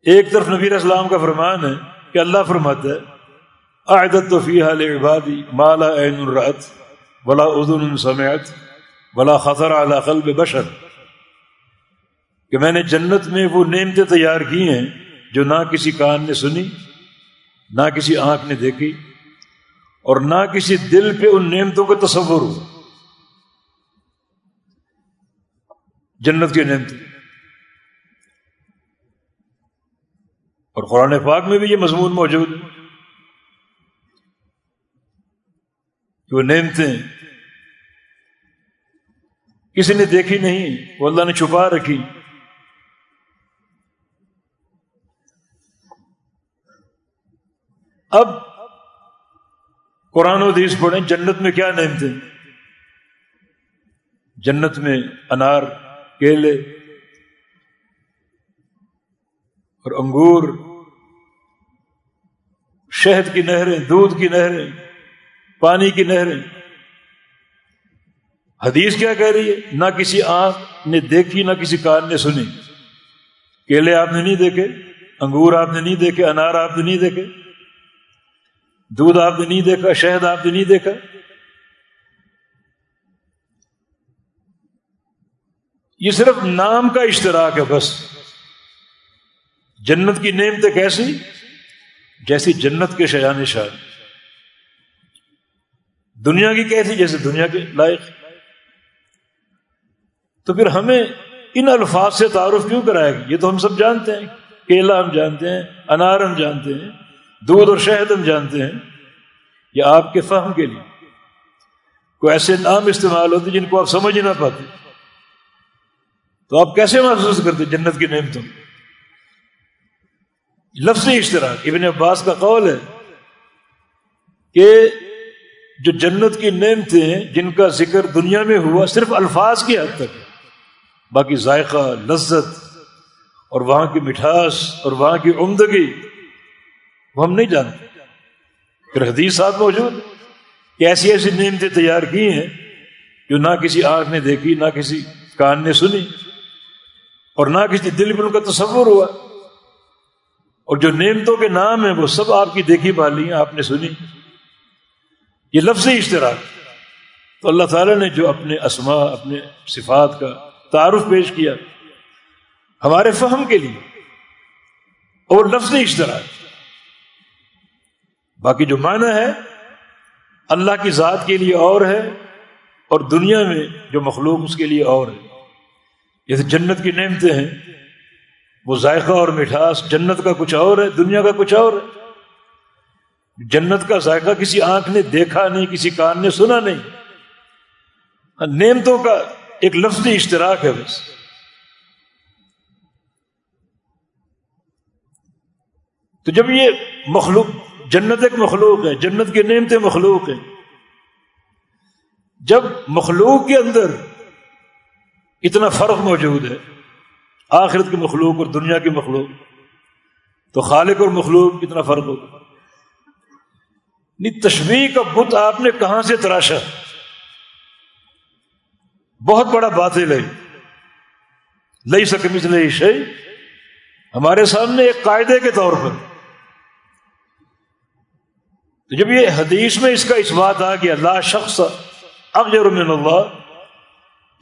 ایک طرف نبی اسلام کا فرمان ہے کہ اللہ فرماتا ہے عدت تو فی حال عبادی مالا عین الرت بلا ادن سمیت بلا خطر اعلی قلب بشر۔ کہ میں نے جنت میں وہ نعمتیں تیار کی ہیں جو نہ کسی کان نے سنی، نہ کسی آنکھ نے دیکھی، اور نہ کسی دل پہ ان نعمتوں کا تصور ہو۔ جنت کی نعمتیں۔ اور قرآن پاک میں بھی یہ مضمون موجود ہے کہ وہ نعمتیں کسی نے دیکھی نہیں، وہ اللہ نے چھپا رکھی۔ اب قرآن و حدیث پڑھیں، جنت میں کیا نعمتیں؟ جنت میں انار، کیلے اور انگور، شہد کی نہریں، دودھ کی نہریں، پانی کی نہریں۔ حدیث کیا کہہ رہی ہے؟ نہ کسی آنکھ نے دیکھی، نہ کسی کان نے سنی۔ کیلے آپ نے نہیں دیکھے، انگور آپ نے نہیں دیکھے، انار آپ نے نہیں دیکھے، دودھ آپ نے نہیں دیکھا، شہد آپ نے نہیں دیکھا۔ یہ صرف نام کا اشتراک ہے بس۔ جنت کی نعمتیں کیسی؟ جیسی جنت کے شیان شان۔ دنیا کی کیسی؟ جیسے دنیا کے لائق۔ تو پھر ہمیں ان الفاظ سے تعارف کیوں کرائے گا؟ یہ تو ہم سب جانتے ہیں۔ کیلا ہم جانتے ہیں، انار ہم جانتے ہیں، دودھ اور شہد ہم جانتے ہیں۔ یہ آپ کے فہم کے لیے۔ کوئی ایسے نام استعمال ہوتے جن کو آپ سمجھ ہی نہ پاتے۔ تو آپ کیسے محسوس کرتے جنت کی نعمتوں؟ لفظ اشتراک، ابن عباس کا قول ہے کہ جو جنت کی نعمتیں جن کا ذکر دنیا میں ہوا، صرف الفاظ کی حد تک۔ باقی ذائقہ، لذت اور وہاں کی مٹھاس اور وہاں کی عمدگی، وہ ہم نہیں جانتے۔ پھر حدیث صاحب موجود کہ ایسی ایسی نعمتیں تیار کی ہیں جو نہ کسی آنکھ نے دیکھی، نہ کسی کان نے سنی اور نہ کسی دل میں ان کا تصور ہوا۔ اور جو نعمتوں کے نام ہیں، وہ سب آپ کی دیکھی بالی ہیں، آپ نے سنی۔ یہ لفظ اشتراک۔ تو اللہ تعالیٰ نے جو اپنے اسما اپنے صفات کا تعارف پیش کیا ہمارے فہم کے لیے اور لفظ اشتراک باقی جو معنی ہے، اللہ کی ذات کے لیے اور ہے اور دنیا میں جو مخلوق اس کے لیے اور ہے۔ جیسے جنت کی نعمتیں ہیں۔ وہ ذائقہ اور مٹھاس، جنت کا کچھ اور ہے، دنیا کا کچھ اور ہے۔ جنت کا ذائقہ کسی آنکھ نے دیکھا نہیں، کسی کان نے سنا نہیں۔ نعمتوں کا ایک لفظی اشتراک ہے بس۔ تو جب یہ مخلوق جنت ایک مخلوق ہے، جنت کی نعمتیں مخلوق ہیں، جب مخلوق کے اندر اتنا فرق موجود ہے، آخرت کی مخلوق اور دنیا کی مخلوق، تو خالق اور مخلوق کتنا فرق ہوگا یعنی تشبیح کا بت آپ نے کہاں سے تراشا؟ بہت بڑا باطل ہے۔ لئی سکمس لئی شے ہمارے سامنے ایک قاعدے کے طور پر۔ تو جب یہ حدیث میں اس کا اس بات آ کہ اللہ شخص اغیر من اللہ،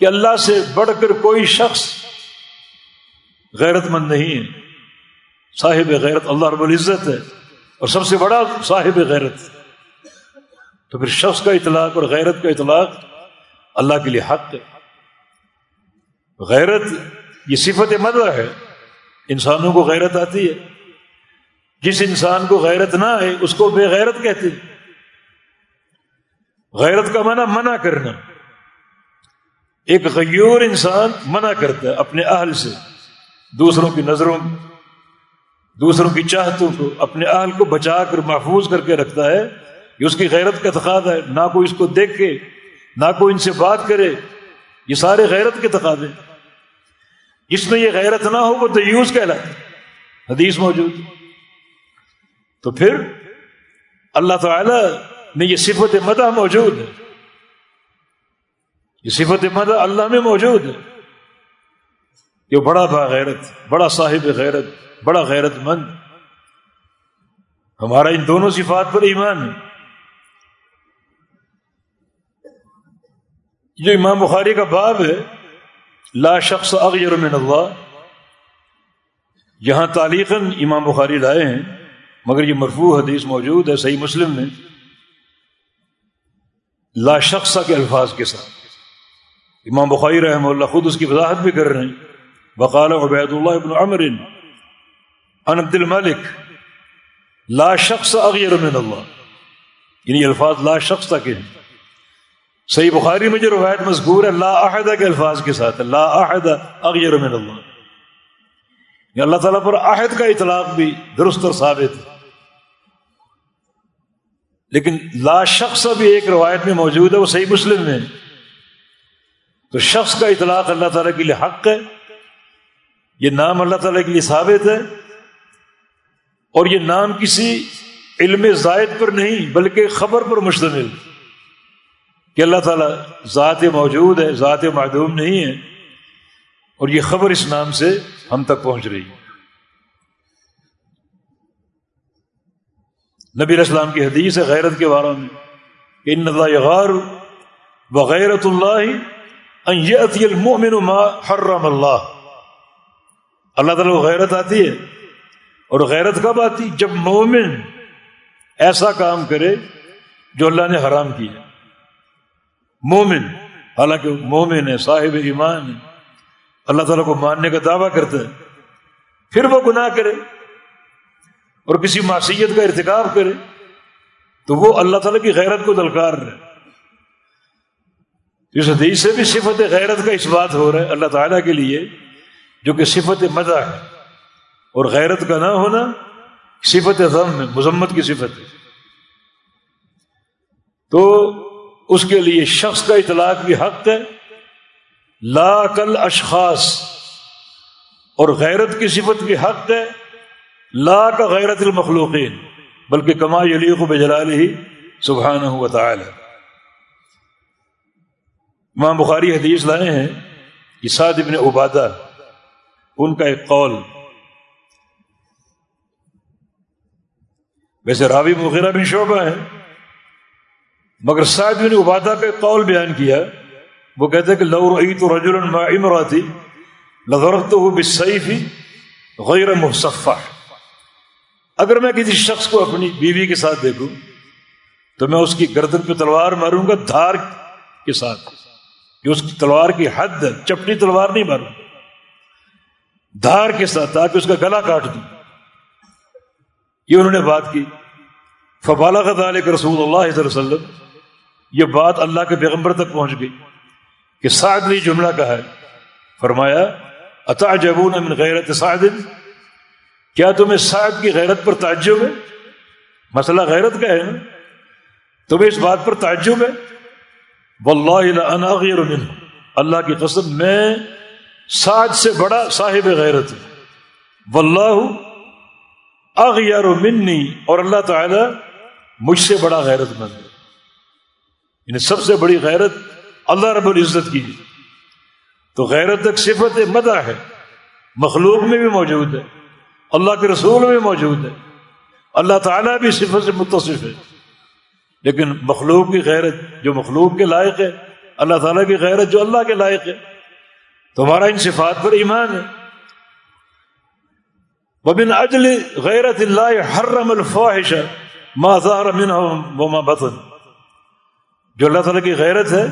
کہ اللہ سے بڑھ کر کوئی شخص غیرت مند نہیں ہے۔ صاحب غیرت اللہ رب العزت ہے اور سب سے بڑا صاحب غیرت۔ تو پھر شخص کا اطلاق اور غیرت کا اطلاق اللہ کے لیے حق. ہے غیرت، یہ صفت مدہ ہے. انسانوں کو غیرت آتی ہے. جس انسان کو غیرت نہ آئے، اس کو بے غیرت کہتے غیرت کا منع منع کرنا. ایک غیور انسان منع کرتا ہے اپنے اہل سے، دوسروں کی نظروں دوسروں کی چاہتوں کو، اپنے اہل کو بچا کر، محفوظ کر کے رکھتا ہے یہ اس کی غیرت کا تقاضا ہے، نہ کوئی اس کو دیکھ کے نہ کوئی ان سے بات کرے، یہ سارے غیرت کے تقاضے جس میں یہ غیرت نہ ہو وہ دیوز کہلاتا حدیث موجود۔ تو پھر اللہ تعالی میں یہ صفت مدح موجود ہے۔ یہ صفت مدح اللہ میں موجود ہے۔ کہ بڑا باغیرت بڑا صاحب غیرت، بڑا غیرت مند۔ ہمارا ان دونوں صفات پر ایمان ہے۔ جو امام بخاری کا باب ہے، لا شخص اغیر من اللہ، یہاں تعلیقاً امام بخاری لائے ہیں، مگر یہ مرفوع حدیث موجود ہے، صحیح مسلم میں۔ لا شخص کے الفاظ کے ساتھ۔ امام بخاری رحمہ اللہ خود اس کی وضاحت بھی کر رہے ہیں۔ وقال عبید اللہ ابن عمر ان عبد الملک، لا شخص اغیر من اللہ۔ یعنی الفاظ لا شخص تک ہیں۔ صحیح بخاری میں جو روایت مذکور ہے، لا عہدہ کے الفاظ کے ساتھ، لا عہدہ اغیر من اللہ۔ یہ اللہ تعالیٰ پر عہد کا اطلاق بھی درست اور ثابت ہے۔ لیکن لا شخص بھی ایک روایت میں موجود ہے، وہ صحیح مسلم میں۔ تو شخص کا اطلاق اللہ تعالیٰ کے لیے حق ہے، یہ نام اللہ تعالیٰ کے لیے ثابت ہے۔ اور یہ نام کسی علم زائد پر نہیں، بلکہ خبر پر مشتمل۔ کہ اللہ تعالیٰ ذات موجود ہے، ذات معدوم نہیں ہے، اور یہ خبر اس نام سے ہم تک پہنچ رہی ہے۔ نبی اسلام کی حدیث ہے غیرت کے بارے میں کہ ان اللہ غار بغیرت اللہ المؤمن ما حرم اللہ اللہ تعالیٰ غیرت آتی ہے، اور غیرت کب آتی؟ جب مومن ایسا کام کرے جو اللہ نے حرام کیا۔ مومن حالانکہ مومن۔ ہے صاحب ایمان ہے۔ اللہ تعالیٰ کو ماننے کا دعویٰ کرتا ہے۔ پھر وہ گناہ کرے اور کسی معصیت کا ارتکاب کرے تو وہ اللہ تعالیٰ کی غیرت کو دلکار رہے۔ اس حدیث سے بھی صفت غیرت کا اس بات ہو رہا ہے اللہ تعالیٰ کے لیے جو کہ صفت مزہ ہے۔ اور غیرت کا نہ ہونا صفت غم ہے مذمت کی صفت ہے۔ تو اس کے لیے شخص کا اطلاق بھی حق ہے۔ لا کل اشخاص، اور غیرت کی صفت بھی حق ہے۔ لا کا غیرت المخلوقین، بلکہ کما یلیق کو بجلال ہی سبحانہ و تعالی امام بخاری حدیث لائے ہیں اساد ابن عبادہ، ان کا ایک قول۔ ویسے راوی مغیرہ بن شعبہ ہے مگر سعد بن عبادہ کا ایک قول بیان کیا، وہ کہتے کہ لو رعیت رجلا ما امراتی لضربته بالسيف غیر مصفح۔ اگر میں کسی شخص کو اپنی بیوی کے ساتھ دیکھوں، تو میں اس کی گردن پہ تلوار ماروں گا، دھار کے ساتھ۔ کہ اس کی تلوار کی حد ہے، چپٹی تلوار نہیں ماروں۔ دھار کے ساتھ، تاکہ اس کا گلا کاٹ دوں۔ یہ انہوں نے بات کی۔ فبالا کا تعلق رسول اللہ صلی اللہ علیہ وسلم۔ یہ بات اللہ کے پیغمبر تک پہنچ گئی کہ سعد نے جملہ کہا ہے، فرمایا اتا جبون من غیرت سعد؟ کیا تمہیں سعد کی غیرت پر تعجب ہے؟ مسئلہ غیرت کا ہے نا؟ تمہیں اس بات پر تعجب ہے؟ واللہ غیر من اللہ کی قسم، میں سعد سے بڑا صاحب غیرت ہوں۔ واللہ اغیر منی اور اللہ تعالی مجھ سے بڑا غیرت مند ہے۔ یعنی سب سے بڑی غیرت اللہ رب العزت کی تو غیرت ایک صفت مدہ ہے۔ مخلوق میں بھی موجود ہے۔ اللہ کے رسول میں موجود ہے۔ اللہ تعالیٰ بھی صفت سے متصف ہے۔ لیکن مخلوق کی غیرت جو مخلوق کے لائق ہے، اللہ تعالیٰ کی غیرت جو اللہ کے لائق ہے۔ تمہارا ان صفات پر ایمان ہے۔ وبن اجل غیرت اللہ حرم الفاحش ما ظہر منهم وما بطن۔ جو اللہ تعالیٰ کی غیرت ہے،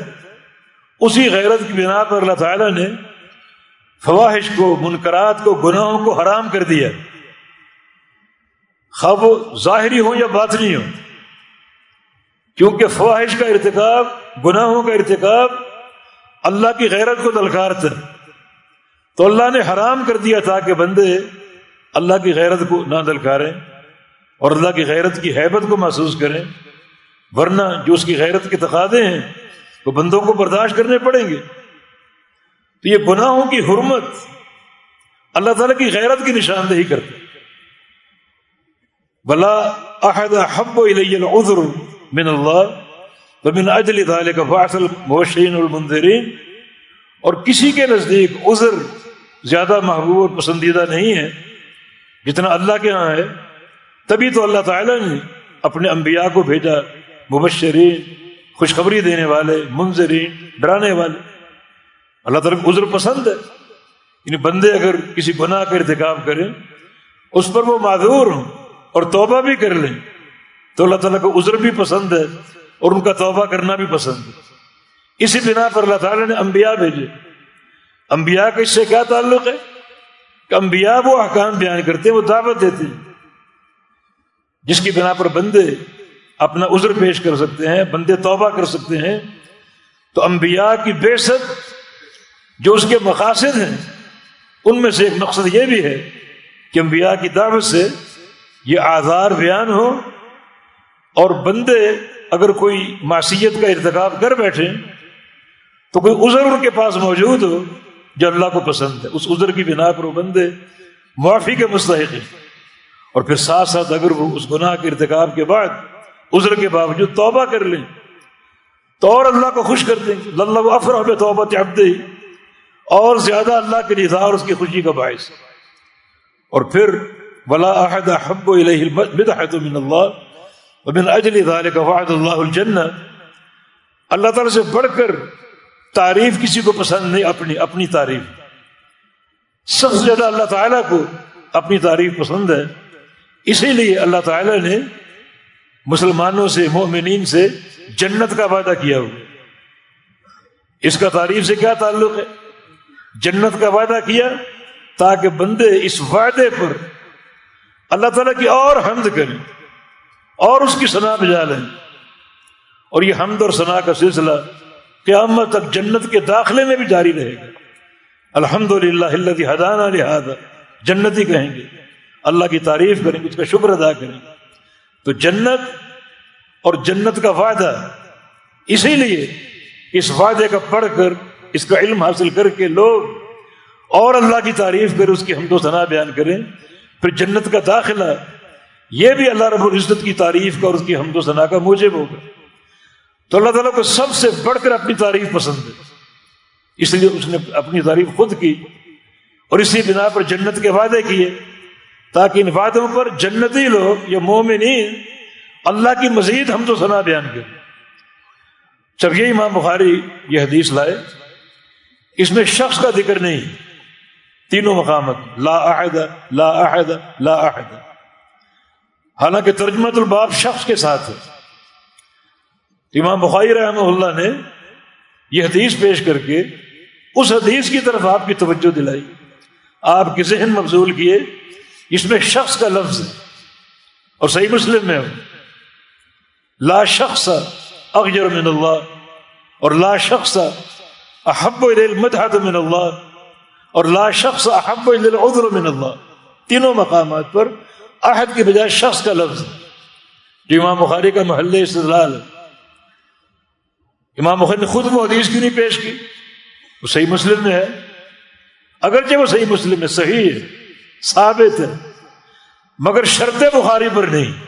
اسی غیرت کی بنا پر اللہ تعالیٰ نے فواہش کو، منکرات کو، گناہوں کو حرام کر دیا۔ خواب وہ ظاہری ہوں یا باطنی ہوں؟ کیونکہ فواہش کا ارتکاب، گناہوں کا ارتکاب اللہ کی غیرت کو دلکارتا تو اللہ نے حرام کر دیا تھا کہ بندے اللہ کی غیرت کو نہ دلکاریں اور اللہ کی غیرت کی حیبت کو محسوس کریں۔ ورنہ جو اس کی غیرت کے تقاضے ہیں، وہ بندوں کو برداشت کرنے پڑیں گے۔ تو یہ گناہوں کی حرمت اللہ تعالیٰ کی غیرت کی نشاندہی کرتے بلا احد حب العذر من اللہ ومن اجل ذلك فاصل موشین المنظرین اور کسی کے نزدیک عذر زیادہ محبوب اور پسندیدہ نہیں ہے۔ جتنا اللہ کے ہاں ہے، تبھی تو اللہ تعالیٰ نے اپنے انبیاء کو بھیجا۔ مبشرین، خوشخبری دینے والے، منظرین، ڈرانے والے۔ اللہ تعالیٰ کو عذر پسند ہے۔ یعنی بندے اگر کسی گناہ کا ارتکاب کریں، اس پر وہ معذور ہوں اور توبہ بھی کر لیں، تو اللہ تعالیٰ کو عذر بھی پسند ہے اور ان کا توبہ کرنا بھی پسند ہے۔ اسی بنا پر اللہ تعالیٰ نے انبیاء بھیجے۔ انبیاء کا اس سے کیا تعلق ہے؟ کہ انبیاء وہ احکام بیان کرتے ہیں، وہ دعوت دیتے ہیں۔ جس کی بنا پر بندے اپنا عذر پیش کر سکتے ہیں، بندے توبہ کر سکتے ہیں۔ تو انبیاء کی بے جو اس کے مقاصد ہیں، ان میں سے ایک مقصد یہ بھی ہے کہ انبیاء کی دعوت سے یہ آزار بیان ہو اور بندے اگر کوئی معصیت کا ارتکاب کر بیٹھے تو کوئی عذر ان کے پاس موجود ہو جو اللہ کو پسند ہے۔ اس عذر کی بنا پر وہ بندے معافی کے مستحق ہیں۔ اور پھر ساتھ ساتھ اگر وہ اس گناہ کے ارتکاب کے بعد عذر کے باوجود توبہ کر لیں۔ تو اور اللہ کو خوش کر دیں۔ گے اللہ افر توبہ ہی اور زیادہ اللہ کے نظار اس کی خوشی کا باعث۔ اور پھر، ولا احد حب من اللہ ومن اجل ذلك وعد اللہ الجنہ اللہ تعالی سے بڑھ کر تعریف کسی کو پسند نہیں، اپنی اپنی تعریف۔ سب سے زیادہ اللہ تعالیٰ کو اپنی تعریف پسند ہے۔ اسی لیے اللہ تعالیٰ نے مسلمانوں سے، مومنین سے جنت کا وعدہ کیا ہوا اس کا تعریف سے کیا تعلق ہے؟ جنت کا وعدہ کیا تاکہ بندے اس وعدے پر اللہ تعالیٰ کی اور حمد کریں اور اس کی صنع بجا لیں۔ اور یہ حمد اور ثنا کا سلسلہ قیامت تک جنت کے داخلے میں بھی جاری رہے گا۔ الحمد للہ اللہ حدانہ لہٰذا، جنتی کہیں گے۔ اللہ کی تعریف کریں گے، اس کا شکر ادا کریں گے۔ تو جنت اور جنت کا وعدہ اسی لیے اس وعدے کا پڑھ کر اس کا علم حاصل کر کے لوگ اور اللہ کی تعریف کر اس کی ہم تو ثنا بیان کریں۔ پھر جنت کا داخلہ یہ بھی اللہ رب العزت کی تعریف کا اور اس کی حمد و ثنا کا موجب ہوگا۔ تو اللہ تعالیٰ کو سب سے بڑھ کر اپنی تعریف پسند ہے۔ اس لیے اس نے اپنی تعریف خود کی اور اسی بنا پر جنت کے وعدے کیے۔ تاکہ ان وعدوں پر جنتی لوگ یا مومنین اللہ کی مزید ہم تو ثنا بیان کریں۔ جب یہ امام بخاری یہ حدیث لائے، اس میں شخص کا ذکر نہیں، تینوں مقامت لا احد لا احد لا احد۔ حالانکہ ترجمت الباب شخص کے ساتھ ہے۔ امام بخاری رحمہ اللہ نے یہ حدیث پیش کر کے اس حدیث کی طرف آپ کی توجہ دلائی۔ آپ کے ذہن مبزول کیے۔ اس میں شخص کا لفظ ہے اور صحیح مسلم میں لا شخص اغجر من اللہ اور لا شخص احب المدحت من اللہ اور لا شخص احب العذر من اللہ۔ تینوں مقامات پر عہد کے بجائے شخص کا لفظ جو امام بخاری کا محل استدلال ہے۔ امام بخاری نے خود وہ حدیث کیوں نہیں پیش کی؟ وہ صحیح مسلم میں ہے۔ اگرچہ وہ صحیح مسلم میں صحیح ہے۔ ثابت ہے۔ مگر شرط بخاری پر نہیں۔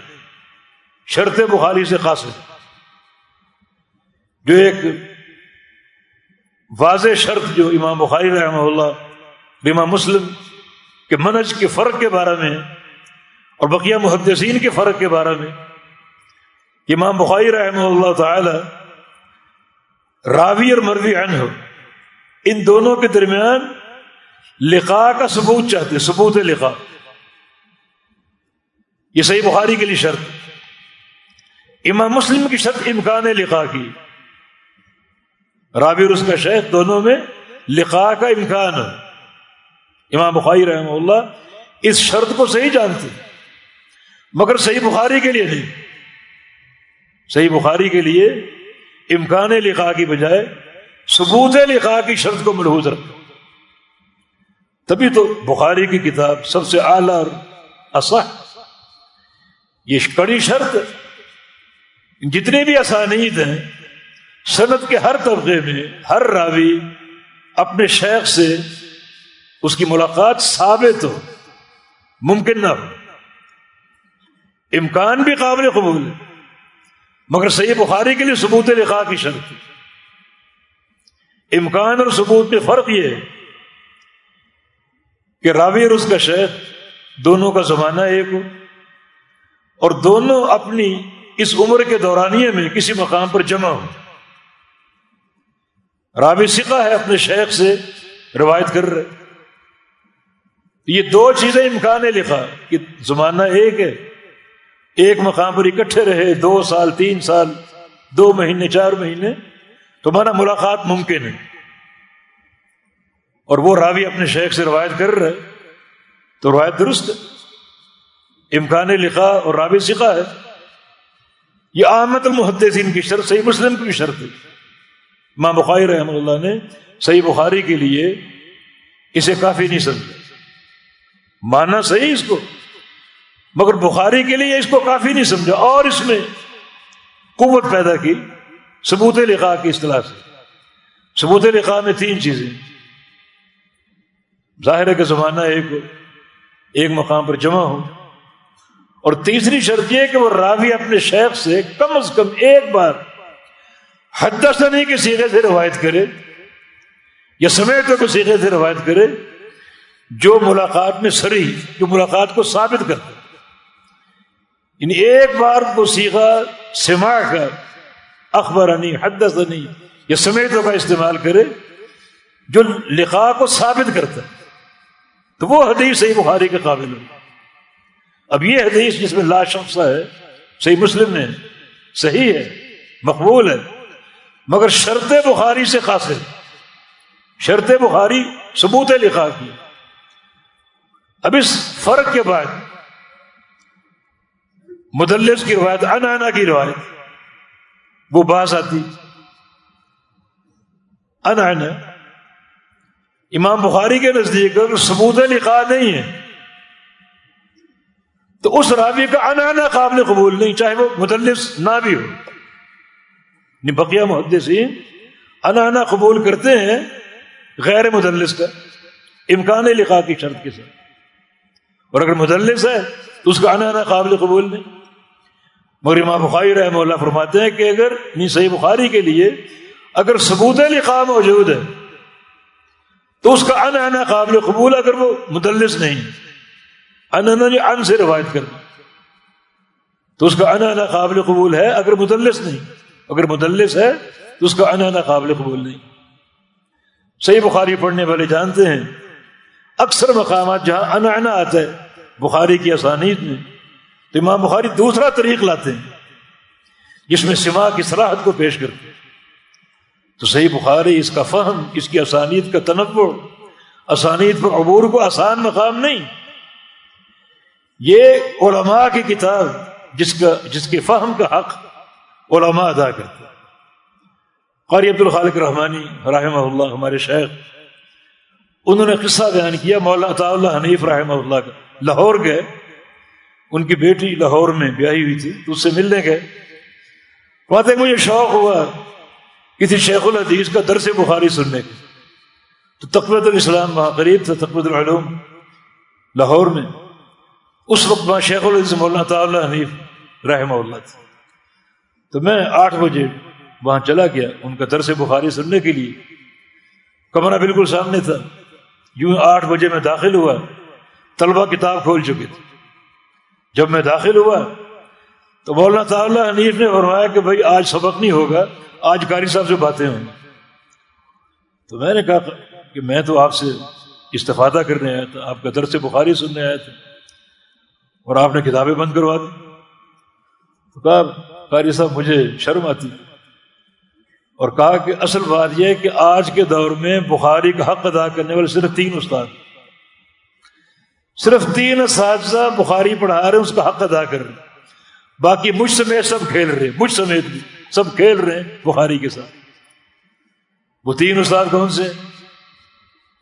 شرط بخاری سے خاص ہے۔ جو ایک واضح شرط جو امام بخاری رحمہ اللہ، امام مسلم کے منج کے فرق کے بارے میں اور بقیہ محدثین کے فرق کے بارے میں امام بخاری رحمہ اللہ تعالی راوی اور مروی عن ہو ان دونوں کے درمیان لقاء کا ثبوت چاہتے ثبوت لقاء۔ یہ صحیح بخاری کے لیے شرط۔ امام مسلم کی شرط امکان لقاء کی۔ رابر اس کا شیخ دونوں میں لقاء کا امکان ہے۔ امام بخاری رحمہ اللہ اس شرط کو صحیح جانتے مگر صحیح بخاری کے لیے نہیں۔ صحیح بخاری کے لیے امکان لقاء کی بجائے ثبوت لقاء کی شرط کو ملحوظ رکھو تبھی تو بخاری کی کتاب سب سے اعلی اور اصح. یہ کڑی شرط جتنے بھی آسانیت ہیں صنعت کے ہر طبقے میں، ہر راوی اپنے شیخ سے اس کی ملاقات ثابت ہو، ممکن نہ ہو۔ امکان بھی قابل قبول ہے، مگر صحیح بخاری کے لیے ثبوت لکھا کی شرط امکان اور ثبوت میں فرق یہ ہے کہ راوی اور اس کا شیخ دونوں کا زمانہ ایک ہو۔ اور دونوں اپنی اس عمر کے دورانیے میں کسی مقام پر جمع ہو راوی سکھا ہے اپنے شیخ سے روایت کر رہے۔ یہ دو چیزیں امکان ہے لکھا کہ زمانہ ایک ہے۔ ایک مقام پر اکٹھے رہے، دو سال، تین سال، دو مہینے، چار مہینے۔ تمہارا ملاقات ممکن ہے۔ اور وہ راوی اپنے شیخ سے روایت کر رہے تو روایت درست ہے۔ امکان لکھا اور راوی سکھا ہے۔ یہ آمد المحدثین کی شرط، صحیح مسلم کی شرط ہے۔ ماں بخاری رحمۃ اللہ نے صحیح بخاری کے لیے اسے کافی نہیں سمجھا۔ مانا صحیح اس کو، مگر بخاری کے لیے اس کو کافی نہیں سمجھا۔ اور اس میں قوت پیدا کی، ثبوت لکھا کی اصطلاح سے۔ ثبوت لکھا میں تین چیزیں۔ ظاہر ہے کہ زمانہ ایک ایک مقام پر جمع ہو۔ اور تیسری شرط یہ کہ وہ راوی اپنے شیخ سے کم از کم ایک بار حد نہیں کے سیرے سے روایت کرے یا سمیت کے سیرے سے روایت کرے جو ملاقات میں سری، جو ملاقات کو ثابت کرتا یعنی ایک بار وہ سیکھا سما کر اخبار نہیں حدث نہیں یا سمیتوں کا استعمال کرے جو لکھا کو ثابت کرتا ہے۔ تو وہ حدیث صحیح بخاری کے قابل ہو اب یہ حدیث جس میں لا شخص ہے، صحیح مسلم میں صحیح ہے، مقبول ہے، مگر شرط بخاری سے خاص ہے۔ شرط بخاری ثبوت لکھا کی اب اس فرق کے بعد، مدلس کی روایت انانا کی روایت، وہ باس آتی۔ انانا امام بخاری کے نزدیک اگر ثبوت لکھا نہیں ہے۔ تو اس راوی کا انانا قابل قبول نہیں، چاہے وہ مدلس نہ بھی ہو۔ یعنی بقیہ محدثین انانا قبول کرتے ہیں غیر مدلس کا، امکان لکھا کی شرط کے ساتھ۔ اور اگر مدلس ہے تو اس کا انانا قابل قبول نہیں۔ مگر امام بخاری رحمہ اللہ فرماتے ہیں کہ اگر نہیں صحیح بخاری کے لیے اگر ثبوت لکھا موجود ہے تو اس کا انانا قابل قبول اگر وہ مدلس نہیں۔ انانا ان سے روایت کر۔ تو اس کا انانا قابل قبول ہے اگر مدلس نہیں۔ اگر مدلس ہے تو اس کا انانا قابل قبول نہیں۔ صحیح بخاری پڑھنے والے جانتے ہیں۔ اکثر مقامات جہاں انانا آتا ہے، بخاری کی آسانیت میں۔ تو امام بخاری دوسرا طریق لاتے ہیں۔ جس میں سما کی صلاحت کو پیش کرتے ہیں۔ تو صحیح بخاری اس کا فہم، اس کی آسانیت کا تنوع۔ آسانیت پر عبور کو آسان مقام نہیں۔ یہ علماء کی کتاب، جس کا، جس کے فہم کا حق علماء ادا کرتے قاری عبد الخالق رحمانی رحمہ اللہ، ہمارے شیخ، انہوں نے قصہ بیان کیا، مولانا تعالیٰ حنیف رحمہ اللہ کا۔ لاہور گئے۔ ان کی بیٹی لاہور میں بیاہی ہوئی تھی، تو اس سے ملنے گئے۔ کہتے مجھے شوق ہوا کسی شیخ الحدیث کا درس بخاری سننے کا تو تقوت الاسلام، وہاں قریب تھا تقوت العلوم، لاہور میں۔ اس وقت وہاں شیخ الحدیث مولانا تعالیٰ حنیف رحمہ اللہ تھا تو میں آٹھ بجے وہاں چلا گیا، ان کا درس بخاری سننے کے لیے۔ کمرہ بالکل سامنے تھا۔ یوں آٹھ بجے میں داخل ہوا، طلبہ کتاب کھول چکے تھے۔ جب میں داخل ہوا، تو مولانا تعالیٰ حنیف نے فرمایا کہ بھائی، آج سبق نہیں ہوگا۔ آج قاری صاحب سے باتیں ہوں، تو میں نے کہا کہ میں تو آپ سے استفادہ کرنے آیا تھا، آپ کا درس بخاری سننے آیا تھا، اور آپ نے کتابیں بند کروا دی۔ تو کہا، قاری صاحب، مجھے شرم آتی۔ اور کہا کہ اصل بات یہ کہ آج کے دور میں بخاری کا حق ادا کرنے والے صرف تین استاد صرف تین اساتذہ بخاری پڑھا رہے ہیں، اس کا حق ادا کر رہے باقی مجھ سمیت سب کھیل رہے مجھ سمیت سب کھیل رہے ہیں بخاری کے ساتھ۔ وہ تین استاد کون سے؟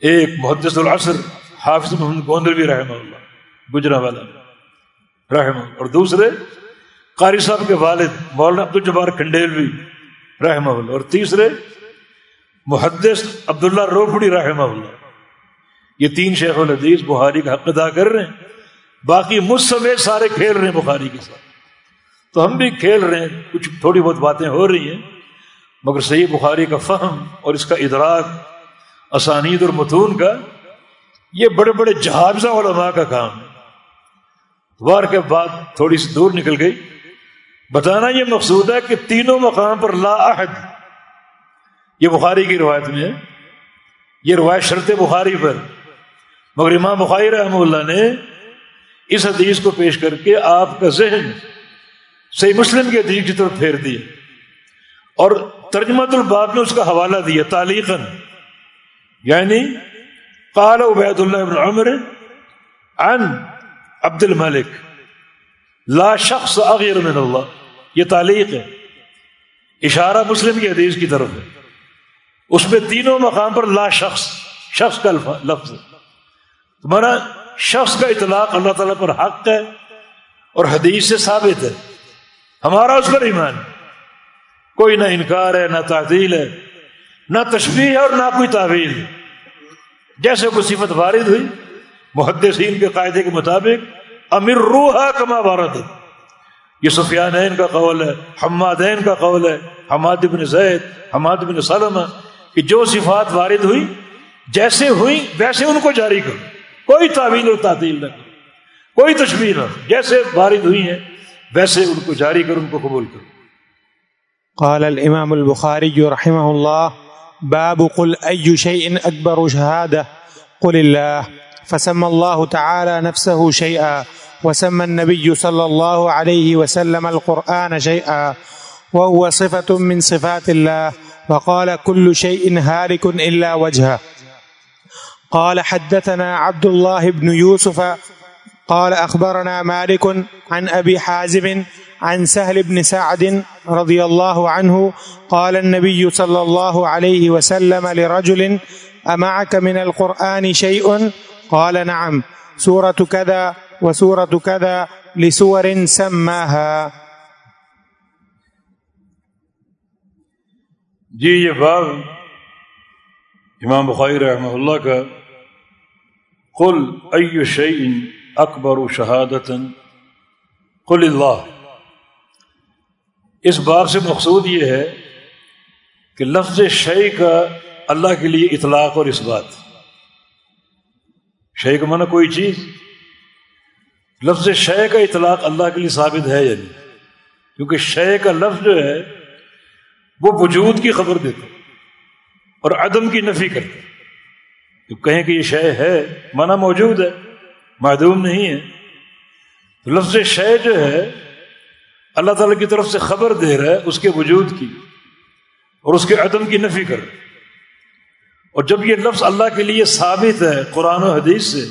ایک محدث العصر، حافظ محمد گوندر بھی رحمہ اللہ گجرا والا رحم اور دوسرے، قاری صاحب کے والد، مولانا عبد الجبار کھنڈیل بھی رحمہ اللہ۔ اور تیسرے، محدث عبداللہ روپڑی رحمہ اللہ۔ یہ تین شیخ الحدیث بخاری کا حق ادا کر رہے ہیں۔ باقی مجھ سمیت سارے کھیل رہے ہیں بخاری کے ساتھ۔ تو ہم بھی کھیل رہے ہیں، کچھ تھوڑی بہت باتیں ہو رہی ہیں، مگر صحیح بخاری کا فہم اور اس کا ادراک، اسانید اور متون کا، یہ بڑے بڑے جہازہ علماء کا کام ہے۔ وار کے بعد تھوڑی سی دور نکل گئی۔ بتانا یہ مقصود ہے کہ تینوں مقام پر لا عہد یہ بخاری کی روایت میں ہے۔ یہ روایت شرط بخاری پر۔ مگر امام بخاری رحمہ اللہ نے اس حدیث کو پیش کر کے آپ کا ذہن صحیح مسلم کے حدیث کی طرف پھیر دیا اور ترجمت الباب میں اس کا حوالہ دیا تعلیقن یعنی قال عبید اللہ ابن عمر عن عبد الملک، لا شخص اغیر من اللہ۔ یہ تعلیق ہے۔ اشارہ مسلم کی حدیث کی طرف ہے۔ اس میں تینوں مقام پر لا شخص شخص کا لفظ ہے۔ تمہارا شخص کا اطلاق اللہ تعالیٰ پر حق ہے اور حدیث سے ثابت ہے۔ ہمارا اس پر ایمان۔ کوئی نہ انکار ہے، نہ تعدیل ہے، نہ تشبیح ہے اور نہ کوئی تعویل۔ جیسے کوئی صفت وارد ہوئی، محدثین کے قاعدے کے مطابق امر روحا کما بارت یہ سفیان کا قول ہے، حمادین کا قول ہے، حماد بن زید، حماد بن سلم کہ جو صفات وارد ہوئی، جیسے ہوئی، ویسے ان کو جاری کرو۔ کوئی تعویل اور تعطیل نہ کوئی تشبیر نہ جیسے وارد ہوئی ہیں ویسے ان کو جاری کرو ان کو قبول کرو قال الامام البخاري رحمه الله باب قل اي شيء اكبر شهاده قل الله فسمى الله تعالى نفسه شيئا وسمى النبي صلى الله عليه وسلم القرآن شيئا وهو صفة من صفات الله وقال كل شيء هالك إلا وجهه قال حدثنا عبد الله بن يوسف قال أخبرنا مالك عن أبي حازم عن سهل بن سعد رضي الله عنه قال النبي صلى الله عليه وسلم لرجل أمعك من القرآن شيء؟ قال نعم، سورة كذا وسورة كذا لسور سماها. جی یہ باب امام بخاری رحمہ اللہ کا قل ای شعین اکبر و شہادت قل اللہ۔ اس باب سے مقصود یہ ہے کہ لفظ شعی کا اللہ کے لیے اطلاق اور اس بات شے کا مانا کوئی چیز۔ لفظ شے کا اطلاق اللہ کے لیے ثابت ہے یعنی کیونکہ شے کا لفظ جو ہے، وہ وجود کی خبر دیتا اور عدم کی نفی کرتا تو کہیں کہ یہ شے ہے مانا موجود ہے۔ معدوم نہیں ہے۔ لفظ شے جو ہے، اللہ تعالی کی طرف سے خبر دے رہا ہے اس کے وجود کی اور اس کے عدم کی نفی کر۔ اور جب یہ لفظ اللہ کے لیے ثابت ہے قرآن و حدیث سے،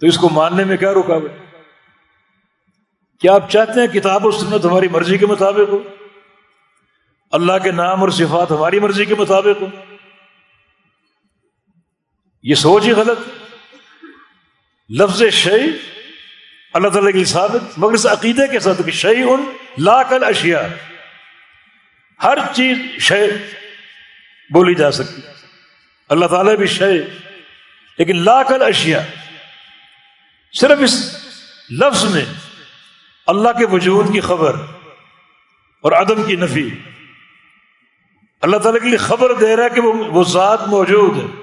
تو اس کو ماننے میں کیا رکاوٹ؟ کیا آپ چاہتے ہیں کتاب و سنت ہماری مرضی کے مطابق ہو؟ اللہ کے نام اور صفات ہماری مرضی کے مطابق ہو؟ یہ سوچ ہی غلط۔ لفظ شعی اللہ تعالیٰ کی ثابت، مگر اس عقیدے کے ساتھ کہ شعی ان لا کل اشیا ہر چیز شے بولی جا سکتی۔ اللہ تعالیٰ بھی شے لیکن لا کل اشیا صرف اس لفظ میں اللہ کے وجود کی خبر اور عدم کی نفی۔ اللہ تعالیٰ کے لیے خبر دے رہا ہے کہ وہ ذات موجود ہے۔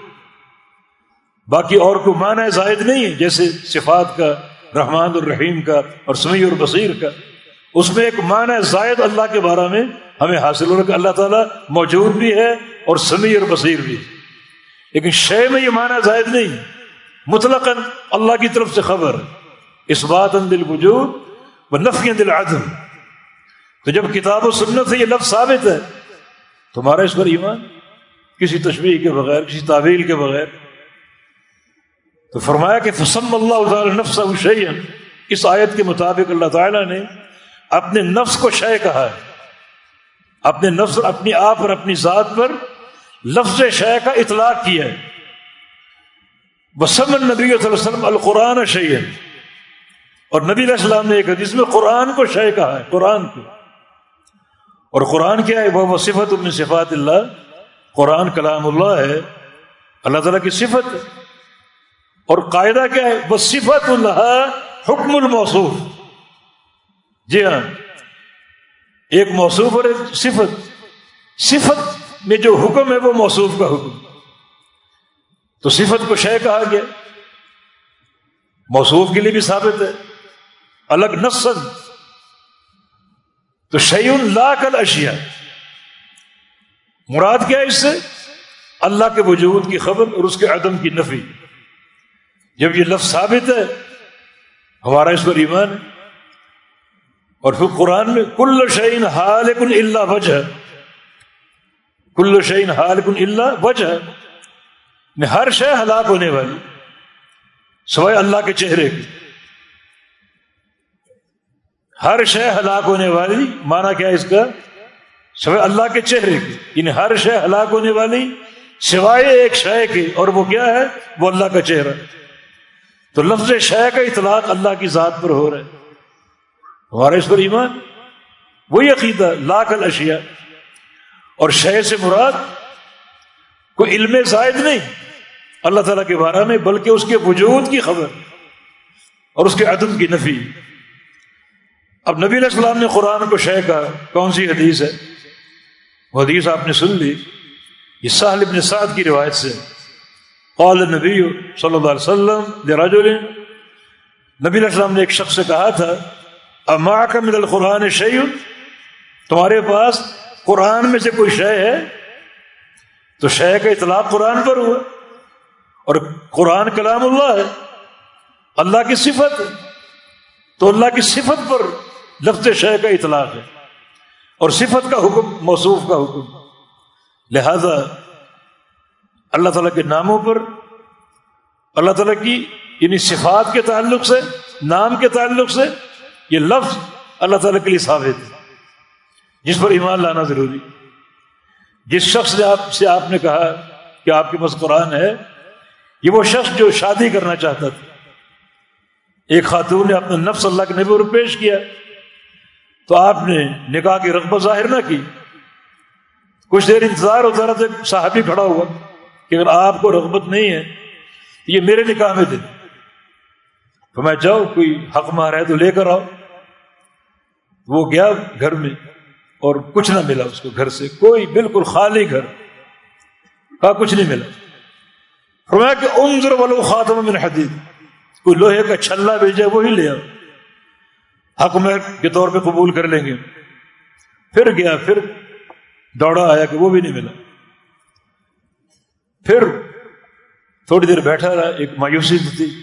باقی اور کو معنی زائد نہیں ہے، جیسے صفات کا، رحمان الرحیم کا اور سمیع اور بصیر کا۔ اس میں ایک معنی زائد اللہ کے بارے میں ہمیں حاصل ہو رہا کہ اللہ تعالیٰ موجود بھی ہے اور سمیع اور بصیر بھی لیکن شے میں یہ معنی زائد نہیں مطلق اللہ کی طرف سے خبر اس بات دل وجود و نفی دل عدم تو جب کتاب و سنت سے یہ لفظ ثابت ہے، تمہارا اس پر ایمان؟ کسی تشبیح کے بغیر، کسی تعویل کے بغیر۔ تو فرمایا کہ فسم اللہ تعالی نفس شعین اس آیت کے مطابق اللہ تعالیٰ نے اپنے نفس کو شے کہا ہے۔ اپنے نفس اپنی آپ اور اپنی ذات پر لفظ شے کا اطلاق کیا ہے۔ وسم نبی صلی اللہ علیہ وسلم القرآن شعین اور نبی علیہ السلام نے ایک حدیث میں قرآن کو شے کہا ہے، قرآن کو۔ اور قرآن کیا ہے؟ وہ صفت ابن صفات اللہ قرآن کلام اللہ ہے، اللہ تعالیٰ کی صفت ہے۔ اور قاعدہ کیا ہے؟ وہ صفت اللہ، حکم الموصوف. جی ہاں۔ ایک موصوف اور ایک صفت۔ صفت میں جو حکم ہے وہ موصوف کا حکم۔ تو صفت کو شے کہا گیا۔ موصوف کے لیے بھی ثابت ہے۔ الگ نسل تو شعین لا کل اشیا مراد کیا ہے اس سے؟ اللہ کے وجود کی خبر اور اس کے عدم کی نفی۔ جب یہ لفظ ثابت ہے، ہمارا اس پر ایمان ہے۔ اور پھر قرآن میں، کل شعین حال کن اللہ وجہ۔ کل شعین حال کن اللہ وجہ یعنی ہر شے ہلاک ہونے والی، سوائے اللہ کے چہرے کی۔ ہر شے ہلاک ہونے والی مانا کیا اس کا؟ سوائے اللہ کے چہرے کی۔ یعنی ہر شے ہلاک ہونے والی، سوائے ایک شے کی اور وہ کیا ہے؟ وہ اللہ کا چہرہ۔ تو لفظ شے کا اطلاق اللہ کی ذات پر ہو رہا ہے۔ ہمارا اس پر ایمان، وہی عقیدہ، لاکھ الاشیاء۔ اور شے سے مراد کوئی علم زائد نہیں۔ اللہ تعالیٰ کے بارے میں، بلکہ اس کے وجود کی خبر اور اس کے عدم کی نفی۔ اب نبی علیہ السلام نے قرآن کو شے کہا۔ کون سی حدیث ہے؟ وہ حدیث آپ نے سن لی۔ یہ ساحل ابن سعد کی روایت سے۔ قال نبی صلی اللہ علیہ وسلم رجل نبی علیہ السلام نے ایک شخص سے کہا تھا اما کا من القرآن شعیل تمہارے پاس قرآن میں سے کوئی شے ہے؟ تو شے کا اطلاق قرآن پر ہوا اور قرآن کلام اللہ ہے، اللہ کی صفت ہے، تو اللہ کی صفت پر لفظ شے کا اطلاق ہے اور صفت کا حکم، موصوف کا حکم۔ لہذا اللہ تعالیٰ کے ناموں پر، اللہ تعالیٰ کی یعنی صفات کے تعلق سے، نام کے تعلق سے یہ لفظ اللہ تعالیٰ کے لیے ثابت ہے۔ جس پر ایمان لانا ضروری۔ جس شخص نے آپ سے آپ نے کہا کہ آپ کے پاس قرآن ہے، یہ وہ شخص جو شادی کرنا چاہتا تھا۔ ایک خاتون نے اپنا نفس اللہ کے نبی پر پیش کیا، تو آپ نے نکاح کی رغبت ظاہر نہ کی۔ کچھ دیر انتظار ہوتا رہا تھا صاحبی کھڑا ہوا۔ کہ اگر آپ کو رغبت نہیں ہے، تو یہ میرے نکاح میں دے۔ تو میں جاؤ، کوئی حق مار ہے تو لے کر آؤ۔ وہ گیا گھر میں اور کچھ نہ ملا اس کو گھر سے۔ کوئی بالکل خالی گھر کا کچھ نہیں ملا۔ فرمایا کہ عمر ولو خاتم من حدید۔ کوئی لوہے کا چھلا بھیجا وہی لے آؤ۔ حق مہر کے طور پہ قبول کر لیں گے۔ پھر گیا، پھر دوڑا، آیا کہ وہ بھی نہیں ملا۔ پھر تھوڑی دیر بیٹھا رہا، ایک مایوسی تھی۔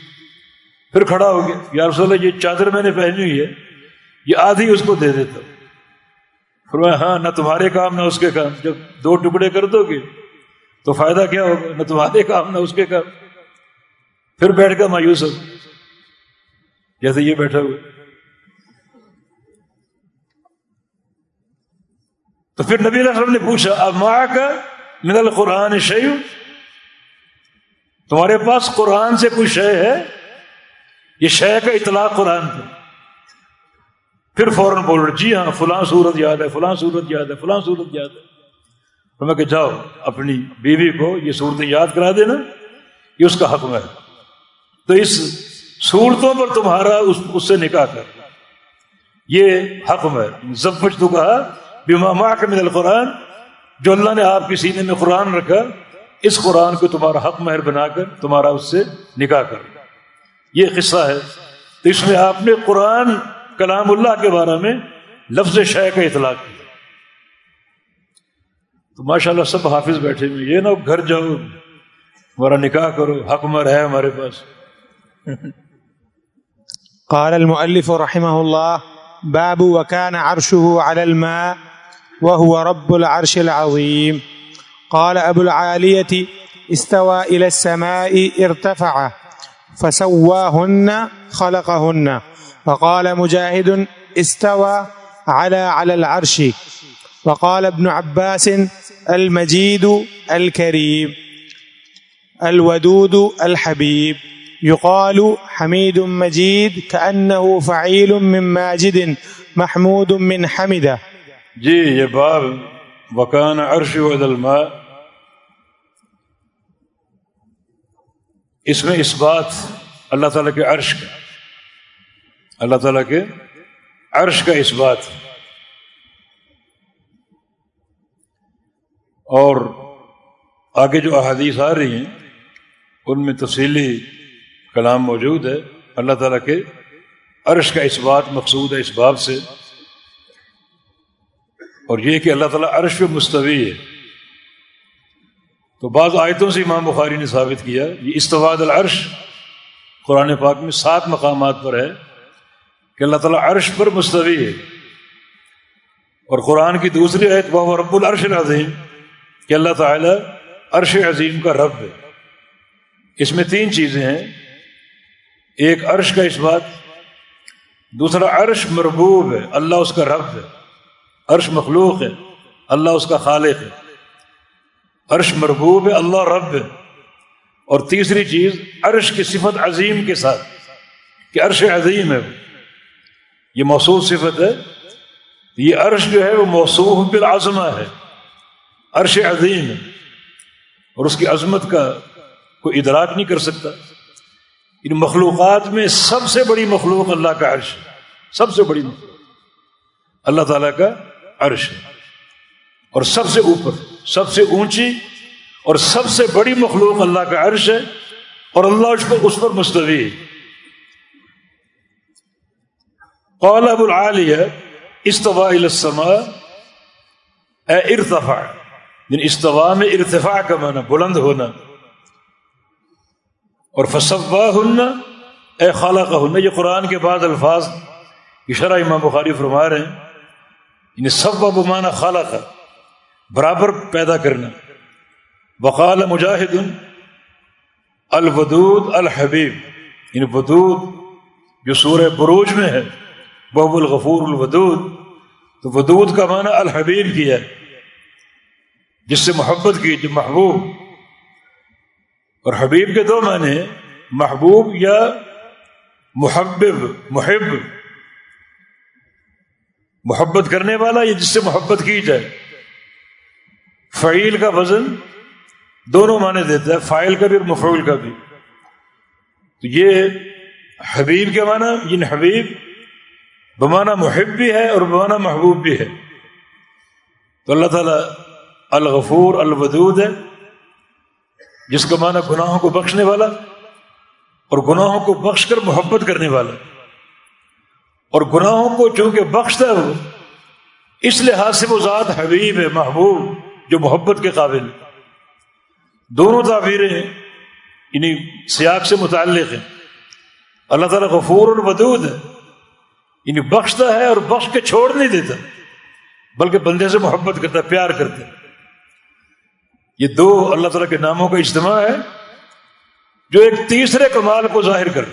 پھر کھڑا ہو گیا، یا رسول اللہ، یہ چادر میں نے پہنی ہوئی ہے، یہ آدھی اس کو دے دیتا پھر ہاں نہ تمہارے کام، نہ اس کے کام۔ جب دو ٹکڑے کر دو گے، تو فائدہ کیا ہوگا؟ نہ تمہارے کام، نہ اس کے کام۔ پھر بیٹھ کر مایوس ہو۔ جیسے یہ بیٹھا ہوا۔ تو پھر نبی علیہ وسلم نے پوچھا، اب ماں کا من القرآن شعیو تمہارے پاس قرآن سے کوئی شے ہے؟ یہ شے کا اطلاق قرآن پہ پھر فوراً بول رہے جی ہاں فلاں صورت یاد ہے، فلاں صورت یاد ہے، فلاں صورت یاد ہے۔ تو میں کہ جاؤ، اپنی بیوی کو یہ صورتیں یاد کرا دینا، یہ اس کا حق ہے۔ تو اس صورتوں پر تمہارا اس اس سے نکاح کر۔ یہ حق ہے۔ ضبط تو کہا بیما کا من القرآن، جو اللہ نے آپ کے سینے میں قرآن رکھا اس قرآن کو تمہارا حق مہر بنا کر تمہارا اس سے نکاح کر یہ قصہ ہے۔ تو اس میں آپ نے قرآن کلام اللہ کے بارے میں لفظ شے کا اطلاق کیا۔ تو ماشاء اللہ سب حافظ بیٹھے ہوئے یہ نہ گھر جاؤ، ہمارا نکاح کرو، حق مر ہے ہمارے پاس۔ قال المؤلف رحمه الله باب وكان عرشه على الماء وهو رب العرش العظيم قال أبو العالية استوى إلى السماء ارتفع فسواهن خلقهن وقال مجاهد استوى على على العرش وقال ابن عباس المجيد الكريم الودود الحبيب يقال حميد مجيد كأنه فعيل من ماجد محمود من حمده جی یہ باب وکان عرش و الماء اس میں اس بات اللہ تعالیٰ کے عرش کا اللہ تعالیٰ کے عرش کا اس بات اور آگے جو احادیث آ رہی ہیں، ان میں تفصیلی کلام موجود ہے۔ اللہ تعالیٰ کے عرش کا اس بات مقصود ہے اس باب سے۔ اور یہ کہ اللہ تعالیٰ عرش پہ مستوی ہے۔ تو بعض آیتوں سے امام بخاری نے ثابت کیا یہ استواد العرش قرآن پاک میں سات مقامات پر ہے کہ اللہ تعالیٰ عرش پر مستوی ہے۔ اور قرآن کی دوسری آیت وہ رب العرش العظیم کہ اللہ تعالیٰ عرش عظیم کا رب ہے۔ اس میں تین چیزیں ہیں۔ ایک عرش کا اس بات، دوسرا عرش مربوب ہے، اللہ اس کا رب ہے۔ عرش مخلوق ہے، اللہ اس کا خالق ہے۔ عرش مربوب ہے، اللہ رب ہے۔ اور تیسری چیز، عرش کی صفت عظیم کے ساتھ، کہ عرش عظیم ہے۔ یہ موصوف صفت ہے۔ یہ عرش جو ہے، وہ موصوف بالعظمہ ہے۔ عرش عظیم ہے۔ اور اس کی عظمت کا کوئی ادراک نہیں کر سکتا۔ ان مخلوقات میں سب سے بڑی مخلوق اللہ کا عرش ہے۔ سب سے بڑی مخلوق۔ اللہ تعالیٰ کا عرش ہے۔ اور سب سے اوپر۔ سب سے اونچی اور سب سے بڑی مخلوق اللہ کا عرش ہے اور اللہ اس پر اس پر مستوی ہے۔ قال ابو العالیہ استوا السماء، اے ارتفاع یعنی استوا میں ارتفاع کا معنی، بلند ہونا۔ اور فصوا ہن اے خالہ کا ہن یہ قرآن کے بعد الفاظ شرح امام بخاری فرما رہے ہیں۔ یعنی سب بمانا خالہ کا برابر پیدا کرنا۔ وقال مجاہد الودود الحبیب۔ یعنی ودود جو سورہ بروج میں ہے بحب الغفور الودود۔ تو ودود کا معنی الحبیب کیا ہے، جس سے محبت کی، جو محبوب۔ اور حبیب کے دو معنی محبوب یا محبب، محب۔ محبت کرنے والا یا جس سے محبت کی جائے۔ فعیل کا وزن دونوں معنی دیتا ہے فائل کا بھی اور مفعول کا بھی۔ تو یہ حبیب کے معنی یہ حبیب بمانا محب بھی ہے اور بمانا محبوب بھی ہے۔ تو اللہ تعالیٰ الغفور الودود ہے، جس کا معنی گناہوں کو بخشنے والا اور گناہوں کو بخش کر محبت کرنے والا۔ اور گناہوں کو چونکہ بخشتا ہے وہ، اس لحاظ سے وہ ذات حبیب ہے، محبوب۔ جو محبت کے قابل دونوں تعبیریں انہیں سیاق سے متعلق ہیں۔ اللہ تعالیٰ غفور اور ودود ہے۔ انہیں بخشتا ہے اور بخش کے چھوڑ نہیں دیتا، بلکہ بندے سے محبت کرتا ہے پیار کرتا ہے۔ یہ دو اللہ تعالیٰ کے ناموں کا اجتماع ہے، جو ایک تیسرے کمال کو ظاہر کر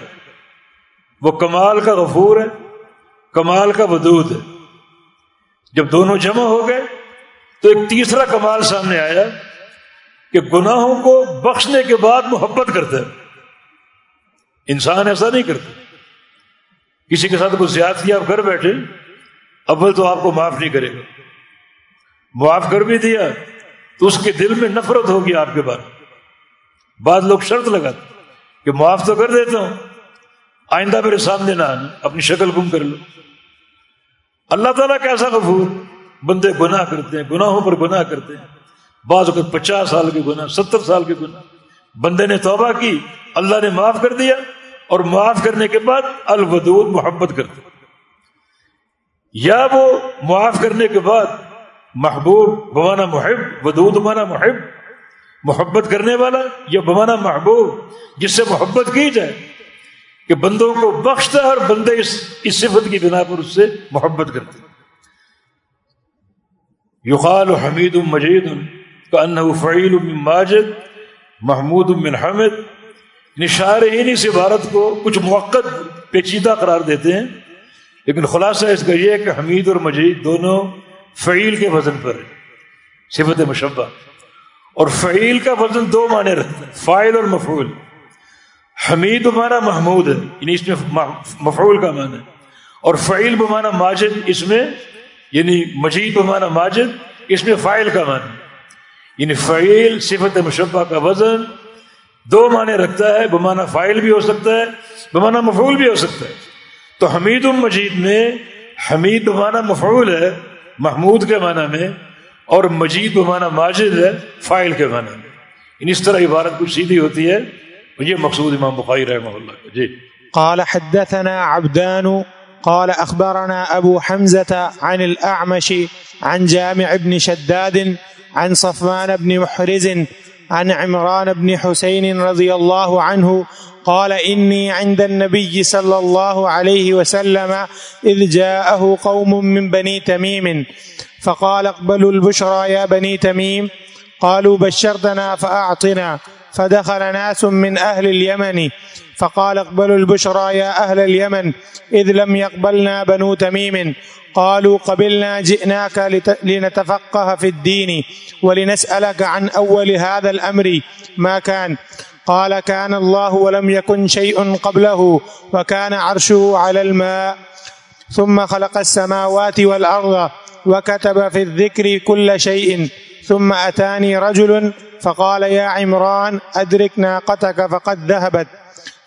وہ کمال کا غفور ہے، کمال کا ودود ہے۔ جب دونوں جمع ہو گئے تو ایک تیسرا کمال سامنے آیا کہ گناہوں کو بخشنے کے بعد محبت کرتا ہے۔ انسان ایسا نہیں کرتا۔ کسی کے ساتھ کوئی زیادتی آپ گھر بیٹھے، اول تو آپ کو معاف نہیں کرے گا۔ معاف کر بھی دیا تو اس کے دل میں نفرت ہوگی آپ کے بعد۔ بعض لوگ شرط لگاتے کہ معاف تو کر دیتا ہوں، آئندہ میرے سامنے نہ آنا، اپنی شکل گم کر لو۔ اللہ تعالیٰ کیسا غفور بندے گناہ کرتے ہیں، گناہوں پر گناہ کرتے ہیں۔ بعض اوقات پچاس سال کے گناہ، ستر سال کے گناہ۔ بندے نے توبہ کی، اللہ نے معاف کر دیا اور معاف کرنے کے بعد الودود محبت کرتے یا وہ معاف کرنے کے بعد محبوب بمانا محب، ودود مانا محب، محبت کرنے والا یا بمانا محبوب، جس سے محبت کی جائے کہ بندوں کو بخشتا ہے اور بندے اس اس صفت کی بنا پر اس سے محبت کرتے یقال حمید مجید کا فعیل ماجد، محمود من حمد۔ نشار اس عبارت کو، کچھ موقع پیچیدہ قرار دیتے ہیں۔ لیکن خلاصہ اس کا یہ ہے کہ حمید اور مجید دونوں فعیل کے وزن پر ہے صفت مشبہ۔ اور فعیل کا وزن دو معنی رکھتا ہے فائل اور مفعول۔ حمید بمانا محمود ہے یعنی اس میں مفعول کا معنی ہے۔ اور فعیل بمانا ماجد، اس میں یعنی مجید بمانا ماجد، اس میں فائل کا معنی۔ یعنی فعیل صفت مشبہ کا وزن دو معنی رکھتا ہے بمانا فائل بھی ہو سکتا ہے بمانا مفعول بھی ہو سکتا ہے۔ تو حمید المجید میں حمید بمانا مفعول ہے، محمود کے معنی میں، اور مجید بمانا ماجد ہے فائل کے معنی میں۔ یعنی اس طرح عبارت کچھ سیدھی ہوتی ہے۔ یہ مقصود امام بخاری رحمہ اللہ جی۔ قال حدثنا عبدان قال أخبرنا أبو حمزة عن الأعمش، عن جامع بن شداد، عن صفوان بن محرز، عن عمران بن حسين رضي الله عنه، قال إني عند النبي صلى الله عليه وسلم إذ جاءه قوم من بني تميم، فقال اقبلوا البشرى يا بني تميم، قالوا بشرتنا فأعطنا، فدخل ناس من أهل اليمن فقال اقبلوا البشرى يا أهل اليمن إذ لم يقبلنا بنو تميم. قالوا قبلنا جئناك لنتفقه في الدين ولنسألك عن أول هذا الأمر. ما كان. قال كان الله ولم يكن شيء قبله وكان عرشه على الماء. ثم خلق السماوات والأرض وكتب في الذكر كل شيء. ثم أتاني رجل فقال يا عمران أدرك ناقتك فقد ذهبت.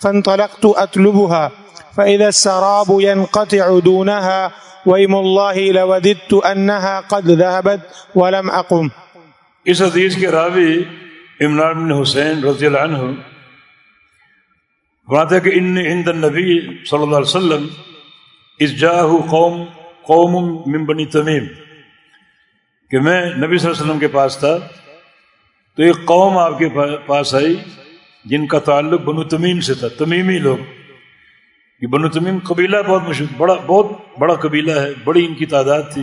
فانطلقت أطلبها، فإذا السراب ينقطع دونها، ويم الله لوددت أنها قد ذهبت ولم أقم. اس حدیث کے راوی عمران بن حسین رضی اللہ عنہ فرماتے کہ ان عند النبی صلی اللہ علیہ وسلم اس جاہ قوم قوم من بنی تمیم، کہ میں نبی صلی اللہ علیہ وسلم کے پاس تھا، تو ایک قوم آپ کے پاس آئی جن کا تعلق بنو تمیم سے تھا، تمیمی لوگ۔ یہ بنو تمیم قبیلہ بہت مشہور، بڑا، بہت بڑا قبیلہ ہے، بڑی ان کی تعداد تھی۔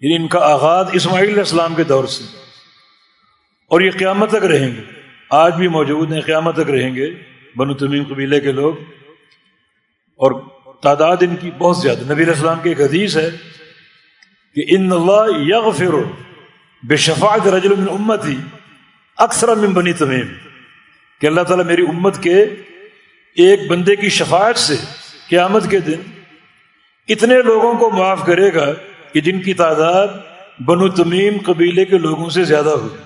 یعنی ان کا آغاز اسماعیل علیہ السلام کے دور سے۔ اور یہ قیامت تک رہیں گے۔ آج بھی موجود ہیں، قیامت تک رہیں گے بنو تمیم قبیلے کے لوگ۔ اور تعداد ان کی بہت زیادہ۔ نبی علیہ السلام کی ایک حدیث ہے کہ ان اللہ یغفر بے شفاعت رجل من امتی اکثر من بنی تمیم۔ کہ اللہ تعالیٰ میری امت کے ایک بندے کی شفاعت سے قیامت کے دن اتنے لوگوں کو معاف کرے گا کہ جن کی تعداد بنو تمیم قبیلے کے لوگوں سے زیادہ ہوگی۔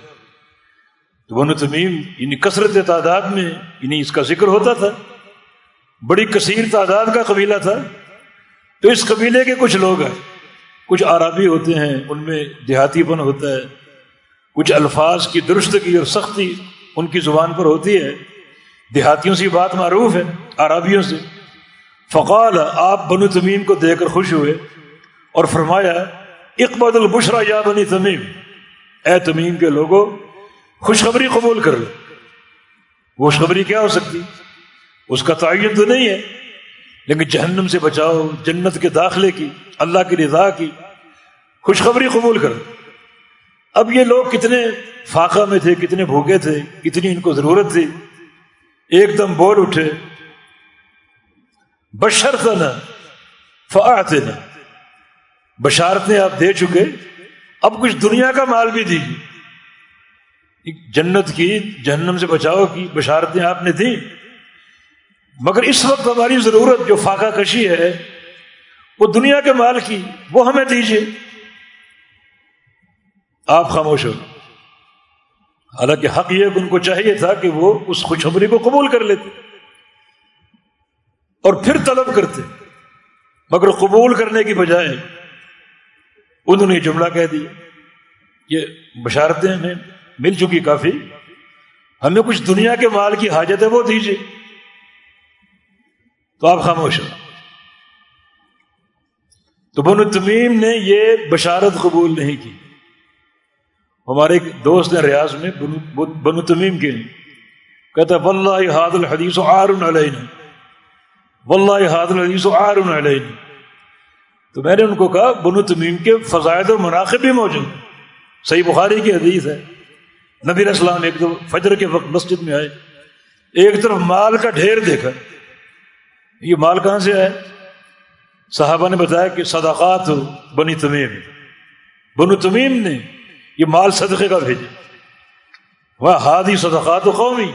تو بنو تمیم یعنی کثرت تعداد میں یعنی اس کا ذکر ہوتا تھا۔ بڑی کثیر تعداد کا قبیلہ تھا۔ تو اس قبیلے کے کچھ لوگ ہیں۔ کچھ عربی ہوتے ہیں، ان میں دیہاتی پن ہوتا ہے۔ کچھ الفاظ کی درستگی اور سختی ان کی زبان پر ہوتی ہے، دیہاتیوں سے بات معروف ہے، عربیوں سے۔ فقال، آپ بنو تمیم کو دیکھ کر خوش ہوئے اور فرمایا اقبال البشرا یا بنی تمیم۔ اے تمیم کے لوگوں خوشخبری قبول کر لو۔ خوشخبری کیا ہو سکتی؟ اس کا تعین تو نہیں ہے، لیکن جہنم سے بچاؤ، جنت کے داخلے کی، اللہ کی رضا کی، خوشخبری قبول کر اب یہ لوگ کتنے فاقہ میں تھے، کتنے بھوکے تھے، کتنی ان کو ضرورت تھی۔ ایک دم بول اٹھے بشرت نہ فعتے نہ بشارتیں آپ دے چکے، اب کچھ دنیا کا مال بھی دیجیے جنت کی، جہنم سے بچاؤ کی بشارتیں آپ نے دی مگر اس وقت ہماری ضرورت جو فاقہ کشی ہے، وہ دنیا کے مال کی، وہ ہمیں دیجیے آپ خاموش ہو۔ حالانکہ حق یہ ان کو چاہیے تھا کہ وہ اس خوشخبری کو قبول کر لیتے اور پھر طلب کرتے، مگر قبول کرنے کی بجائے انہوں نے جملہ کہہ دیا۔ یہ بشارتیں ہمیں مل چکی کافی۔ ہمیں کچھ دنیا کے مال کی حاجت ہے وہ دیجیے تو آپ خاموش ہو۔ تو بن تمیم نے یہ بشارت قبول نہیں کی۔ ہمارے ایک دوست ہیں ریاض میں، بنو تمیم کے۔ کہتا واللہ حاد الحدیث آر علینا۔ واللہ حاد الحدیث آر علینا۔ تو میں نے ان کو کہا، بنو تمیم کے فضائد اور مناقب بھی موجود صحیح بخاری کی حدیث ہے۔ نبی اسلام ایک دو فجر کے وقت مسجد میں آئے۔ ایک طرف مال کا ڈھیر دیکھا۔ یہ مال کہاں سے آئے صحابہ نے بتایا کہ صدقات ہو بنی تمیم۔ بنو تمیم نے یہ مال صدقے کا بھیجے۔ وہ ہادی صدقات و قومی۔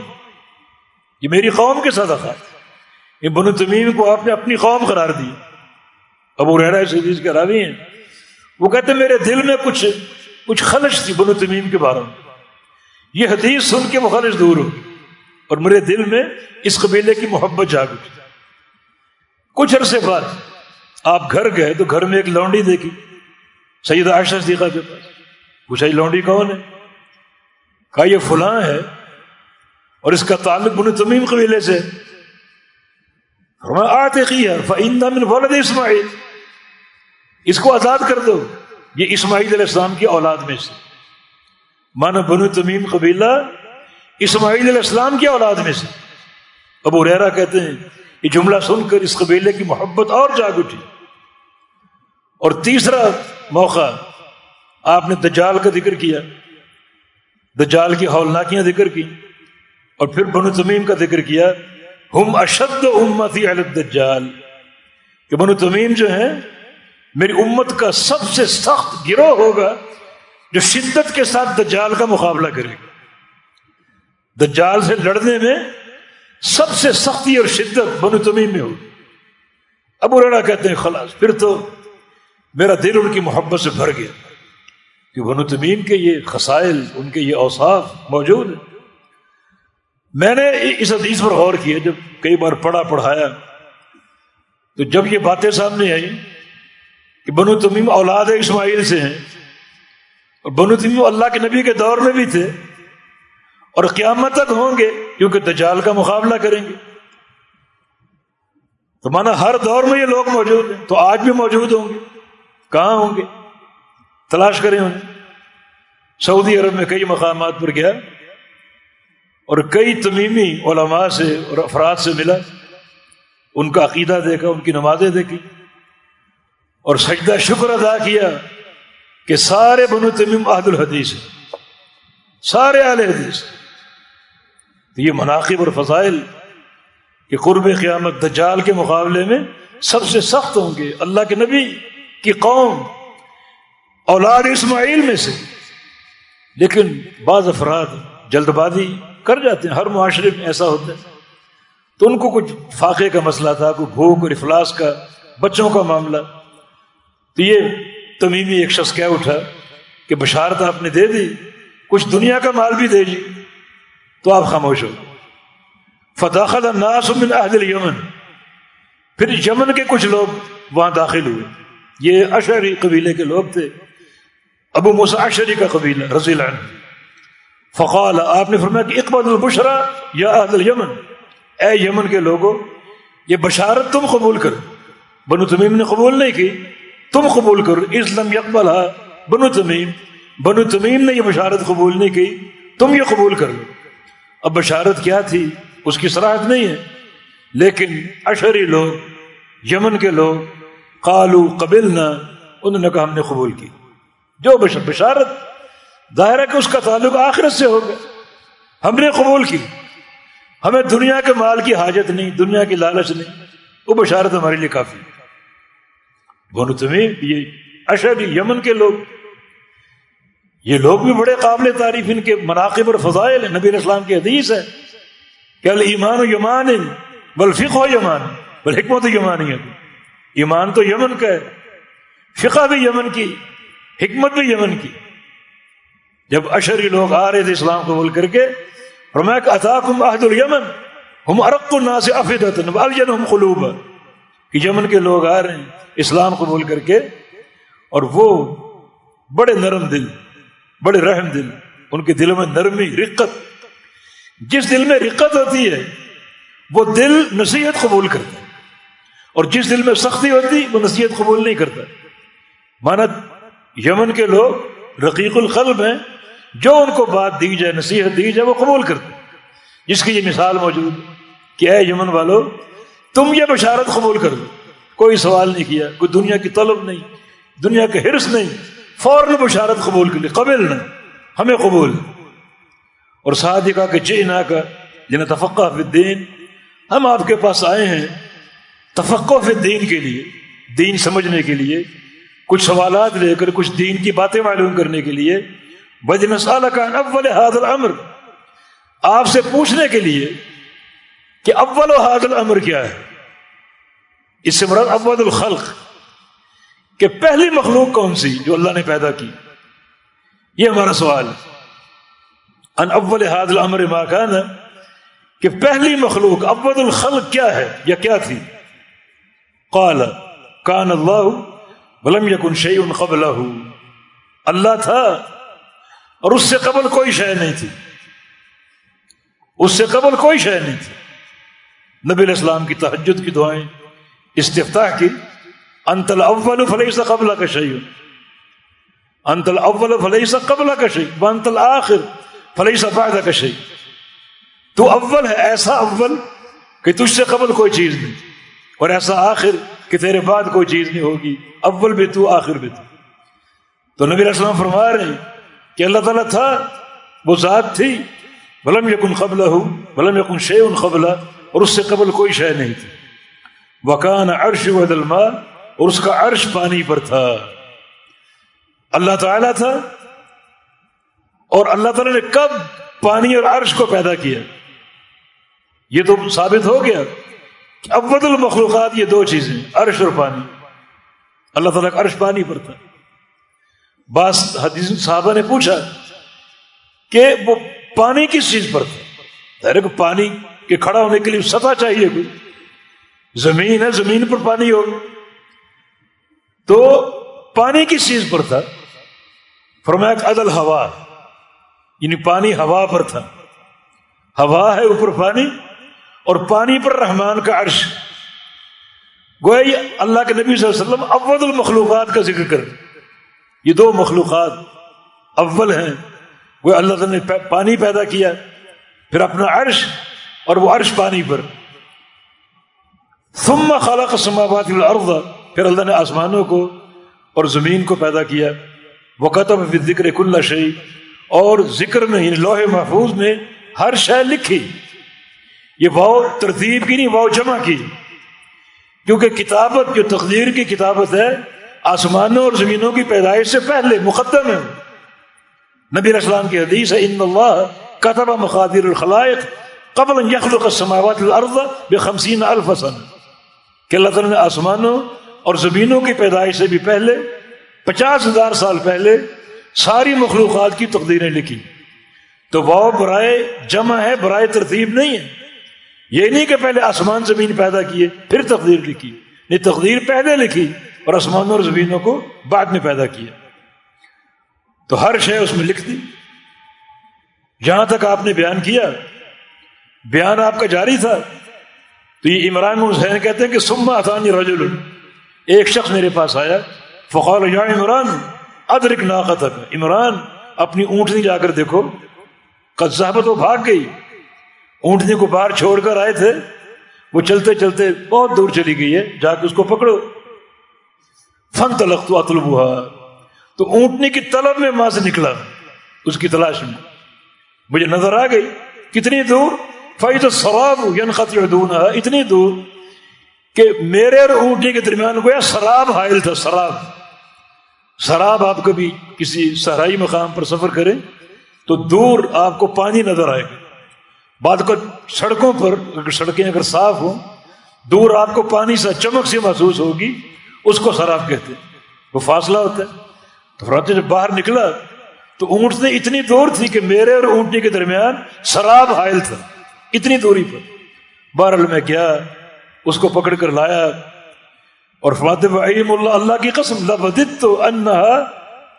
یہ میری قوم کے صدقات۔ یہ بن تمیم کو آپ نے اپنی قوم قرار دی۔ ابو رحرا حدیث کے راوی ہیں۔ وہ کہتے میرے دل میں کچھ کچھ خلش تھی بن تمیم کے بارے میں۔ یہ حدیث سن کے وہ خلش دور ہو اور میرے دل میں اس قبیلے کی محبت جاگ اٹھی۔ کچھ عرصے بعد آپ گھر گئے تو گھر میں ایک لونڈی دیکھی سید عائشہ صدیقہ کے پاس۔ پوچھا، یہ لونڈی کون ہے؟ کہا، یہ فلاں ہے اور اس کا تعلق بن تمیم قبیلے سے آتے کی اسماعیل اس کو آزاد کر دو، یہ اسماعیل علیہ السلام کی اولاد میں سے۔ مانا بنو تمیم قبیلہ اسماعیل علیہ السلام کی اولاد میں سے۔ ابو ریرا کہتے ہیں، یہ جملہ سن کر اس قبیلے کی محبت اور جاگ اٹھی۔ اور تیسرا موقع آپ نے دجال کا ذکر کیا، دجال کی ہولناکیاں ذکر کی، اور پھر بنو تمیم کا ذکر کیا، ہم اشد امتی دجال کہ بنو تمیم جو ہے میری امت کا سب سے سخت گروہ ہوگا جو شدت کے ساتھ دجال کا مقابلہ کرے گا۔ دجال سے لڑنے میں سب سے سختی اور شدت بنو تمیم میں ہوگی۔ ابو رڑا کہتے ہیں، خلاص، پھر تو میرا دل ان کی محبت سے بھر گیا۔ کہ بنو تمیم کے یہ خسائل، ان کے یہ اوصاف موجود ہیں۔ میں نے اس حدیث پر غور کیا، جب کئی بار پڑھا، پڑھایا، تو جب یہ باتیں سامنے آئی کہ بنو تمیم اولاد اسماعیل سے ہیں، اور بنو تمیم اللہ کے نبی کے دور میں بھی تھے، اور قیامت تک ہوں گے، کیونکہ دجال کا مقابلہ کریں گے۔ تو مانا ہر دور میں یہ لوگ موجود ہیں، تو آج بھی موجود ہوں گے، کہاں ہوں گے؟ تلاش کریں انہیں سعودی عرب میں کئی مقامات پر گیا اور کئی تمیمی علماء سے اور افراد سے ملا۔ ان کا عقیدہ دیکھا، ان کی نمازیں دیکھی۔ اور سجدہ شکر ادا کیا کہ سارے بنو تمیم عہد الحدیث سارے اہل حدیث۔ تو یہ مناقب اور فضائل کہ قرب قیامت دجال کے مقابلے میں سب سے سخت ہوں گے۔ اللہ کے نبی کی قوم اولاد اسماعیل میں سے۔ لیکن بعض افراد جلد بازی کر جاتے ہیں، ہر معاشرے میں ایسا ہوتا ہے۔ تو ان کو کچھ فاقے کا مسئلہ تھا، کوئی بھوک اور افلاس کا بچوں کا معاملہ۔ تو یہ تمیمی ایک شخص کیا اٹھا کہ بشارت آپ نے دے دی، کچھ دنیا کا مال بھی دے جی تو آپ خاموش ہو۔ فتح الناس من اہل الیمن پھر یمن کے کچھ لوگ وہاں داخل ہوئے۔ یہ اشعری قبیلے کے لوگ تھے۔ ابو مساشری کا قبیلہ رضی اللہ عنہ۔ فقال، آپ نے فرمایا کہ اقبال البشرا یا اہل الیمن اے یمن کے لوگوں یہ بشارت تم قبول کر بنو تمیم نے قبول نہیں کی۔ تم قبول کرو۔ اسلم یقبل بنو تمیم بنو تمیم نے یہ بشارت قبول نہیں کی۔ تم یہ قبول کر لو اب بشارت کیا تھی؟ اس کی صلاحت نہیں ہے۔ لیکن اشری لوگ، یمن کے لوگ قالو قبل نہ انہوں نے کہا ہم نے قبول کی۔ جو بشارت، ظاہر ہے کہ اس کا تعلق آخرت سے ہوگا۔ ہم نے قبول کی۔ ہمیں دنیا کے مال کی حاجت نہیں، دنیا کی لالچ نہیں۔ وہ بشارت ہمارے لیے کافی۔ بولو تمہیں یہ اشد یمن کے لوگ۔ یہ لوگ بھی بڑے قابل تعریف ان کے مناقب اور فضائل نبی اسلام کی حدیث ہے کہ ایمان و یمان بل فق ہو یمان بل حکمت یمانی ایمان تو یمن کا ہے، فقہ بھی یمن کی۔ حکمت بھی یمن کی۔ جب اشری لوگ آ رہے تھے اسلام قبول کر کے اور میں اتاکم عہد الیمن، ہم ارق الناس افدت الجنہم قلوبا۔ کہ یمن کے لوگ آ رہے ہیں، اسلام قبول کر کے، اور وہ بڑے نرم دل، بڑے رحم دل، ان کے دل میں نرمی، رقت۔ جس دل میں رقت ہوتی ہے، وہ دل نصیحت قبول کرتا ہے۔ اور جس دل میں سختی ہوتی وہ نصیحت قبول نہیں کرتا۔ مانا یمن کے لوگ رقیق القلب ہیں، جو ان کو بات دی جائے، نصیحت دی جائے، وہ قبول کرتے جس کی یہ مثال موجود کہ اے یمن والو، تم یہ بشارت قبول کر دو کوئی سوال نہیں کیا، کوئی دنیا کی طلب نہیں، دنیا کا حرص نہیں، فوراً بشارت قبول کے لیے قبل نہ۔ ہمیں قبول۔ اور ساتھ ہی کہا کہ جی نہ کا جنہیں تفقہ فی الدین، ہم آپ کے پاس آئے ہیں تفقہ فی الدین کے لیے، دین سمجھنے کے لیے۔ کچھ سوالات لے کر کچھ دین کی باتیں معلوم کرنے کے لیے بجن سال کا اول حاضر امر آپ سے پوچھنے کے لیے کہ اول و حاضل امر کیا ہے؟ اس سے مراد اول الخلق. کہ پہلی مخلوق کون سی جو اللہ نے پیدا کی؟ یہ ہمارا سوال ان اول حاضل امر ماکان کہ پہلی مخلوق اول الخلق کیا ہے یا کیا تھی؟ قال کان اللہ ولم یکن شیء قبلہ. اللہ تھا اور اس سے قبل کوئی شے نہیں تھی. اس سے قبل کوئی شے نہیں تھی. نبی علیہ السلام کی تحجد کی دعائیں، استفتاح کی، انت الاول فلیس قبل کا شیء. انت الاول فلیس قبل کا شیء وانت الاخر فلیس بعد کا شیء. تو اول ہے، ایسا اول کہ تجھ سے قبل کوئی چیز نہیں. اور ایسا آخر کہ تیرے بعد کوئی چیز نہیں ہوگی، اول بھی تو، آخر بھی تو۔ تو نبی علیہ السلام فرما رہے ہیں کہ اللہ تعالیٰ تھا، وہ ذات تھی بلم یقن قبل ہو بلم یقن شے ان قبل اور اس سے قبل کوئی شے نہیں تھی۔ وکان عرش و دلما اور اس کا عرش پانی پر تھا۔ اللہ تعالیٰ تھا، اور اللہ تعالیٰ نے کب پانی اور عرش کو پیدا کیا؟ یہ تو ثابت ہو گیا۔ اول المخلوقات یہ دو چیزیں عرش اور پانی۔ اللہ تعالیٰ کا عرش پانی پر تھا۔ بعض حدیث صحابہ نے پوچھا کہ وہ پانی کس چیز پر تھا؟ کو پانی کے کھڑا ہونے کے لیے سطح چاہیے کوئی۔ زمین ہے، زمین پر پانی ہو تو پانی کس چیز پر تھا؟ فرمایا عدل ہوا۔ یعنی پانی ہوا پر تھا۔ ہوا ہے اوپر پانی۔ اور پانی پر رحمان کا عرش۔ گویا اللہ کے نبی صلی اللہ علیہ وسلم اول المخلوقات کا ذکر کر۔ یہ دو مخلوقات اول ہیں۔ وہ اللہ تعالیٰ نے پانی پیدا کیا، پھر اپنا عرش اور وہ عرش پانی پر۔ ثم خلق السماوات والارض، پھر اللہ نے آسمانوں کو اور زمین کو پیدا کیا۔ وہ ذکر کل شعی اور ذکر میں یعنی لوہے محفوظ میں ہر شے لکھی۔ یہ واؤ ترتیب کی نہیں واؤ جمع کی۔ کیونکہ کتابت جو تقدیر کی کتابت ہے، آسمانوں اور زمینوں کی پیدائش سے پہلے، مقدم ہے۔ نبی اسلام کی حدیث ہے، ان اللہ کتب مخادر الخلائق قبل یخلق السماوات الارض بخمسین الف سن کہ اللہ تعالیٰ نے آسمانوں اور زمینوں کی پیدائش سے بھی پہلے، پچاس ہزار سال پہلے، ساری مخلوقات کی تقدیریں لکھی۔ تو واؤ برائے جمع ہے، برائے ترتیب نہیں ہے۔ یہ نہیں کہ پہلے آسمان زمین پیدا کیے، پھر تقدیر لکھی۔ نہیں تقدیر پہلے لکھی اور آسمانوں اور زمینوں کو بعد میں پیدا کیا۔ تو ہر شے اس میں لکھ دی جہاں تک آپ نے بیان کیا، بیان آپ کا جاری تھا۔ تو یہ عمران حسین کہتے ہیں کہ سما اتانی رجل، ایک شخص میرے پاس آیا فقول یا عمران، ادرک ناقت عمران، اپنی اونٹنی جا کر دیکھو قزابت وہ بھاگ گئی۔ اونٹنی کو باہر چھوڑ کر آئے تھے، وہ چلتے چلتے بہت دور چلی گئی ہے، جا کے اس کو پکڑو۔ فن تلق تو تو اونٹنے کی طلب میں ماں سے نکلا، اس کی تلاش میں۔ مجھے نظر آ گئی، کتنی دور؟ فائد سواب خطر اتنی دور کہ میرے اور اونٹنے کے درمیان گویا شراب حائل تھا شراب شراب آپ کبھی کسی صحرائی مقام پر سفر کریں تو دور آپ کو پانی نظر آئے گا۔ بعد کو سڑکوں پر اگر سڑکیں اگر صاف ہوں، دور آپ کو پانی سے چمک سی محسوس ہوگی، اس کو شراب کہتے ہیں۔ وہ فاصلہ ہوتا ہے۔ تو فرات جب باہر نکلا، تو اونٹ نے اتنی دور تھی کہ میرے اور اونٹنی کے درمیان شراب حائل تھا۔ اتنی دوری پر۔ بہرحال میں کیا، اس کو پکڑ کر لایا اور فاتح علیم اللہ اللہ کی قسم لبدت تو انہا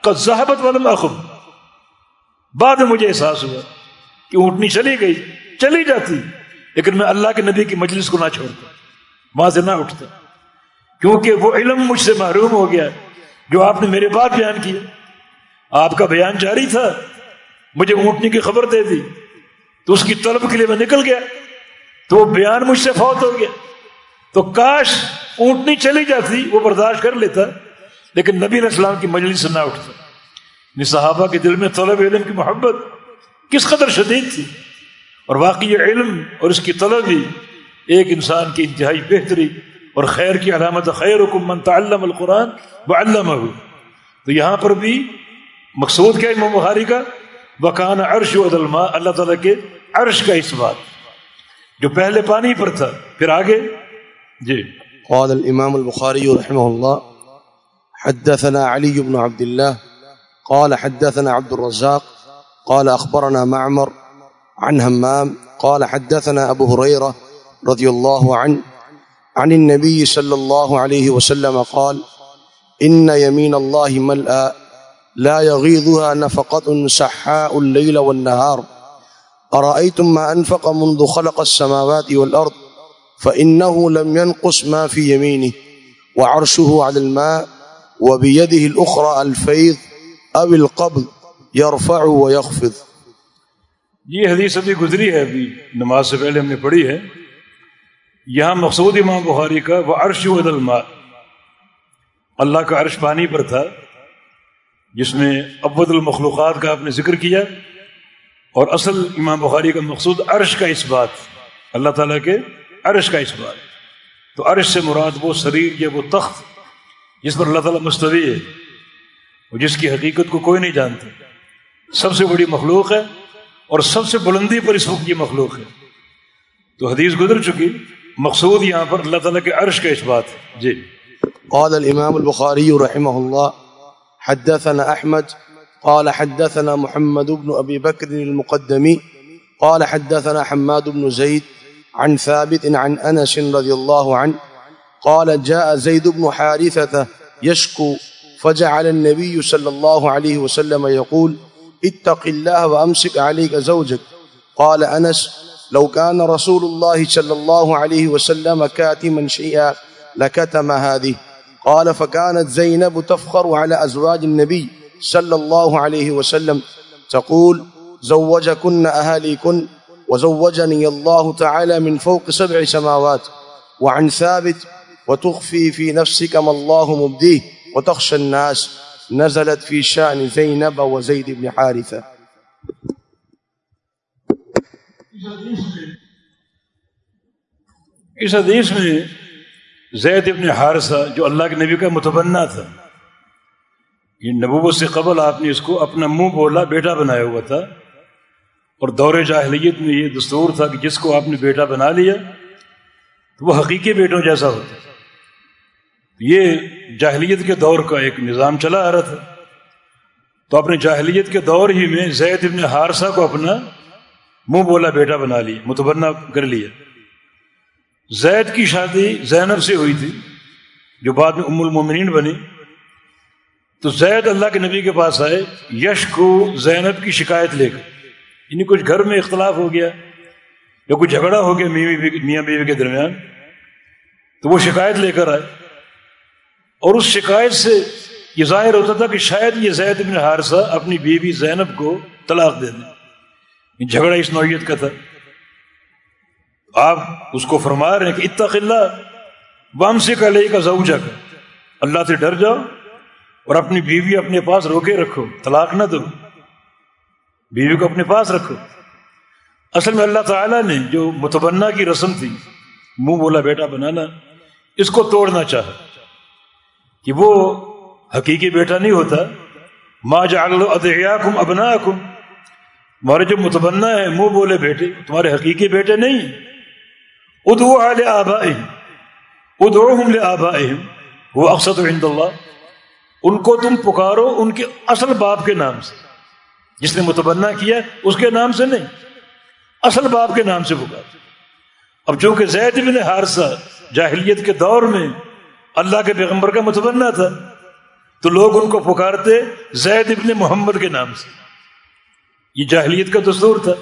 قذہبت ولم اخم بعد مجھے احساس ہوا کہ اونٹنی چلی گئی۔ چلی جاتی۔ لیکن میں اللہ کے نبی کی مجلس کو نہ چھوڑتا وہاں سے نہ اٹھتا۔ کیونکہ وہ علم مجھ سے محروم ہو گیا، جو آپ نے میرے بعد بیان کیا۔ آپ کا بیان جاری تھا، مجھے اونٹنی کی خبر دے دی۔ تو اس کی طلب کے لیے میں نکل گیا۔ تو وہ بیان مجھ سے فوت ہو گیا۔ تو کاش اونٹنی چلی جاتی، وہ برداشت کر لیتا۔ لیکن نبی علیہ السلام کی مجلس سے نہ اٹھتا۔ یعنی صحابہ کے دل میں طلب علم کی محبت کس قدر شدید تھی۔ اور واقعی یہ علم اور اس کی طلب ہی ایک انسان کی انتہائی بہتری اور خیر کی علامت خیر حکم تعلم القرآن وہ علامہ تو یہاں پر بھی مقصود کیا امام بخاری کا؟ وکان عرش و علما اللہ تعالیٰ کے عرش کا اس بات جو پہلے پانی پر تھا، پھر آگے۔ جی۔ قال الإمام البخاري رحمه الله حدثنا علي بن عبد الله قال حدثنا عبد الرزاق، قال أخبرنا معمر عن همام قال حدثنا أبو هريرة رضي الله عنه عن النبي صلى الله عليه وسلم قال إن يمين الله ملأ لا يغيظها نفقة سحاء الليل والنهار أرأيتم ما أنفق منذ خلق السماوات والأرض فإنه لم ينقص ما في يمينه وعرشه على الماء وبيده الأخرى الفيض أو القبض يرفع ويخفض یہ حدیث ابھی گزری ہے، ابھی نماز سے پہلے ہم نے پڑھی ہے۔ یہاں مقصود امام بخاری کا وہ عرش و الماء۔ اللہ کا عرش پانی پر تھا، جس میں ابد المخلوقات کا آپ نے ذکر کیا۔ اور اصل امام بخاری کا مقصود عرش کا اس بات، اللہ تعالیٰ کے عرش کا اس بات۔ تو عرش سے مراد وہ شریر یا وہ تخت، جس پر اللہ تعالیٰ مستوی ہے، اور جس کی حقیقت کو کوئی نہیں جانتا۔ سب سے بڑی مخلوق ہے اور سب سے بلندی پر اس وقت یہ مخلوق ہے۔ تو حدیث گزر چکی، مقصود یہاں پر اللہ تعالیٰ کے عرش کا اس بات ہے۔ جی۔ قال الإمام البخاري رحمه الله حدثنا أحمد قال حدثنا محمد بن أبي بكر المقدمي قال حدثنا حماد بن زيد عن ثابت عن أنس رضي الله عنه قال جاء زيد بن حارثة يشكو فجعل النبي صلى الله عليه وسلم يقول اتق الله وأمسك عليك زوجك. قال أنس، لو كان رسول الله صلى الله عليه وسلم كاتما شيئا لكتم هذه. قال، فكانت زينب تفخر على أزواج النبي صلى الله عليه وسلم. تقول، زوجكن أهاليكن، وزوجني الله تعالى من فوق سبع سماوات، وعن ثابت، وتخفي في نفسك ما الله مبديه، وتخشى الناس. نزلت في شأن زينب وزيد بن حارثة. اس حدیث میں زید ابن حارثہ جو اللہ کے نبی کا متبنہ تھا، یہ نبوت سے قبل آپ نے اس کو اپنا منہ بولا، بیٹا بنایا ہوا تھا۔ اور دور جاہلیت میں یہ دستور تھا کہ جس کو آپ نے بیٹا بنا لیا، تو وہ حقیقی بیٹوں جیسا ہوتا۔ یہ جاہلیت کے دور کا ایک نظام چلا آ رہا تھا۔ تو اپنے جاہلیت کے دور ہی میں زید ابن حارثہ کو اپنا منہ بولا بیٹا بنا لیا متبنہ کر لیا۔ زید کی شادی زینب سے ہوئی تھی، جو بعد میں ام المومنین بنی تو زید اللہ کے نبی کے پاس آئے یش کو زینب کی شکایت لے کر۔ یعنی کچھ گھر میں اختلاف ہو گیا یا کچھ جھگڑا ہو گیا میاں بیوی کے درمیان۔ تو وہ شکایت لے کر آئے۔ اور اس شکایت سے یہ ظاہر ہوتا تھا کہ شاید یہ زید ابن حارثہ اپنی بیوی زینب کو طلاق دے دیں۔ جھگڑا اس نوعیت کا تھا۔ آپ اس کو فرما رہے ہیں کہ اتق اللہ بام سے کا لے کا زوجہ کا۔ اللہ سے ڈر جاؤ اور اپنی بیوی اپنے پاس روکے رکھو، طلاق نہ دو۔ بیوی کو اپنے پاس رکھو۔ اصل میں اللہ تعالیٰ نے جو متبنہ کی رسم تھی، منہ بولا بیٹا بنانا، اس کو توڑنا چاہا۔ کہ وہ حقیقی بیٹا نہیں ہوتا۔ ماں جاگلو ادیاکم ابنا کم تمہارے جو متبنہ ہے منہ بولے بیٹے، تمہارے حقیقی بیٹے نہیں۔ ادو آل آبا ادو ہم آبا وہ اقسط عند اللہ۔ ان کو تم پکارو ان کے اصل باپ کے نام سے۔ جس نے متبنہ کیا، اس کے نام سے نہیں۔ اصل باپ کے نام سے پکار اب جو کہ زید بن حارثہ جاہلیت کے دور میں اللہ کے پیغمبر کا متبنہ تھا۔ تو لوگ ان کو پکارتے زید ابن محمد کے نام سے۔ یہ جاہلیت کا دستور تھا۔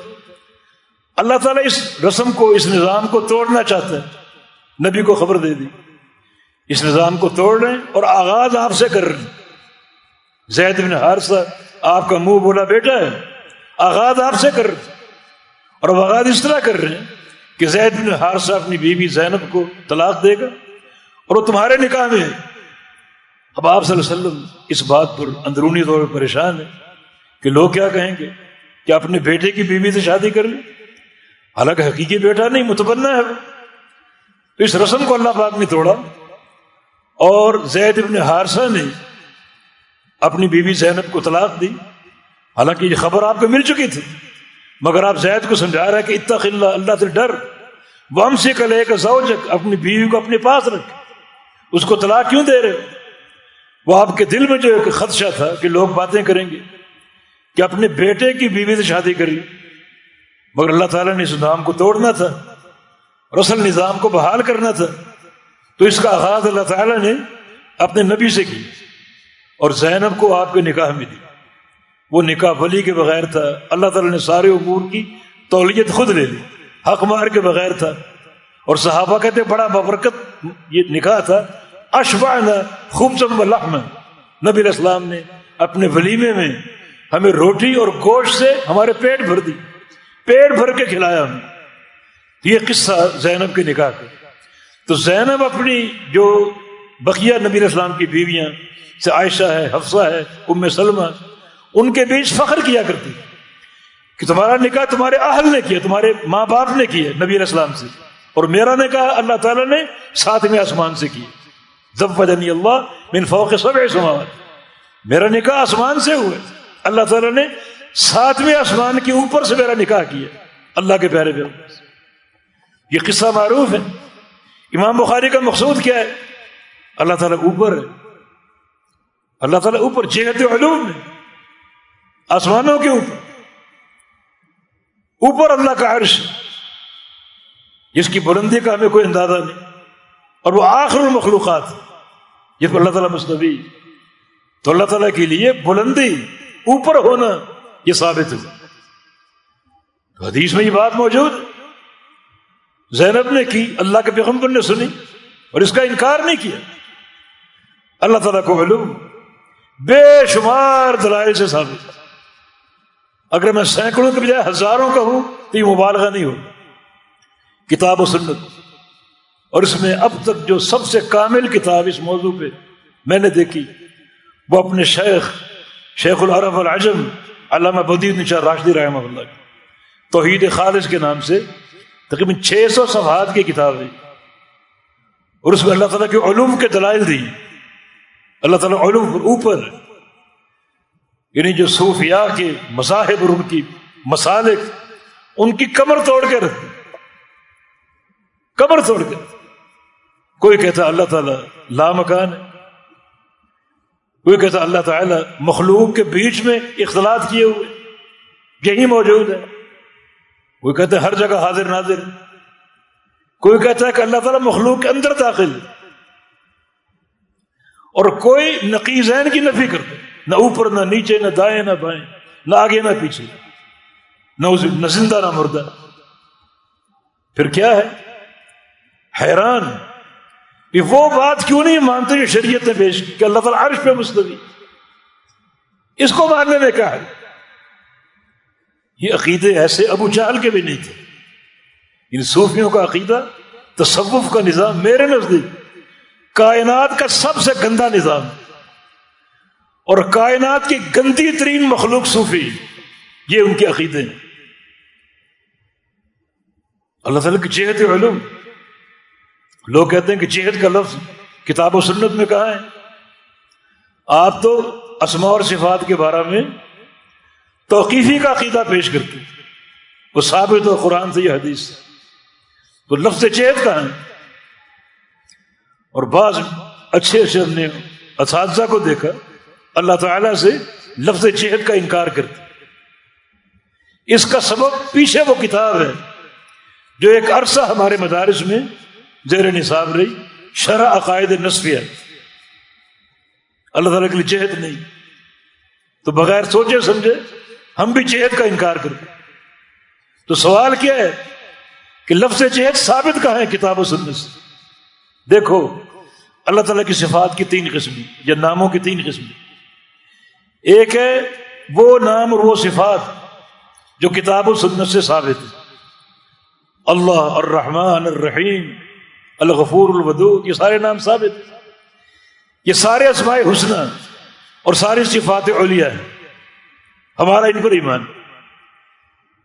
اللہ تعالیٰ اس رسم کو، اس نظام کو توڑنا چاہتا ہے۔ نبی کو خبر دے دی۔ اس نظام کو توڑ رہے ہیں اور آغاز آپ سے کر رہے ہیں۔ زید بن حارثہ، آپ کا منہ بولا بیٹا ہے۔ آغاز آپ سے کر رہے اور آغاز اس طرح کر رہے ہیں کہ زید بن حارثہ اپنی بیوی زینب کو طلاق دے گا۔ اور وہ تمہارے نکاح میں ہے اب آپ صلی اللہ علیہ وسلم اس بات پر اندرونی طور پر پریشان ہے کہ لوگ کیا کہیں گے؟ کہ اپنے بیٹے کی بیوی سے شادی کر لیں؟ حالانکہ حقیقی بیٹا نہیں متبنا ہے تو اس رسم کو اللہ پاک نے توڑا۔ اور زید ابن حارثہ نے اپنی بیوی زینب کو طلاق دی۔ حالانکہ یہ خبر آپ کو مل چکی تھی۔ مگر آپ زید کو سمجھا رہے کہ اتق اللہ اللہ سے ڈر۔ وہ ہم سے کلے کا زوجک اپنی بیوی کو اپنے پاس رکھ۔ اس کو طلاق کیوں دے رہے وہ آپ کے دل میں جو ایک خدشہ تھا کہ لوگ باتیں کریں گے کہ اپنے بیٹے کی بیوی سے شادی کری مگر اللہ تعالیٰ نے اس نظام کو توڑنا تھا رسل نظام کو بحال کرنا تھا۔ تو اس کا آغاز اللہ تعالیٰ نے اپنے نبی سے کی اور زینب کو آپ کے نکاح میں دی۔ وہ نکاح ولی کے بغیر تھا۔ اللہ تعالیٰ نے سارے امور کی تولیت خود لے لی۔ حق مار کے بغیر تھا۔ اور صحابہ کہتے بڑا ببرکت یہ نکاح تھا۔ اشبا خوب سم لحم نبی اسلام نے اپنے ولیمے میں ہمیں روٹی اور گوشت سے ہمارے پیٹ بھر دی۔ پیٹ بھر کے کھلایا ہمیں یہ قصہ زینب کے نکاح کا تو زینب اپنی جو بقیہ نبی اسلام کی بیویاں سے عائشہ ہے، حفصہ ہے، ام سلمہ، ان کے بیچ فخر کیا کرتی۔ کہ تمہارا نکاح تمہارے اہل نے کیا، تمہارے ماں باپ نے کیا نبی علیہ السلام سے۔ اور میرا نکاح اللہ تعالیٰ نے ساتویں آسمان سے کیا ضب اللہ من فوق سبع سماوات۔ میرا نکاح آسمان سے ہوا اللہ تعالیٰ نے ساتویں آسمان کے اوپر سے میرا نکاح کیا۔ اللہ کے پیارے پیارے۔ یہ قصہ معروف ہے۔ امام بخاری کا مقصود کیا ہے؟ اللہ تعالیٰ اوپر ہے۔ اللہ تعالیٰ اوپر، جہت علوم ہے۔ آسمانوں کے اوپر۔ اوپر اللہ کا عرش جس کی بلندی کا ہمیں کوئی اندازہ نہیں۔ اور وہ آخر المخلوقات۔ جس پر اللہ تعالیٰ مستوی تو اللہ تعالیٰ کے لیے بلندی، اوپر ہونا یہ ثابت تو حدیث میں یہ بات موجود۔ زینب نے کی، اللہ کے پیغمبر نے سنی اور اس کا انکار نہیں کیا۔ اللہ تعالیٰ کو علوم بے شمار دلائل سے ثابت۔ اگر میں سینکڑوں کے بجائے ہزاروں کا ہوں تو یہ مبالغہ نہیں ہو کتاب و سنت۔ اور اس میں اب تک جو سب سے کامل کتاب اس موضوع پہ میں نے دیکھی، وہ اپنے شیخ شیخ العرف العجم علامہ بدید نشا راشدی رحمہ اللہ توحید خالص کے نام سے تقریباً چھ سو صفحات کی کتاب ہے۔ اور اس میں اللہ تعالیٰ کے علوم کے دلائل دی۔ اللہ تعالیٰ علوم اوپر یعنی جو صوفیاء کے مذاہب اور ان کی مسالک، ان کی کمر توڑ کے رکھ کمر توڑ کے۔ کوئی کہتا اللہ تعالیٰ لا مکان ہے۔ کوئی کہتا اللہ تعالیٰ مخلوق کے بیچ میں اختلاط کیے ہوئے یہی موجود ہے۔ کوئی کہتا ہے ہر جگہ حاضر ناظر۔ کوئی کہتا ہے کہ اللہ تعالیٰ مخلوق کے اندر داخل۔ اور کوئی نقیزین کی نفی کرتے نہ اوپر، نہ نیچے، نہ دائیں، نہ بائیں، نہ آگے، نہ پیچھے۔ نہ زندہ، نہ مردہ۔ پھر کیا ہے؟ حیران. کہ وہ بات کیوں نہیں مانتے جو شریعت نے پیش کہ اللہ تعالیٰ عرش پہ مستوی اس کو ماننے میں کہا ہے. یہ عقیدے ایسے ابو چال کے بھی نہیں تھے. ان صوفیوں کا عقیدہ، تصوف کا نظام میرے نزدیک کائنات کا سب سے گندا نظام. اور کائنات کی گندی ترین مخلوق صوفی، یہ ان کے عقیدے ہیں. اللہ تعالیٰ کی جہت علوم. لوگ کہتے ہیں کہ جہد کا لفظ کتاب و سنت میں کہا ہے۔ آپ تو اسما اور صفات کے بارے میں توقیفی کا عقیدہ پیش کرتے وہ ثابت و قرآن سے یہ حدیث تو لفظ چہت کا ہے۔ اور بعض اچھے اچھے نے اساتذہ کو دیکھا، اللہ تعالی سے لفظ چہت کا انکار کرتے اس کا سبب پیچھے وہ کتاب ہے جو ایک عرصہ ہمارے مدارس میں زیر نصاب رہی شرح عقائد نصفیہ۔ اللہ تعالیٰ کے لیے چہت نہیں۔ تو بغیر سوچے سمجھے ہم بھی چہت کا انکار کرتے تو سوال کیا ہے کہ لفظ چہت ثابت کہاں ہے کتاب و سننے سے؟ دیکھو، اللہ تعالیٰ کی صفات کی تین قسم یا ناموں کی تین قسم ایک ہے وہ نام اور وہ صفات جو کتاب و سنت سے ثابت ہے اللہ الرحمن الرحیم۔ الغفور الودود، یہ سارے نام ثابت یہ سارے اسماء حسنہ اور ساری صفات اولیاء ہیں۔ ہمارا ان پر ایمان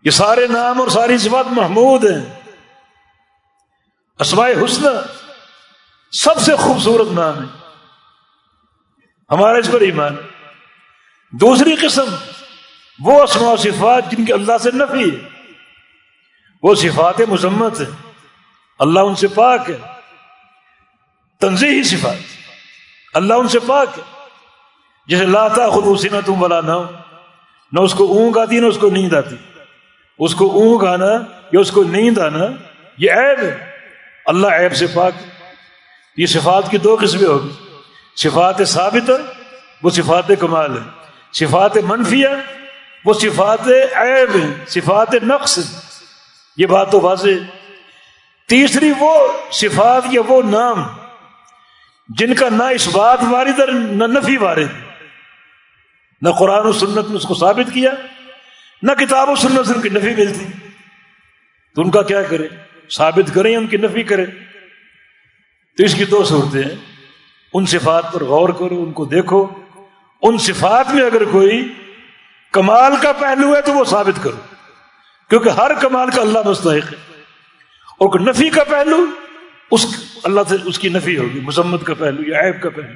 یہ سارے نام اور ساری صفات محمود ہیں۔ اسماء حسنہ سب سے خوبصورت نام ہے ہمارا اس پر ایمان دوسری قسم، وہ اسماء و صفات جن کے اللہ سے نفی ہے۔ وہ صفات مذمت ہے اللہ ان سے پاک ہے۔ تنظیحی صفات۔ اللہ ان سے پاک ہے۔ جیسے لاتا خود اسی نہ تم بلا نہ نہ اس کو اونگ آتی، نہ اس کو نیند آتی۔ اس کو اونگ آنا یا اس کو نیند آنا، یہ عیب ہے۔ اللہ عیب سے پاک یہ صفات کی دو قسمیں ہوگی۔ صفات ثابت وہ صفات کمال ہے۔ صفات منفیہ وہ صفات عیب ہیں صفات نقص یہ بات تو واضح تیسری وہ صفات یا وہ نام جن کا نہ اس بات وارد ہے نہ نفی وارد، نہ قرآن و سنت نے اس کو ثابت کیا، نہ کتاب و سنت سے ان کی نفی ملتی۔ تو ان کا کیا کرے؟ ثابت کریں ان کی نفی کرے تو اس کی دو صورتیں ہیں۔ ان صفات پر غور کرو، ان کو دیکھو۔ ان صفات میں اگر کوئی کمال کا پہلو ہے تو وہ ثابت کرو، کیونکہ ہر کمال کا اللہ مستحق ہے۔ اور نفی کا پہلو، اس اللہ سے اس کی نفی ہوگی، مذمت کا پہلو، یا عیب کا پہلو۔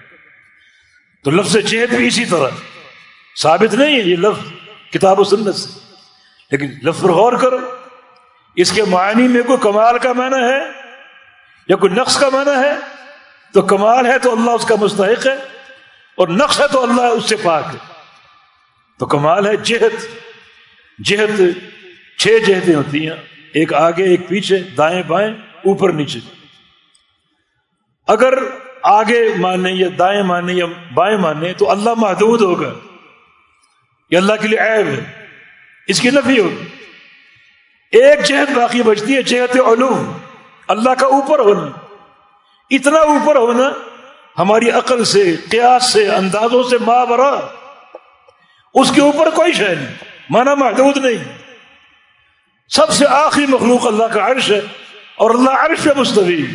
تو لفظ چہت بھی اسی طرح۔ ثابت نہیں ہے یہ لفظ کتاب و سنت سے۔ لیکن لفظ پر غور کرو، اس کے معنی میں کوئی کمال کا معنی ہے یا کوئی نقص کا معنی ہے، تو کمال ہے تو اللہ اس کا مستحق ہے اور نقص ہے تو اللہ اس سے پاک ہے۔ تو کمال ہے جہت۔ جہت، چھ جہتیں ہوتی ہیں۔ ایک آگے، ایک پیچھے، دائیں بائیں، اوپر نیچے۔ اگر آگے مانے یا دائیں مانے یا بائیں مانے تو اللہ محدود ہوگا۔ یہ اللہ کے لیے عیب ہے۔ اس کی نفی ہوگی۔ ایک جہت باقی بچتی ہے، جہت علوم۔ اللہ کا اوپر ہونا۔ اتنا اوپر ہونا ہماری عقل سے، قیاس سے، اندازوں سے ماں برا۔ اس کے اوپر کوئی شہ نہیں۔ مانا محدود نہیں۔ سب سے آخری مخلوق اللہ کا عرش ہے اور اللہ عرش ہے مستوی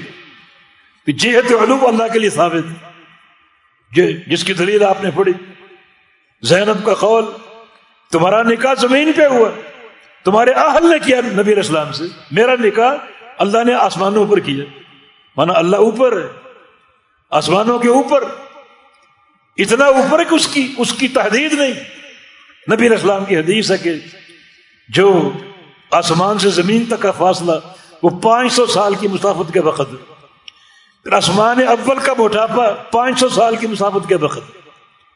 جہت علوم اللہ کے لیے ثابت۔ جس کی دلیل آپ نے پڑھی۔ زینب کا قول، تمہارا نکاح زمین پہ ہوا۔ تمہارے اہل نے کیا نبی اسلام سے۔ میرا نکاح اللہ نے آسمانوں پر کیا۔ مانا اللہ اوپر ہے۔ آسمانوں کے اوپر۔ اتنا اوپر ہے کہ اس کی اس کی تحدید نہیں۔ نبی اسلام کی حدیث ہے کہ جو آسمان سے زمین تک کا فاصلہ، وہ پانچ سو سال کی مسافت کے وقت۔ پھر آسمان اول کا موٹاپا پانچ سو سال کی مسافت کے وقت۔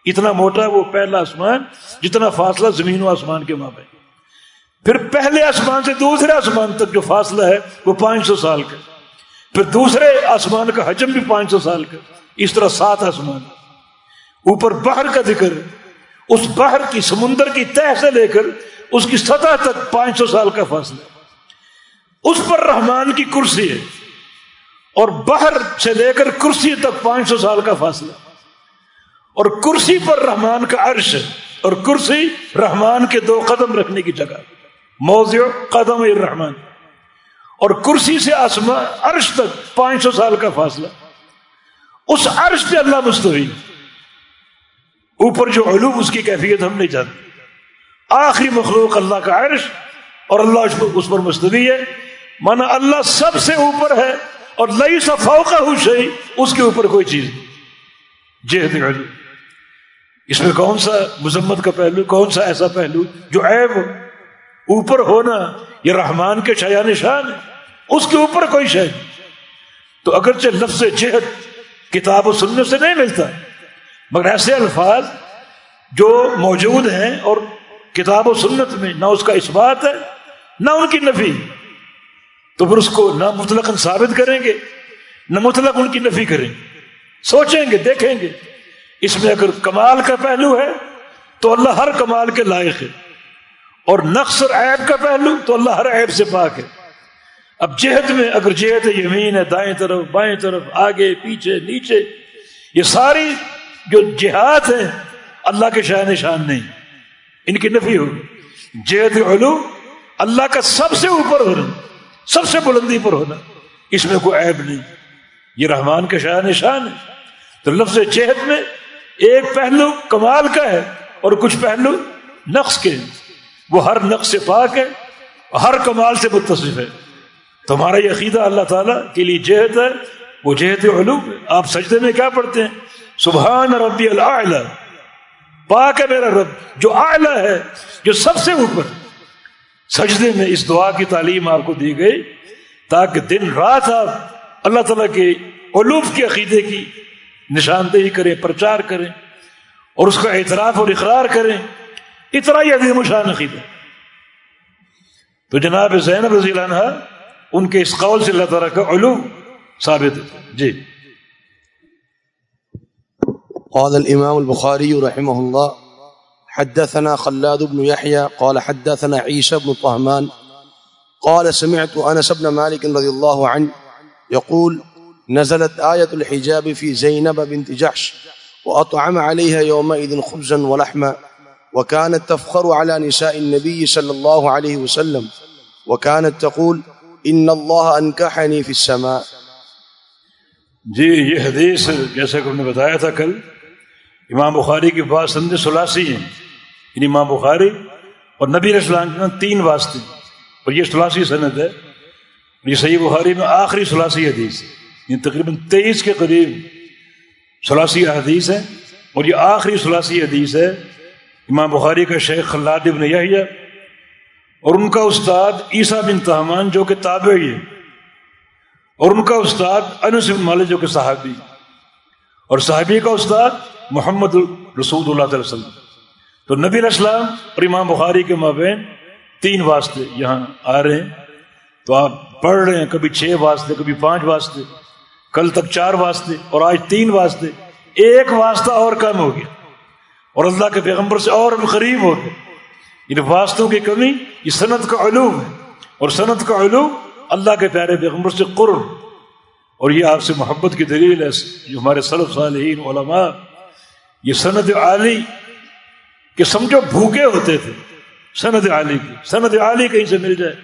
اتنا موٹا وہ پہلا آسمان جتنا فاصلہ زمین و آسمان کے ماں پھر پہلے آسمان سے دوسرے آسمان تک جو فاصلہ ہے، وہ پانچ سو سال کا۔ پھر دوسرے آسمان کا حجم بھی پانچ سو سال کا۔ اس طرح سات آسمان۔ اوپر باہر کا ذکر، اس باہر کی سمندر کی تہ سے لے کر اس کی سطح تک پانچ سو سال کا فاصلہ اس پر رحمان کی کرسی ہے اور باہر سے لے کر کرسی تک پانچ سو سال کا فاصلہ اور کرسی پر رحمان کا عرش ہے اور کرسی رحمان کے دو قدم رکھنے کی جگہ موضوع قدم الرحمان اور کرسی سے آسمان عرش تک پانچ سو سال کا فاصلہ اس عرش پہ اللہ مستوی۔ اوپر جو علوم اس کی کیفیت ہم نہیں جانتے۔ آخری مخلوق اللہ کا عرش اور اللہ اس پر مستوی ہے۔ مانا اللہ سب سے اوپر ہے اور لئی سا فوقا ہوئی اس کے اوپر کوئی چیز جہد جی علم اس میں کون سا مذمت کا پہلو، کون سا ایسا پہلو جو عیب اوپر ہونا یہ رحمان کے شایا نشان ہے، اس کے اوپر کوئی شہ تو اگرچہ لفظ جہد کتاب و سننے سے نہیں ملتا، مگر ایسے الفاظ جو موجود ہیں اور کتاب و سنت میں نہ اس کا اس بات ہے، نہ ان کی نفی۔ تو پھر اس کو نہ مطلق ثابت کریں گے، نہ مطلق ان کی نفی کریں گے۔ سوچیں گے، دیکھیں گے۔ اس میں اگر کمال کا پہلو ہے، تو اللہ ہر کمال کے لائق ہے۔ اور نقص اور عیب کا پہلو، تو اللہ ہر عیب سے پاک ہے۔ اب جہت میں اگر جہت یمین ہے، دائیں طرف، بائیں طرف، آگے، پیچھے، نیچے، یہ ساری جو جہاد ہیں، اللہ کے شاہ نشان نہیں۔ ان کی نفی ہوگی جہت علو، اللہ کا سب سے اوپر ہونا، سب سے بلندی پر ہونا۔ اس میں کوئی عیب نہیں۔ یہ رحمان کے شاہ نشان ہے۔ تو لفظ جہت میں ایک پہلو کمال کا ہے اور کچھ پہلو نقص کے ہیں۔ وہ ہر نقص سے پاک ہے، ہر کمال سے متصف ہے۔ تمہارا یہ عقیدہ اللہ تعالیٰ کے لیے جہد ہے۔ وہ جہد علوم ہے آپ سجدے میں کیا پڑھتے ہیں؟ سبحان ربی اللہ پاک ہے میرا رب، جو اعلیٰ ہے، جو سب سے اوپر۔ سجدے میں اس دعا کی تعلیم آپ کو دی گئی، تاکہ دن رات آپ اللہ تعالیٰ کے علوف کے عقیدے کی نشاندہی کریں، پرچار کریں، اور اس کا اعتراف اور اقرار کریں۔ اتنا ہی عظیم شان عقیدہ۔ تو جناب زینب رضی اللہ عنہ، ان کے اس قول سے اللہ تعالیٰ کا علوم ثابت ہے۔ جی۔ قال الإمام البخاري رحمه الله، حدثنا خلاد بن يحيى، قال حدثنا عيسى بن طهمان، قال سمعت أنس بن مالك رضي الله عنه يقول، نزلت آية الحجاب في زينب بنت جحش، وأطعم عليها يومئذ خبزا ولحما، وكانت تفخر على نساء النبي صلى الله عليه وسلم، وكانت تقول، إن الله أنكحني في السماء. جی یہ حدیث جیسا کہ ہم نے بتایا تھا کل امام بخاری کی بات سند سلاسی ہیں۔ یعنی امام بخاری اور نبی اسلام کے تین واسطے۔ اور یہ سلاسی سند ہے۔ یہ صحیح بخاری میں آخری سلاسی حدیث ہے۔ یہ تقریباً تیئیس کے قریب سلاسی حدیث ہے۔ اور یہ آخری سلاسی حدیث ہے۔ امام بخاری کا شیخ خلاد ابن یحییٰ اور ان کا استاد عیسیٰ بن تحمان جو کہ تابعی ہے اور ان کا استاد انس بن مالک جو کہ صحابی اور صحابی کا استاد محمد رسول اللہ علیہ وسلم۔ تو نبی السلام اور امام بخاری کے مابین تین واسطے یہاں آ رہے ہیں۔ تو آپ پڑھ رہے ہیں، کبھی چھ واسطے، کبھی پانچ واسطے، کل تک چار واسطے اور آج تین واسطے۔ ایک واسطہ اور کم ہو گیا۔ اور اللہ کے پیغمبر سے اور قریب ہو گئے۔ ان واسطوں کی کمی، یہ صنعت کا علوم ہے۔ اور صنعت کا علوم اللہ کے پیارے پیغمبر سے قرب۔ اور یہ آپ سے محبت کی دلیل ہے جو ہمارے صلف صالحین، علماء۔ یہ سند عالی کہ سمجھو بھوکے ہوتے تھے سند عالی کی، سند عالی کہیں سے مل جائے،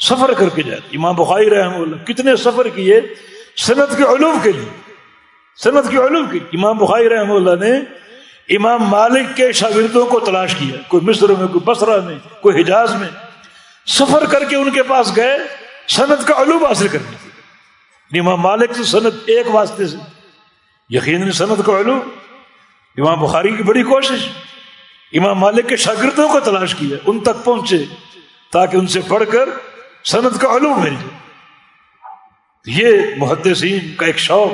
سفر کر کے جائے امام بخاری رحم اللہ کتنے سفر کیے سند کے علوم کے لیے، سند کے علوم کی امام بخاری رحم اللہ نے امام مالک کے شاگردوں کو تلاش کیا، کوئی مصر میں، کوئی بسرا میں، کوئی حجاز میں۔ سفر کر کے ان کے پاس گئے، سند کا علوم حاصل کرنے امام مالک سے سند ایک واسطے سے۔ یقین سند کا علوم امام بخاری کی بڑی کوشش۔ امام مالک کے شاگردوں کو تلاش کیا ان تک پہنچے تاکہ ان سے پڑھ کر سند کا علوم مل جائے۔ یہ محدثین کا ایک شوق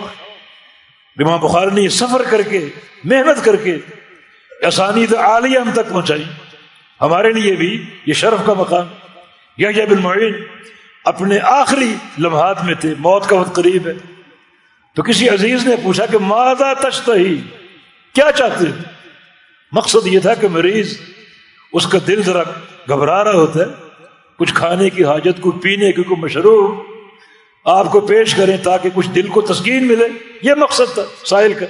امام بخاری نے یہ سفر کر کے، محنت کر کے آسانی عالیہ ہم تک پہنچائی۔ ہمارے لیے بھی یہ شرف کا مقام۔ یا بالمعین اپنے آخری لمحات میں تھے، موت کا وقت قریب ہے۔ تو کسی عزیز نے پوچھا کہ مادہ تشتہی؟ ہی کیا چاہتے مقصد یہ تھا کہ مریض اس کا دل ذرا گھبرا رہا ہوتا ہے، کچھ کھانے کی حاجت کو پینے کی کوئی مشروب۔ آپ کو پیش کریں تاکہ کچھ دل کو تسکین ملے۔ یہ مقصد تھا، ساحل کا۔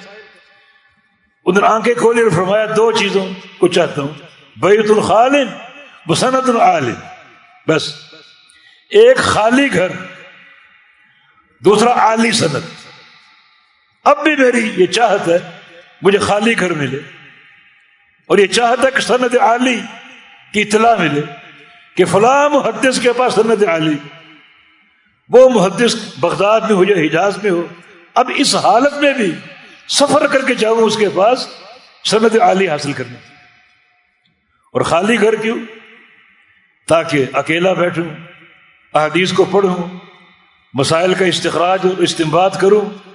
ادھر آنکھیں کھولی اور فرمایا، دو چیزوں کو چاہتا ہوں۔ بیت الخالن بسنت العالم۔ بس۔ ایک خالی گھر، دوسرا عالی صنعت۔ اب بھی میری یہ چاہت ہے مجھے خالی گھر ملے اور یہ چاہت ہے کہ صنعت عالی کی اطلاع ملے کہ فلاں محدث کے پاس صنعت عالی، وہ محدث بغداد میں ہو یا حجاز میں ہو، اب اس حالت میں بھی سفر کر کے جاؤں اس کے پاس صنعت عالی حاصل کرنے۔ اور خالی گھر کیوں؟ تاکہ اکیلا بیٹھوں، احادیث کو پڑھوں، مسائل کا استخراج اور کروں۔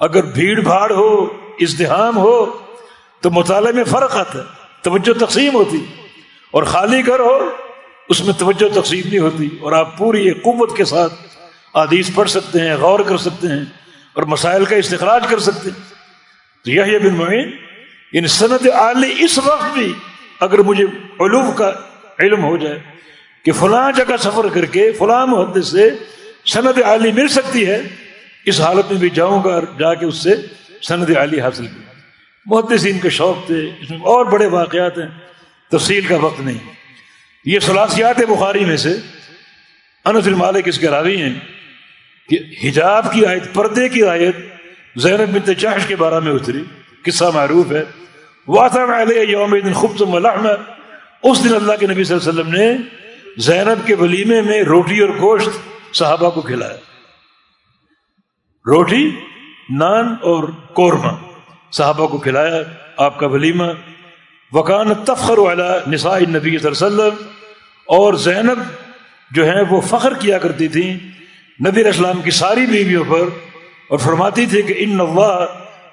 اگر بھیڑ بھاڑ ہو ازدحام ہو تو مطالعے میں فرق آتا ہے، توجہ تقسیم ہوتی۔ اور خالی گھر ہو، اس میں توجہ تقسیم نہیں ہوتی۔ اور آپ پوری قوت کے ساتھ حدیث پڑھ سکتے ہیں، غور کر سکتے ہیں اور مسائل کا استخراج کر سکتے ہیں۔ تو یہ بن معین یعنی ان صنعت عالی اس وقت بھی اگر مجھے علوم کا علم ہو جائے کہ فلاں جگہ سفر کر کے فلاں محدث سے سند عالی مل سکتی ہے، اس حالت میں بھی جاؤں گا اور جا کے اس سے سند عالی حاصل کی محدثین کے شوق تھے، اس میں اور بڑے واقعات ہیں، تفصیل کا وقت نہیں۔ یہ سلاسیات بخاری میں سے انس المالک اس کے راوی ہیں کہ حجاب کی آیت، پردے کی آیت زینب بنت چاہش کے بارے میں اتری، قصہ معروف ہے۔ واطم علیہ یوم دن خوب اس دن اللہ کے نبی صلی اللہ علیہ وسلم نے زینب کے ولیمے میں روٹی اور گوشت صحابہ کو کھلایا۔ روٹی نان اور قورمہ۔ صحابہ کو کھلایا، آپ کا ولیمہ۔ وکان تفخر والا نساء نبی صلی اللہ علیہ وسلم، اور زینب جو ہیں وہ فخر کیا کرتی تھیں۔ نبی علیہ السلام کی ساری بیویوں پر، اور فرماتی تھی کہ ان اللہ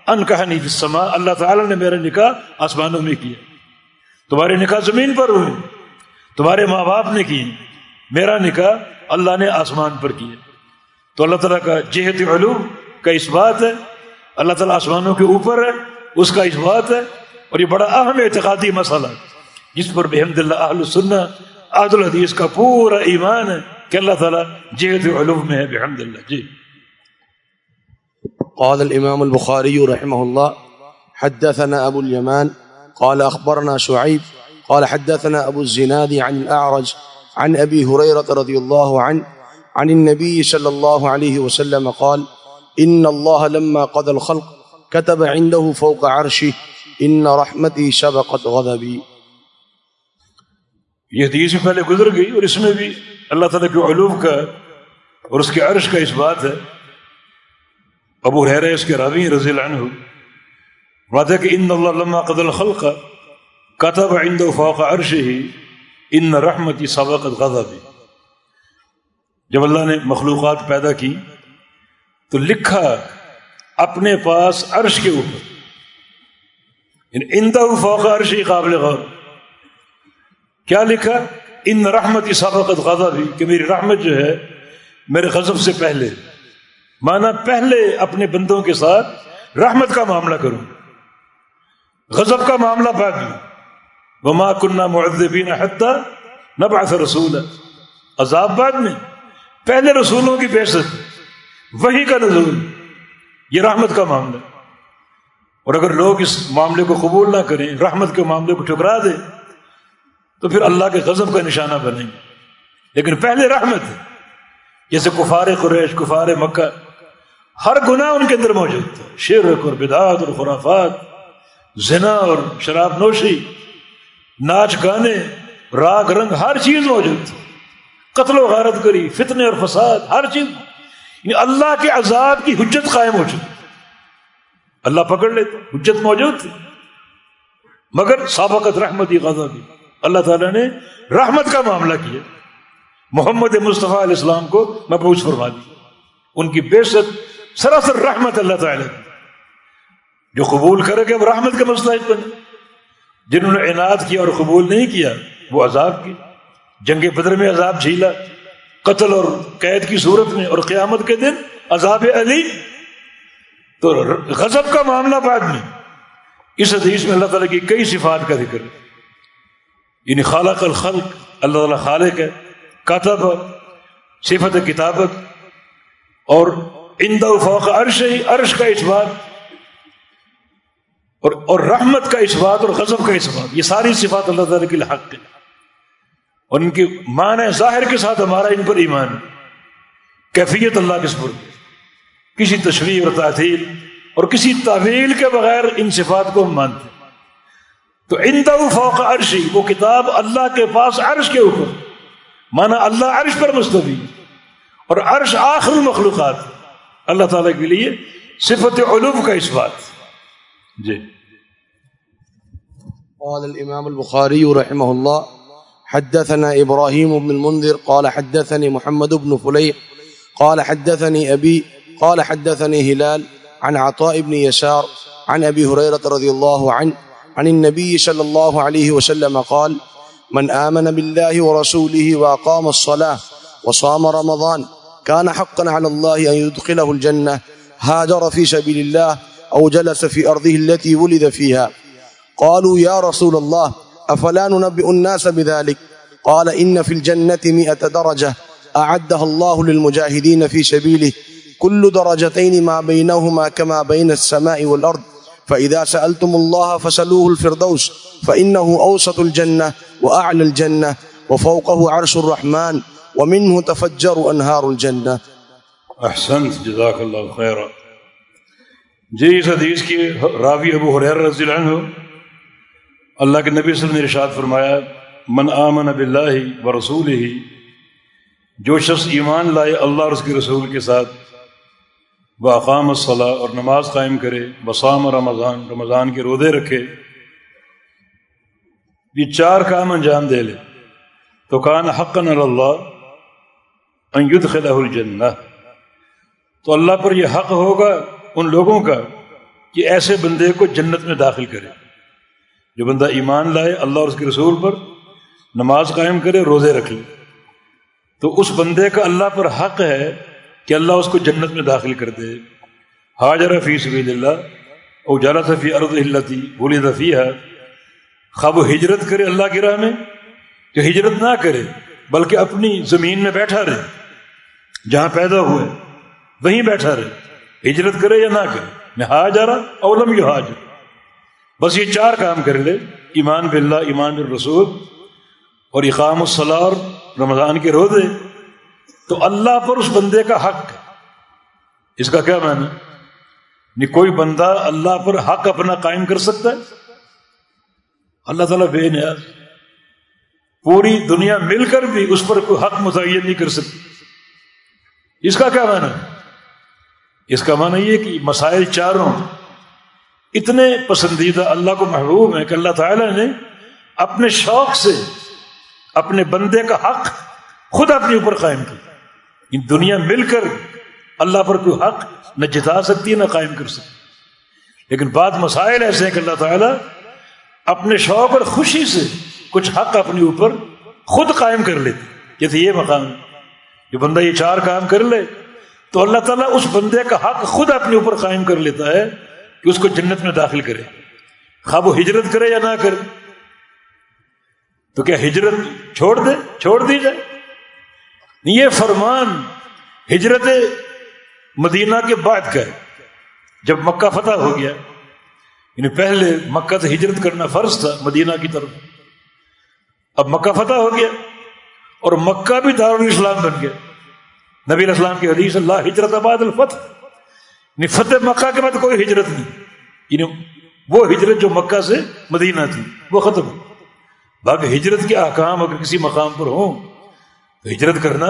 ان کہانی فسما اللہ تعالیٰ نے میرا نکاح آسمانوں میں کیا۔ تمہارے نکاح زمین پر ہوئے، تمہارے ماں باپ نے کیے۔ میرا نکاح اللہ نے آسمان پر کیا۔ تو اللہ تعالیٰ کا جہت علوم کا اس بات ہے، اللہ تعالیٰ آسمانوں کے اوپر ہے، اس کا اس بات ہے، اور یہ بڑا اہم اعتقادی مسئلہ جس پر بحمد اللہ اہل سننا عاد الحدیث کا پورا ایمان ہے کہ اللہ تعالیٰ جہت علوم میں ہے، بحمد اللہ جی۔ قال الإمام البخاري رحمه الله حدثنا أبو اليمان، قال أخبرنا شعيب قال حدثنا أبو الزناد عن الأعرج عن أبي هريرة رضي الله عنه عن النبي صلى الله عليه وسلم قال إن الله لما قضى الخلق كتب عنده فوق عرشه إن رحمتي سبقت غضبي. یہ حدیث پہلے گزر گئی اور اس میں بھی اللہ تعالیٰ کے علوم کا اور اس کے عرش کا اس بات ہے۔ ابو حیر اس کے راوی رضی اللہ عنہ۔ بات ہے کہ ان اللہ لما قد الخلق کتب عند فوق عرش ہی ان رحمتی سبقت غضبی جب اللہ نے مخلوقات پیدا کی تو لکھا اپنے پاس عرش کے اوپر۔ یعنی ان فوق عرش ہی قابل غور۔ کیا لکھا؟ ان رحمتی سبقت غضبی کہ میری رحمت جو ہے میرے غضب سے پہلے۔ مانا پہلے اپنے بندوں کے ساتھ رحمت کا معاملہ کروں۔ غضب کا معاملہ بعد میں۔ وما کنہ معذبین حتیٰ نہ رسول عذاب بعد میں۔ پہلے رسولوں کی بحثت وہی کا نزول۔ یہ رحمت کا معاملہ۔ اور اگر لوگ اس معاملے کو قبول نہ کریں، رحمت کے معاملے کو ٹھکرا دیں، تو پھر اللہ کے غضب کا نشانہ بنیں گے۔ لیکن پہلے رحمت۔ ہے جیسے کفار قریش، کفار مکہ، ہر گناہ ان کے اندر موجود تھا شرک اور بدعات اور خرافات، زنا اور شراب نوشی، ناچ گانے، راگ رنگ، ہر چیز موجود تھی۔ قتل و غارت کری فتنے اور فساد، ہر چیز۔ اللہ کے عذاب کی حجت قائم ہو چکی۔ اللہ پکڑ لیتے حجت موجود تھی۔ مگر سابقت رحمت غذابی اللہ تعالیٰ نے رحمت کا معاملہ کیا۔ محمد مصطفیٰ علیہ السلام کو محبوس فرما دی۔ ان کی بے شک سراسر رحمت اللہ تعالی جو قبول کرے گا، وہ رحمت کا مستحق بنے۔ جنہوں نے عناد کیا اور قبول نہیں کیا، وہ عذاب کی۔ جنگ بدر میں عذاب جھیلا۔ قتل اور قید کی صورت میں اور قیامت کے دن عذاب علی۔ تو غضب کا معاملہ بعد میں۔ اس حدیث میں اللہ تعالیٰ کی کئی صفات کا ذکر۔ ہے یعنی خالق الخلق، اللہ تعالیٰ خالق ہے، کاتب، صفت کتابت۔ اور فوق عرش ہی عرش کا اس بات۔ اور اور رحمت کا اس بات اور غضب کا اس بات۔ یہ ساری صفات اللہ تعالیٰ کے لیے حق ہے اور ان کی معنی ظاہر کے ساتھ ہمارا ان پر ایمان کیفیت اللہ کے سپر کسی تشریح اور تعطیل اور کسی تعویل کے بغیر ان صفات کو ہم مانتے تو اندو فوق عرشی، وہ کتاب اللہ کے پاس عرش کے اوپر۔ مانا اللہ عرش پر مستوی۔ اور عرش آخر المخلوقات۔ اللہ تعالیٰ کے لیے صفت علوم کا اس بات۔ جی۔ قال الإمام البخاري رحمه الله حدثنا إبراهيم بن المنذر، قال حدثني محمد بن فليح، قال حدثني أبي، قال حدثني هلال، عن عطاء بن يسار، عن أبي هريرة رضي الله عنه، عن النبي صلى الله عليه وسلم قال من آمن بالله ورسوله وأقام الصلاة وصام رمضان، كان حقا على الله أن يدخله الجنة، هاجر في سبيل الله، أو جلس في أرضه التي ولد فيها. قالوا يا رسول الله أفلا ننبئ الناس بذلك؟ قال إن في الجنة مئة درجة. أعدها الله للمجاهدين في سبيله. كل درجتين ما بينهما كما بين السماء والأرض. فإذا سألتم الله فسلوه الفردوس. فإنه أوسط الجنة وأعلى الجنة وفوقه عرش الرحمن. ومنه تفجر انہار الجنہ احسنت جزاک اللہ خیر جی اس حدیث کی راوی ابو حریر رضی اللہ عنہ اللہ کے نبی صلی اللہ علیہ وسلم نے ارشاد فرمایا، من آمن باللہ و رسول ہی جو شخص ایمان لائے اللہ اور اس کے رسول کے ساتھ، وہ اقام الصلاح اور نماز قائم کرے بسام رمضان رمضان کے رودے رکھے، یہ چار کام انجام دے لے۔ تو کان حق اللہ خلا الجنہ۔ تو اللہ پر یہ حق ہوگا ان لوگوں کا کہ ایسے بندے کو جنت میں داخل کرے۔ جو بندہ ایمان لائے اللہ اور اس کے رسول پر نماز قائم کرے، روزے رکھ لے۔ تو اس بندے کا اللہ پر حق ہے کہ اللہ اس کو جنت میں داخل کر دے۔ حاجر فی سبیل اللہ، او جالا فی ارد اللہ تھی بولی دفیع خواب و ہجرت کرے اللہ کی راہ میں کہ ہجرت نہ کرے، بلکہ اپنی زمین میں بیٹھا رہے۔ جہاں پیدا ہوئے، وہیں بیٹھا رہے۔ ہجرت کرے یا نہ کرے، میں ہاج آ رہا اولم یو حاج بس یہ چار کام کر لے، ایمان باللہ ایمان بالرسول اور اقام الصلاح رمضان کے روزے۔ تو اللہ پر اس بندے کا حق اس کا کیا معنی؟ نہیں کوئی بندہ اللہ پر حق اپنا قائم کر سکتا ہے؟ اللہ تعالیٰ بے نیاز۔ پوری دنیا مل کر بھی اس پر کوئی حق متعین نہیں کر سکتی۔ اس کا کیا معنی؟ اس کا معنی یہ کہ مسائل چاروں اتنے پسندیدہ اللہ کو محبوب ہیں کہ اللہ تعالیٰ نے اپنے شوق سے اپنے بندے کا حق خود اپنے اوپر قائم کی دنیا مل کر اللہ پر کوئی حق نہ جتا سکتی ہے، نہ قائم کر سکتی۔ لیکن بعض مسائل ایسے ہیں کہ اللہ تعالیٰ اپنے شوق اور خوشی سے کچھ حق اپنے اوپر خود قائم کر لیتے۔ جیسے یہ مقام۔ جو بندہ یہ چار کام کر لے تو اللہ تعالیٰ اس بندے کا حق خود اپنے اوپر قائم کر لیتا ہے۔ کہ اس کو جنت میں داخل کرے۔ خواب وہ ہجرت کرے یا نہ کرے۔ تو کیا ہجرت چھوڑ دے؟ چھوڑ دی جائے۔ یہ فرمان ہجرت مدینہ کے بعد کا ہے۔ جب مکہ فتح ہو گیا۔ یعنی پہلے مکہ سے ہجرت کرنا فرض تھا مدینہ کی طرف۔ اب مکہ فتح ہو گیا اور مکہ بھی دار الاسلام بن گیا۔ نبی الاسلام کی حدیث اللہ ہجرت آباد الفتح۔ یعنی فتح مکہ کے بعد کوئی ہجرت نہیں۔ یعنی وہ ہجرت جو مکہ سے مدینہ تھی، وہ ختم۔ باقی ہجرت کے احکام اگر کسی مقام پر ہوں، تو ہجرت کرنا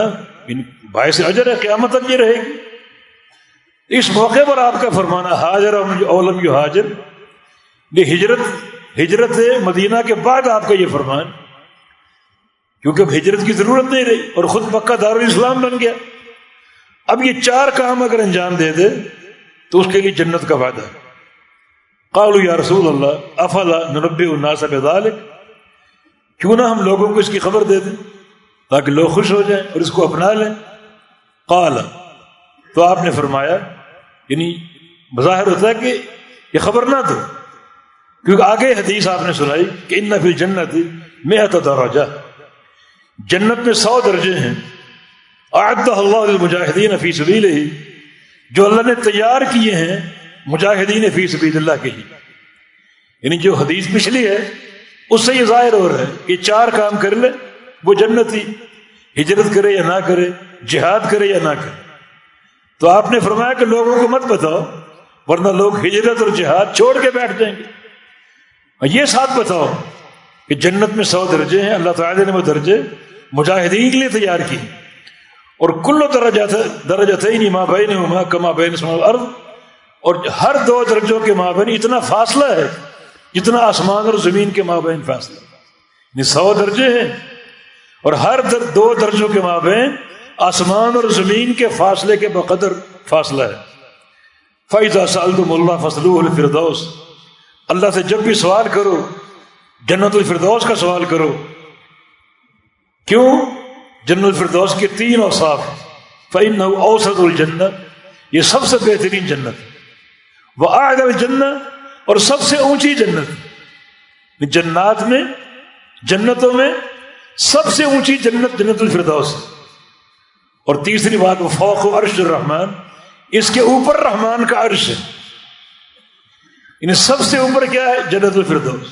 باعث اجر ہے، قیامت تک یہ رہے گی۔ اس موقع پر آپ کا فرمانا، حاضر اولم یو حاضر۔ یہ ہجرت ہجرت مدینہ کے بعد آپ کا یہ فرمان۔ کیونکہ اب ہجرت کی ضرورت نہیں رہی اور خود پکا دار الاسلام بن گیا۔ اب یہ چار کام اگر انجام دے دے تو اس کے لیے جنت کا وعدہ ہے۔ قالو یا رسول اللہ، افلا نربی الناس بذلك کیوں نہ ہم لوگوں کو اس کی خبر دے دیں تاکہ لوگ خوش ہو جائیں اور اس کو اپنا لیں۔ قال، تو آپ نے فرمایا یعنی بظاہر ہوتا ہے کہ یہ خبر نہ دو۔ کیونکہ آگے حدیث آپ نے سنائی کہ ان فی جنت میں درجہ۔ جنت میں سو درجے ہیں۔ اعد اللہ المجاہدین فی سبیل ہی جو اللہ نے تیار کیے ہیں مجاہدین فی سبیل اللہ کے ہی۔ یعنی جو حدیث پچھلی ہے، اس سے یہ ظاہر ہو رہا ہے کہ چار کام کر لے، وہ جنت ہی ہجرت کرے یا نہ کرے، جہاد کرے یا نہ کرے۔ تو آپ نے فرمایا کہ لوگوں کو مت بتاؤ، ورنہ لوگ ہجرت اور جہاد چھوڑ کے بیٹھ جائیں گے۔ اور یہ ساتھ بتاؤ کہ جنت میں سو درجے ہیں، اللہ تعالی نے وہ درجے مجاہدین کے لیے تیار کی اور کلو درجہ درجہ تھے نہیں ماں بہن ماں کما بہن ارد اور ہر دو درجوں کے ماں بہن اتنا فاصلہ ہے جتنا آسمان اور زمین کے ماں بہن فاصلہ یعنی سو درجے ہیں۔ اور ہر در دو درجوں کے ماں بہن آسمان اور زمین کے فاصلے کے بقدر فاصلہ ہے۔ فیضا سالتم اللہ فصل الفردوس اللہ سے جب بھی سوال کرو، جنت الفردوس کا سوال کرو۔ کیوں؟ جنت الفردوس کے تین اوصاف فعن اوسط الجنت یہ سب سے بہترین جنت وہ آئے الجنت اور سب سے اونچی جنت جنات میں، جنتوں میں سب سے اونچی جنت جنت الفردوس اور تیسری بات وہ فوق و عرش الرحمان اس کے اوپر رحمان کا عرش ہے۔ یعنی سب سے اوپر کیا ہے؟ جنت الفردوس۔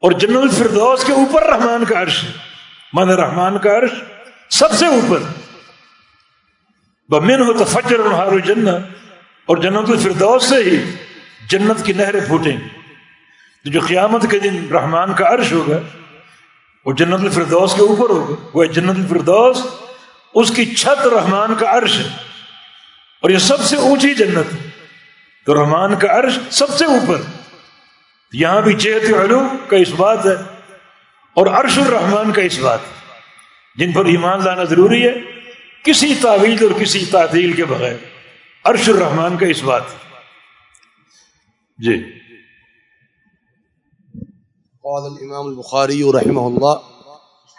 اور جنت الفردوس کے اوپر رحمان کا عرش ہے۔ من رحمان کا عرش سب سے اوپر۔ بمن ہو تو فجر الحار جنت اور جنت الفردوس سے ہی جنت کی نہریں پھوٹیں۔ گی تو جو قیامت کے دن رحمان کا عرش ہوگا، وہ جنت الفردوس کے اوپر ہوگا۔ وہ جنت الفردوس، اس کی چھت رحمان کا عرش ہے۔ اور یہ سب سے اونچی جنت تو رحمان کا عرش سب سے اوپر۔ یہاں بھی چیت علو کا اس بات ہے۔ اور عرش الرحمان کا اس بات جن پر ایمان لانا ضروری ہے، کسی تعویل اور کسی تعطیل کے بغیر۔ عرش الرحمان کا اس بات۔ جی۔ قال الإمام البخاري رحمه الله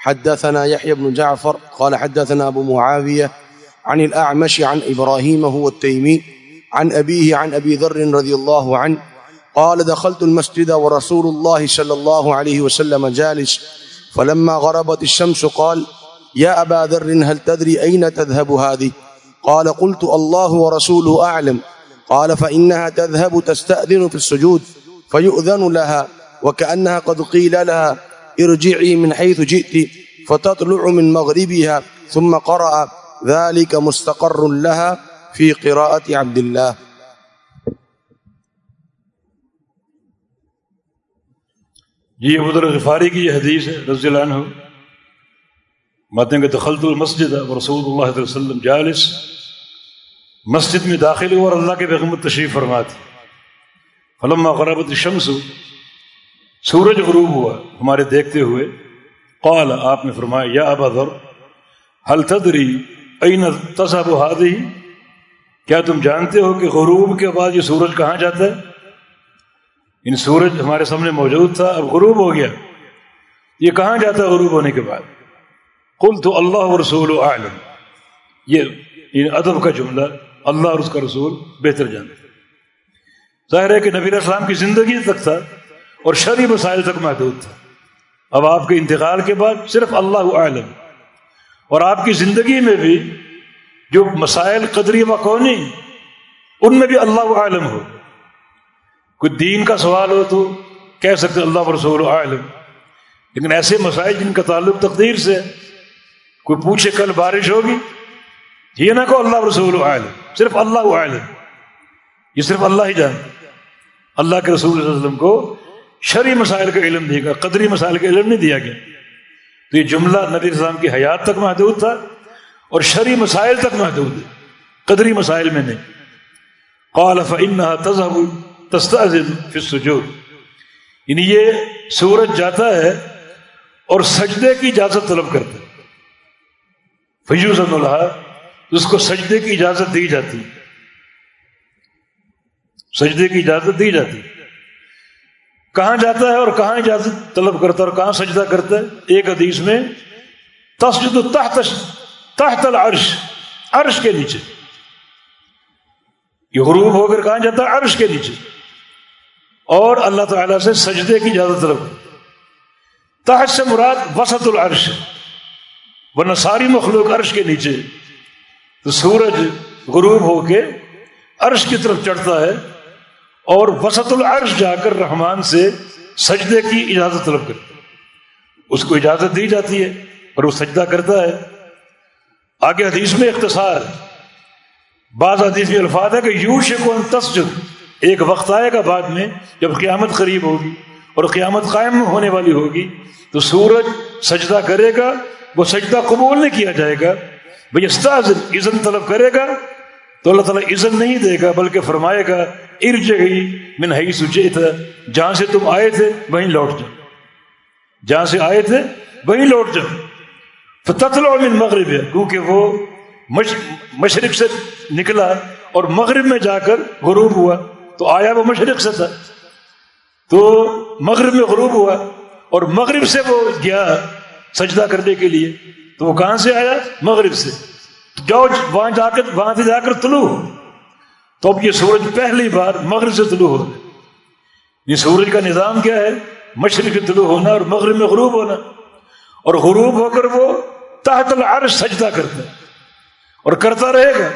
حدثنا يحيى بن جعفر، قال حدثنا أبو معاوية عن الأعمش عن إبراهيم هو التيمي عن أبيه عن أبي ذر رضي الله عنه قال دخلت المسجد ورسول الله صلى الله عليه وسلم جالس، فلما غربت الشمس قال، يا أبا ذر، هل تدري أين تذهب هذه؟ قال، قلت، الله ورسوله أعلم. قال، فإنها تذهب تستأذن في السجود، فيؤذن لها، وكأنها قد قيل لها، ارجعي من حيث جئت، فتطلع من مغربها، ثم قرأ، ذلك مستقر لها في قراءة عبد الله. جی ابو ذر غفاری کی یہ حدیث ہے، رضی اللہ عنہ۔ ماتیں کہ دخلت المسجد اور رسول اللہ علیہ وسلم جالس۔ مسجد میں داخل ہوا اور اللہ کے بغمت تشریف فرمات فلما غربت الشمس، سورج غروب ہوا۔ ہمارے دیکھتے ہوئے قال، آپ نے فرمایا، یا ابا ذر حل تدری این تصب ہادی کیا تم جانتے ہو کہ غروب کے بعد یہ سورج کہاں جاتا ہے؟ ان سورج ہمارے سامنے موجود تھا، اب غروب ہو گیا۔ یہ کہاں جاتا ہے غروب ہونے کے بعد؟ کل تو اللہ و رسول عالم یہ یعنی ادب کا جملہ، اللہ اور اس کا رسول بہتر جانتے ظاہر ہے کہ نبی اسلام کی زندگی تک تھا اور شرعی مسائل تک محدود تھا۔ اب آپ کے انتقال کے بعد صرف اللہ عالم اور آپ کی زندگی میں بھی جو مسائل قدری و کونی، ان میں بھی اللہ عالم ہو۔ کوئی دین کا سوال ہو تو کہہ سکتے اللہ رسول عالم۔ لیکن ایسے مسائل جن کا تعلق تقدیر سے کوئی پوچھے کل بارش ہوگی، یہ نہ کہ اللہ رسول عالم، صرف اللہ عالم۔ یہ صرف اللہ ہی جان اللہ کے رسول صلی اللہ علیہ وسلم کو شرعی مسائل کا علم دیا گیا، قدری مسائل کا علم نہیں دیا گیا۔ تو یہ جملہ نبی السلام کی حیات تک محدود تھا اور شرعی مسائل تک محدود ہے۔ قدری مسائل میں نہیں۔ قال فإنها تذهب تستأذن في السجود. یعنی یہ سورج جاتا ہے اور سجدے کی اجازت طلب کرتا ہے. فیوزن اللہ اس کو سجدے کی اجازت دی جاتی سجدے کی اجازت دی جاتی کہاں جاتا ہے اور کہاں اجازت طلب کرتا ہے اور کہاں سجدہ کرتا ہے؟ ایک حدیث میں، تسجد تحت تحت العرش، عرش کے نیچے. یہ غروب ہو کر کہاں جاتا ہے؟ عرش کے نیچے. اور اللہ تعالی سے سجدے کی اجازت طلب تحت سے مراد وسط العرش ورنہ ساری مخلوق عرش کے نیچے تو سورج غروب ہو کے عرش کی طرف چڑھتا ہے اور وسط العرش جا کر رحمان سے سجدے کی اجازت طلب کرتا اس کو اجازت دی جاتی ہے اور وہ سجدہ کرتا ہے۔ آگے حدیث میں اختصار بعض حدیث میں الفاظ ہے کہ یو شکون تسجد۔ ایک وقت آئے گا بعد میں جب قیامت قریب ہوگی اور قیامت قائم ہونے والی ہوگی تو سورج سجدہ کرے گا، وہ سجدہ قبول نہیں کیا جائے گا۔ بھائی عزن طلب کرے گا، تو اللہ تعالیٰ عزن نہیں دے گا، بلکہ فرمائے گا ارج گئی من ہی سوچے تھا جہاں سے تم آئے تھے وہیں لوٹ جاؤ۔ جہاں سے آئے تھے وہیں لوٹ جاؤ۔ تتلو من مغرب ہے کیونکہ وہ مشرق سے نکلا اور مغرب میں جا کر غروب ہوا۔ تو آیا وہ مشرق سے تھا۔ تو مغرب میں غروب ہوا اور مغرب سے وہ گیا سجدہ کرنے کے لیے۔ تو وہ کہاں سے آیا؟ مغرب سے۔ جاؤ، وہاں جا کر، وہاں سے جا کر طلوع۔ تو اب یہ سورج پہلی بار مغرب سے طلوع ہو یہ سورج کا نظام کیا ہے؟ مشرق طلوع ہونا اور مغرب میں غروب ہونا۔ اور غروب ہو کر وہ تحت العرش سجدہ کرتا ہے۔ اور کرتا رہے گا۔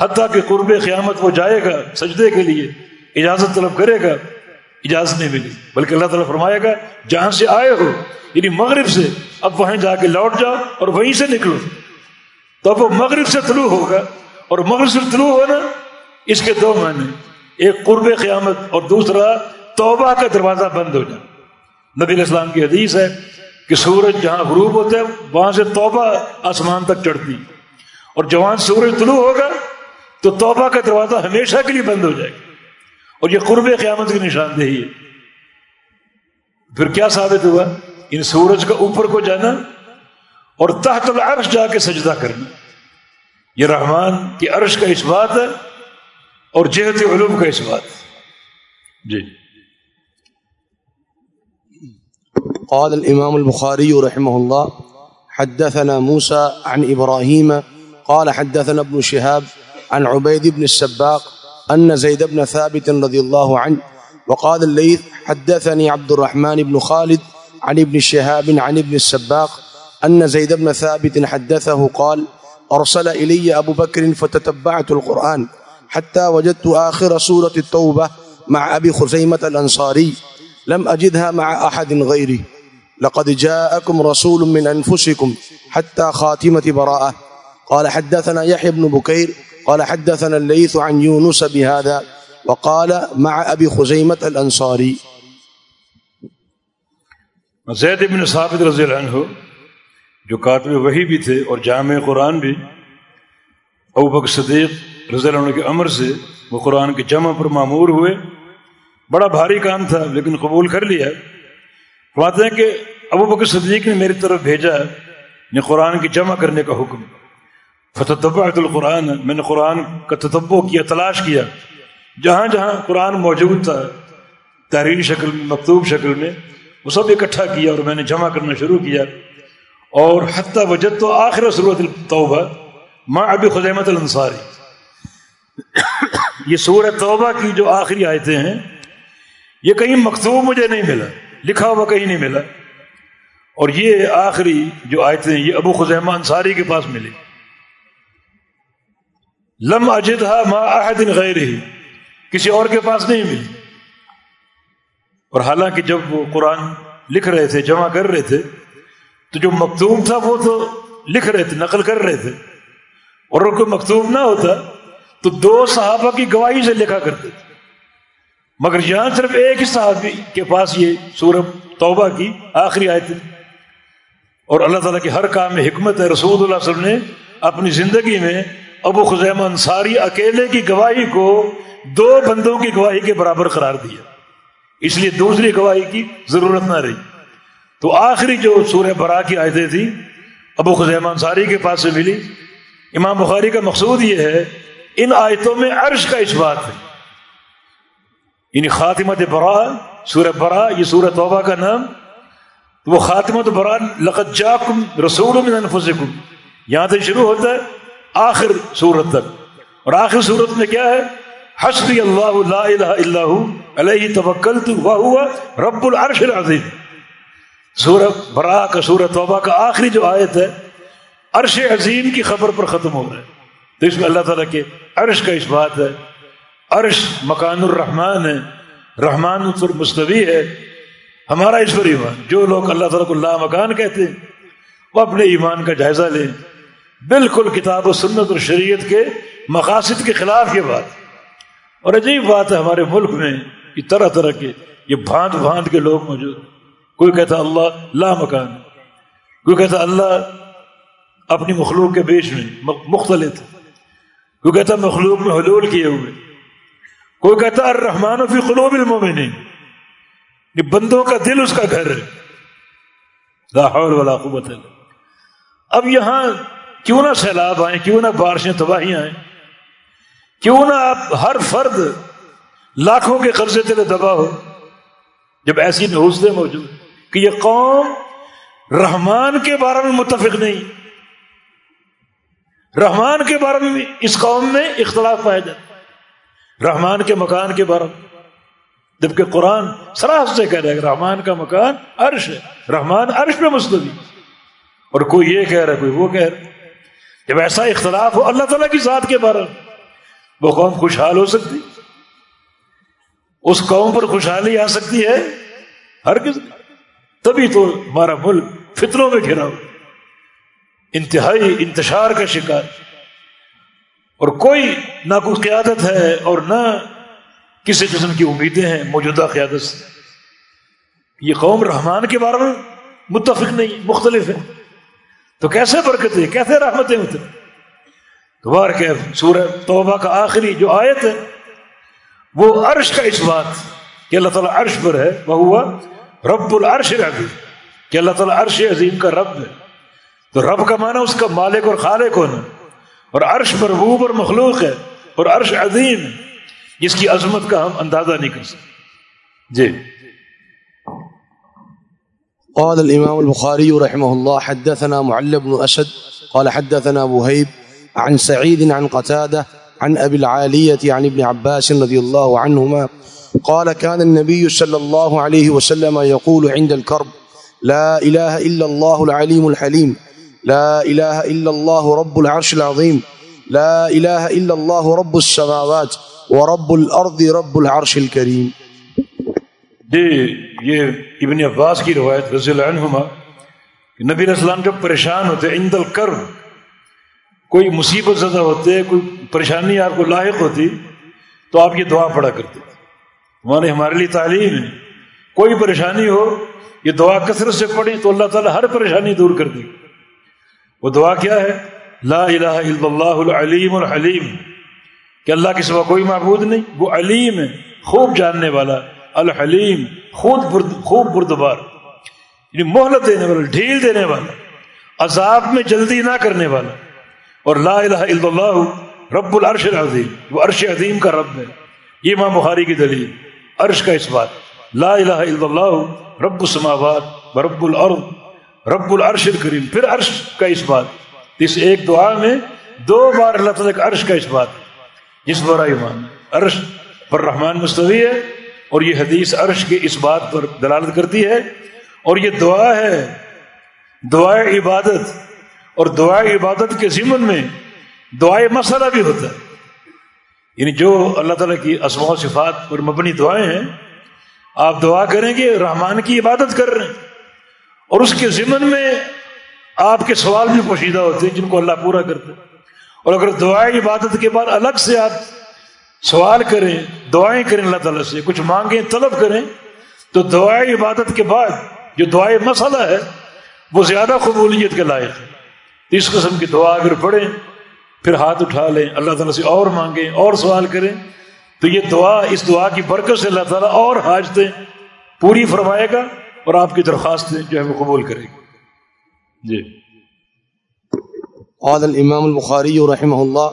حتیٰ کہ قرب قیامت وہ جائے گا سجدے کے لیے، اجازت طلب کرے گا، اجازت نہیں ملی۔ بلکہ اللہ تعالیٰ فرمائے گا، جہاں سے آئے ہو یعنی مغرب سے، اب وہیں جا کے لوٹ جاؤ اور وہیں سے نکلو۔ تو اب وہ مغرب سے طلوع ہوگا اور مغرب سے طلوع ہونا اس کے دو معنی ایک قرب قیامت اور دوسرا توبہ کا دروازہ بند ہو جائے۔ نبی اسلام کی حدیث ہے کہ سورج جہاں غروب ہوتا ہے، وہاں سے توبہ آسمان تک چڑھتی۔ اور جوان سورج طلوع ہوگا تو توبہ کا دروازہ ہمیشہ کے لیے بند ہو جائے گا۔ اور یہ قرب قیامت کی نشاندہی ہے۔ پھر کیا ثابت ہوا؟ ان سورج کا اوپر کو جانا اور تحت العرش جا کے سجدہ کرنا۔ یہ رحمان کی عرش کا اس بات ہے اور جہت علوم کا اس بات جی۔ قال الإمام البخاري رحمه الله حدثنا موسى عن إبراهيم قال حدثنا ابن شهاب عن عبيد بن السباق أن زيد بن ثابت رضي الله عنه وقال الليث حدثني عبد الرحمن بن خالد عن ابن شهاب عن ابن السباق أن زيد بن ثابت حدثه قال أرسل إلي أبو بكر فتتبعت القرآن حتى وجدت آخر سورة التوبة مع أبي خزيمة الأنصاري، لم أجدها مع أحد غيري لقد جاءكم رسول من أنفسكم حتى خاتمة براءة. قال حدثنا يحيى بن بكير قال حدثنا الليث عن يونس بهذا وقال مع أبي خزيمة الأنصاري. زید بن ثابت رضی اللہ عنہ، جو کاتب وہی بھی تھے اور جامع قرآن بھی، ابو بک صدیق رضی اللہ عنہ کے عمر سے وہ قرآن کے جمع پر معمور ہوئے۔ بڑا بھاری کام تھا، لیکن قبول کر لیا۔ فرماتے ہیں کہ ابو بکر صدیق نے میری طرف بھیجا نے قرآن کی جمع کرنے کا حکم۔ فتح القرآن، میں نے قرآن کا تتبع کیا، تلاش کیا۔ جہاں جہاں قرآن موجود تھا، تحریری شکل میں، مکتوب شکل میں، وہ سب اکٹھا کیا اور میں نے جمع کرنا شروع کیا۔ اور حتیٰ وجد تو آخر صورت التوبہ ماں ابی خزیمت الانصاری۔ یہ سورت توبہ کی جو آخری آیتیں ہیں، یہ کہیں مکتوب مجھے نہیں ملا، لکھا ہوا کہیں نہیں ملا۔ اور یہ آخری جو آیتیں یہ ابو خزیمہ انصاری کے پاس ملی۔ لم اجدہ ما احد غیر ہی کسی اور کے پاس نہیں ملی۔ اور حالانکہ جب وہ قرآن لکھ رہے تھے، جمع کر رہے تھے، تو جو مکتوب تھا وہ تو لکھ رہے تھے، نقل کر رہے تھے۔ اور اگر کوئی مکتوب نہ ہوتا، تو دو صحابہ کی گواہی سے لکھا کرتے تھے۔ مگر یہاں صرف ایک ہی صحابی کے پاس یہ سورب توبہ کی آخری آئے تھے اور اللہ تعالیٰ کی ہر کام میں حکمت ہے۔ رسول اللہ علیہ وسلم نے اپنی زندگی میں ابو خزیم انصاری اکیلے کی گواہی کو دو بندوں کی گواہی کے برابر قرار دیا۔ اس لیے دوسری گواہی کی ضرورت نہ رہی۔ تو آخری جو سورہ برا کی آیتیں تھیں، ابو خزیم انصاری کے پاس سے ملی۔ امام بخاری کا مقصود یہ ہے، ان آیتوں میں عرش کا اس بات ہے۔ یعنی خاتمت برا، سورہ برا، یہ سورہ توبہ کا نام۔ وہ خاتمت برا لقت جاکم رسول من انفسکم۔ یہاں سے شروع ہوتا ہے آخر سورت تک۔ اور آخر سورت میں کیا ہے؟ حسبی اللہ لا الہ الا ہو، علیہ توکلت وہو رب العرش العظیم۔ سورہ برا کا سورہ توبہ کا آخری جو آیت ہے، عرش عظیم کی خبر پر ختم ہو رہا ہے تو اس میں اللہ تعالیٰ کے عرش کا اس بات ہے، عرش مکان الرحمان ہے، رحمان پر مستوی ہے۔ ہمارا اس پر ایمان۔ جو لوگ اللہ تعالیٰ کو لا مکان کہتے ہیں، وہ اپنے ایمان کا جائزہ لیں۔ بالکل کتاب و سنت اور شریعت کے مقاصد کے خلاف یہ بات۔ اور عجیب بات ہے ہمارے ملک میں یہ طرح طرح کے یہ بھانت بھانت کے لوگ موجود کوئی کہتا اللہ لا مکان کوئی کہتا اللہ اپنی مخلوق کے بیچ میں مختلف کوئی کہتا مخلوق میں حلول کیے ہوئے کوئی کہتا الرحمن فی قلوب المومنین یہ بندوں کا دل اس کا گھر ہے۔ لا حول ولا قوت اب یہاں کیوں نہ سیلاب آئیں، کیوں نہ بارشیں تباہیاں آئیں؟ کیوں نہ آپ ہر فرد لاکھوں کے قرضے تلے دبا ہو؟ جب ایسی نوزدیں موجود کہ یہ قوم رحمان کے بارے میں متفق نہیں، رحمان کے بارے میں اس قوم میں اختلاف پایا جاتا رحمان کے مکان کے بارے میں، جبکہ قرآن سراف سے کہہ رہے کہ رحمان کا مکان عرش ہے، رحمان عرش میں مستوی اور کوئی یہ کہہ رہا ہے، کوئی وہ کہہ رہا ہے۔ جب ایسا اختلاف ہو، اللہ تعالیٰ کی ذات کے بارے میں، وہ قوم خوشحال ہو سکتی۔ اس قوم پر خوشحالی آ سکتی ہے ہر کسی تبھی تو ہمارا ملک فطروں میں گھرا ہو۔ انتہائی انتشار کا شکار۔ اور کوئی نہ کوئی قیادت ہے اور نہ کسی قسم کی امیدیں ہیں، موجودہ قیادت سے۔ یہ قوم رحمان کے بارے میں متفق نہیں، مختلف ہے۔ تو کیسے برکت ہے کیسے رحمتیں ہوتے دوبارہ کہ سورہ توبہ کا آخری جو آیت ہے، وہ عرش کا اس بات کہ اللہ تعالیٰ عرش پر ہے، وہ ہوا رب العرش عظیم کہ اللہ تعالیٰ عرش عظیم کا رب ہے۔ تو رب کا معنی اس کا مالک اور خالق ہونا، اور عرش مربوب اور مخلوق ہے، اور عرش عظیم جس کی عظمت کا ہم اندازہ نہیں کر سکتے۔ جی۔ قال الإمام البخاري رحمه الله، حدثنا معل بن أسد، قال حدثنا وهيب عن سعيد عن قتادة عن أبي العالية عن ابن عباس رضي الله عنهما، قال كان النبي صلى الله عليه وسلم يقول عند الكرب، لا إله إلا الله العليم الحليم، لا إله إلا الله رب العرش العظيم، لا إله إلا الله رب السماوات، ورب الأرض رب العرش الكريم. جی، یہ ابن عباس کی روایت رضی اللہ عنہما کہ نبی علیہ السلام جب پریشان ہوتے، عند الکرب کوئی مصیبت زدہ ہوتے، کوئی پریشانی آپ کو لاحق ہوتی، تو آپ یہ دعا پڑھا کرتے ہمارے ہمارے لیے تعلیم ہے۔ کوئی پریشانی ہو، یہ دعا کثرت سے پڑھی تو اللہ تعالیٰ ہر پریشانی دور کر دی۔ وہ دعا کیا ہے؟ لا الہ الا اللہ العلیم الحلیم۔ کہ اللہ کے سوا کوئی معبود نہیں، وہ علیم ہے، خوب جاننے والا۔ الحلیم خود برد خوب بردبار. یعنی مہلت دینے والا، ڈھیل دینے والا، عذاب میں جلدی نہ کرنے والا. اور لا الہ الا اللہ، رب العرش العظیم، وہ عرش عظیم کا رب ہے. یہ ماں بخاری کی دلیل. عرش کا اس بات. لا الہ الا اللہ، رب السماوات و رب الارض، رب العرش الکریم. پھر عرش کا اس بات. اس ایک دعا میں دو بار اللہ تعالیٰ عرش کا اس بات. جس بارہ ایمان. عرش پر رحمان مستوی ہے اور یہ حدیث عرش کے اس بات پر دلالت کرتی ہے اور یہ دعا ہے دعائے عبادت اور دعائے عبادت کے ضمن میں دعائے مسئلہ بھی ہوتا ہے۔ یعنی جو اللہ تعالیٰ کی اسماء و صفات پر مبنی دعائیں ہیں، آپ دعا کریں گے، رحمان کی عبادت کر رہے ہیں۔ اور اس کے ضمن میں آپ کے سوال بھی پوشیدہ ہوتے ہیں، جن کو اللہ پورا کرتے اور اگر دعائیں عبادت کے بعد الگ سے آپ سوال کریں، دعائیں کریں اللہ تعالیٰ سے، کچھ مانگیں، طلب کریں، تو دعائیں عبادت کے بعد جو دعائیں مسئلہ ہے، وہ زیادہ قبولیت کے لائق ہے۔ اس قسم کی دعا اگر پڑھیں، پھر ہاتھ اٹھا لیں، اللہ تعالیٰ سے اور مانگیں، اور سوال کریں، تو یہ دعا، اس دعا کی برکت سے اللہ تعالیٰ اور حاجتیں پوری فرمائے گا اور آپ کی درخواستیں جو ہے وہ قبول کرے گی۔ جی۔ قال الإمام البخاري رحمه الله،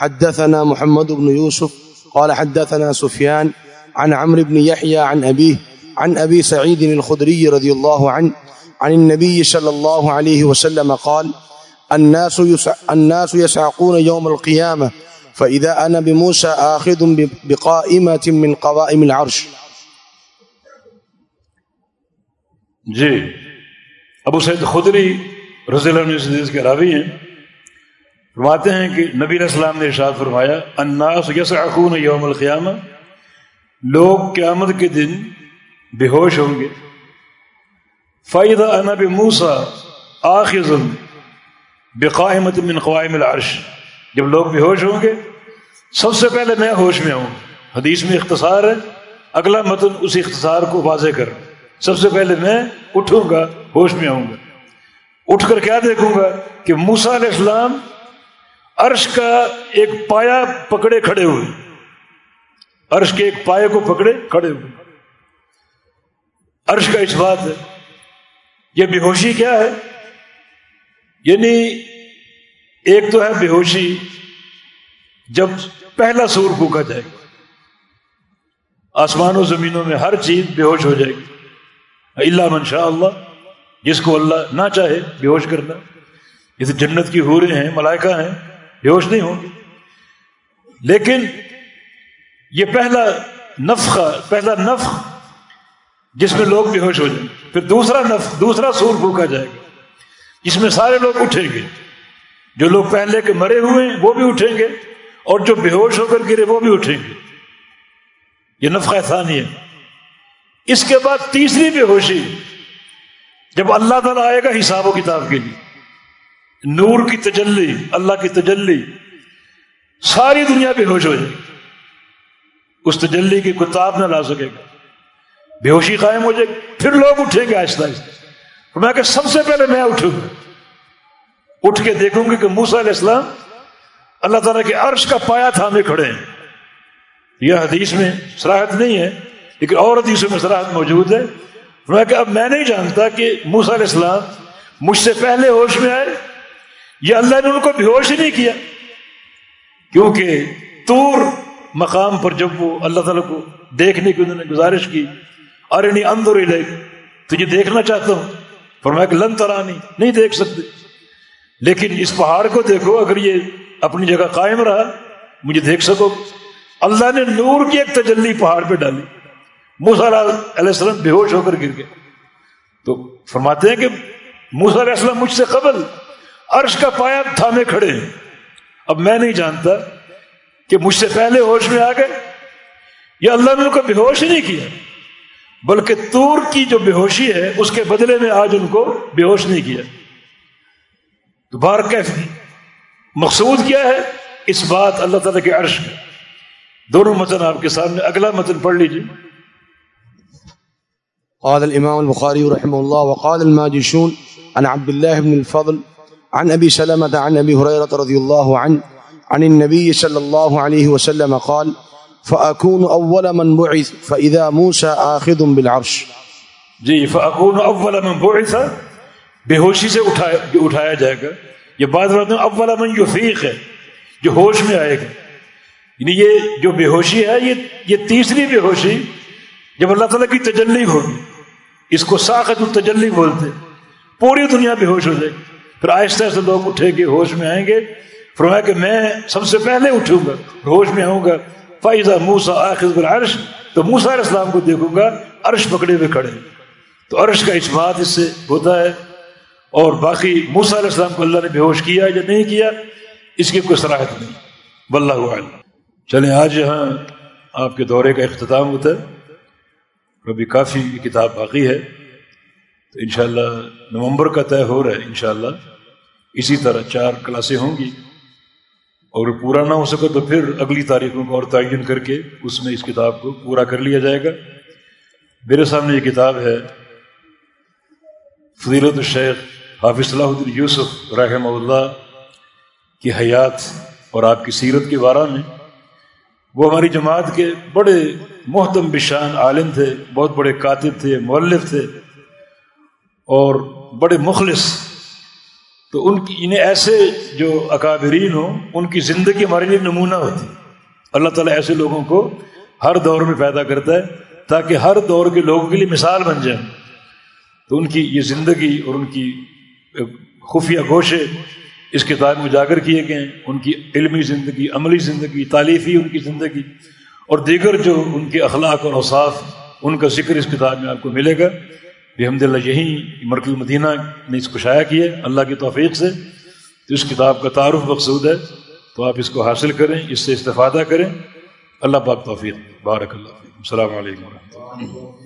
حدثنا محمد بن يوسف قال حدثنا سفيان عن عمرو بن يحيى عن أبيه عن أبي سعيد الخدري رضي الله عنه عن النبي صلى الله عليه وسلم قال الناس, يسع الناس يسعقون يوم القيامة فإذا أنا بموسى آخذ بقائمة من قوائم العرش. جی ابو سعید خدری رضی اللہ عنہ حدیث کے راوی ہیں۔ فرماتے ہیں کہ نبی علیہ السلام نے ارشاد فرمایا، الناس یسعقون یوم القیامہ، لوگ قیامت کے دن بے ہوش ہوں گے۔ فائدہ انا بموسا آخذ بقائمت من قوائم العرش۔ جب لوگ بے ہوش ہوں گے، سب سے پہلے میں ہوش میں ہوں۔ حدیث میں اختصار ہے۔ اگلا متن اس اختصار کو واضح کر۔ سب سے پہلے میں اٹھوں گا، ہوش میں آؤں گا۔ اٹھ کر کیا دیکھوں گا کہ موسا علیہ السلام عرش کا ایک پایا پکڑے کھڑے ہوئے۔ عرش کے ایک پائے کو پکڑے کھڑے ہوئے۔ عرش کا اس بات ہے، یہ بے ہوشی کیا ہے؟ یعنی ایک تو ہے بے ہوشی جب پہلا سور پھونکا جائے گا۔ آسمان و زمینوں میں ہر چیز بے ہوش ہو جائے گی۔ اللہ منشاء اللہ، جس کو اللہ نہ چاہے بے ہوش کرنا۔ جیسے جنت کی حوریں ہیں، ملائکہ ہیں۔ ہوش نہیں ہوں گے۔ لیکن یہ پہلا نفخہ پہلا نفخ جس میں لوگ بے ہوش ہو جائیں۔ پھر دوسرا نفخ دوسرا سور پھونکا جائے گا۔ جس میں سارے لوگ اٹھیں گے۔ جو لوگ پہلے کے مرے ہوئے ہیں، وہ بھی اٹھیں گے۔ اور جو بے ہوش ہو کر گرے، وہ بھی اٹھیں گے۔ یہ نفقہ ثانی ہے۔ اس کے بعد تیسری بے ہوشی، جب اللہ تعالیٰ آئے گا حساب و کتاب کے لیے۔ نور کی تجلی، اللہ کی تجلی۔ ساری دنیا بے ہوش ہو جائے گی اس تجلی کی کتاب نہ لا سکے گا۔ بے ہوشی قائم ہو جائے گی پھر لوگ اٹھیں گے آہستہ آہستہ۔ میں کہ سب سے پہلے میں اٹھوں۔ اٹھ کے دیکھوں گی کہ موسا علیہ السلام اللہ تعالیٰ کے عرش کا پایا تھامے کھڑے ہیں۔ یہ حدیث میں سراہت نہیں ہے، لیکن اور حدیثوں میں سراہت موجود ہے۔ فرمایا کہ اب میں نہیں جانتا کہ موسا علیہ السلام مجھ سے پہلے ہوش میں آئے یا اللہ نے ان کو بے ہوش ہی نہیں کیا۔ کیونکہ تور مقام پر جب وہ اللہ تعالیٰ کو دیکھنے کی انہوں نے گزارش کی اور انہیں اندر ہی لے تجھے دیکھنا چاہتا ہوں۔ فرمایا کہ لن ترانی، نہیں دیکھ سکتے۔ لیکن اس پہاڑ کو دیکھو، اگر یہ اپنی جگہ قائم رہا، مجھے دیکھ سکو۔ اللہ نے نور کی ایک تجلی پہاڑ پہ ڈالی۔ موسا علیہ السلام بے ہوش ہو کر گر گئے۔ تو فرماتے ہیں کہ موسا علیہ السلام مجھ سے قبل عرش کا پایا تھامے کھڑے ہیں۔ اب میں نہیں جانتا کہ مجھ سے پہلے ہوش میں آ گئے یا اللہ نے ان کو بے ہوش ہی نہیں کیا، بلکہ تور کی جو بے ہوشی ہے، اس کے بدلے میں آج ان کو بے ہوش نہیں کیا۔ تو بار کیف مقصود کیا ہے؟ اس بات اللہ تعالیٰ کے عرش میں۔ دونوں متن آپ کے سامنے، اگلا متن پڑھ لیجیے قال الإمام البخاري رحمه الله وقال الماجشون عن عبد الله بن الفضل عن أبي سلمة عن أبي هريرة رضي الله عنه عن النبي صلى الله عليه وسلم قال فأكون أول من بعث فإذا موسى آخذ بالعرش. جی فأكون أول من بعث بے ہوشی سے اٹھایا, اٹھایا جائے گا۔ یہ بات بات اول من یفیق ہے جو ہوش میں آئے گا۔ یعنی یہ جو بے ہوشی ہے یہ یہ تیسری بے ہوشی جب اللہ تعالیٰ کی تجلی ہوگی اس کو ساخت التجلی بولتے پوری دنیا بے ہوش ہو جائے گی۔ پھر آہستہ آہستہ لوگ اٹھے گے ہوش میں آئیں گے۔ فرمایا کہ میں سب سے پہلے اٹھوں گا ہوش میں آؤں گا۔ فائزہ موسا آخذ عرش تو موسا علیہ السلام کو دیکھوں گا، عرش پکڑے ہوئے کھڑے تو عرش کا اس بات اس سے ہوتا ہے۔ اور باقی موسا علیہ السلام کو اللہ نے بے ہوش کیا یا نہیں کیا۔ اس کی کوئی صلاحیت نہیں۔ واللہ عالم چلیں، آج یہاں آپ کے دورے کا اختتام ہوتا ہے۔ ابھی کافی کتاب باقی ہے۔ تو انشاءاللہ نومبر کا طے ہو رہا ہے، انشاءاللہ۔ اسی طرح چار کلاسیں ہوں گی۔ اور پورا نہ ہو سکے تو پھر اگلی تاریخوں کو اور تعین کر کے اس میں اس کتاب کو پورا کر لیا جائے گا۔ میرے سامنے یہ کتاب ہے۔ فضیلت الشیخ حافظ صلاح الدین یوسف رحمہ اللہ کی حیات اور آپ کی سیرت کے بارہ میں۔ وہ ہماری جماعت کے بڑے محتم بشان عالم تھے، بہت بڑے کاتب تھے مولف تھے اور بڑے مخلص تو ان کی انہیں ایسے جو اکابرین ہوں، ان کی زندگی ہمارے لیے نمونہ ہوتی۔ اللہ تعالیٰ ایسے لوگوں کو ہر دور میں پیدا کرتا ہے تاکہ ہر دور کے لوگوں کے لیے مثال بن جائیں۔ تو ان کی یہ زندگی اور ان کی خفیہ گوشے اس کتاب میں اجاگر کیے گئے ہیں۔ ان کی علمی زندگی، عملی زندگی تعلیفی ان کی زندگی۔ اور دیگر جو ان کے اخلاق اور اوصاف، ان کا ذکر اس کتاب میں آپ کو ملے گا۔ بحمد اللہ یہیں مرکز مدینہ نے اس کو شائع کیا اللہ کی توفیق سے۔ تو اس کتاب کا تعارف مقصود ہے۔ تو آپ اس کو حاصل کریں، اس سے استفادہ کریں۔ اللہ پاک توفیق۔ بارک اللہ السلام علیکم و رحمۃ اللہ۔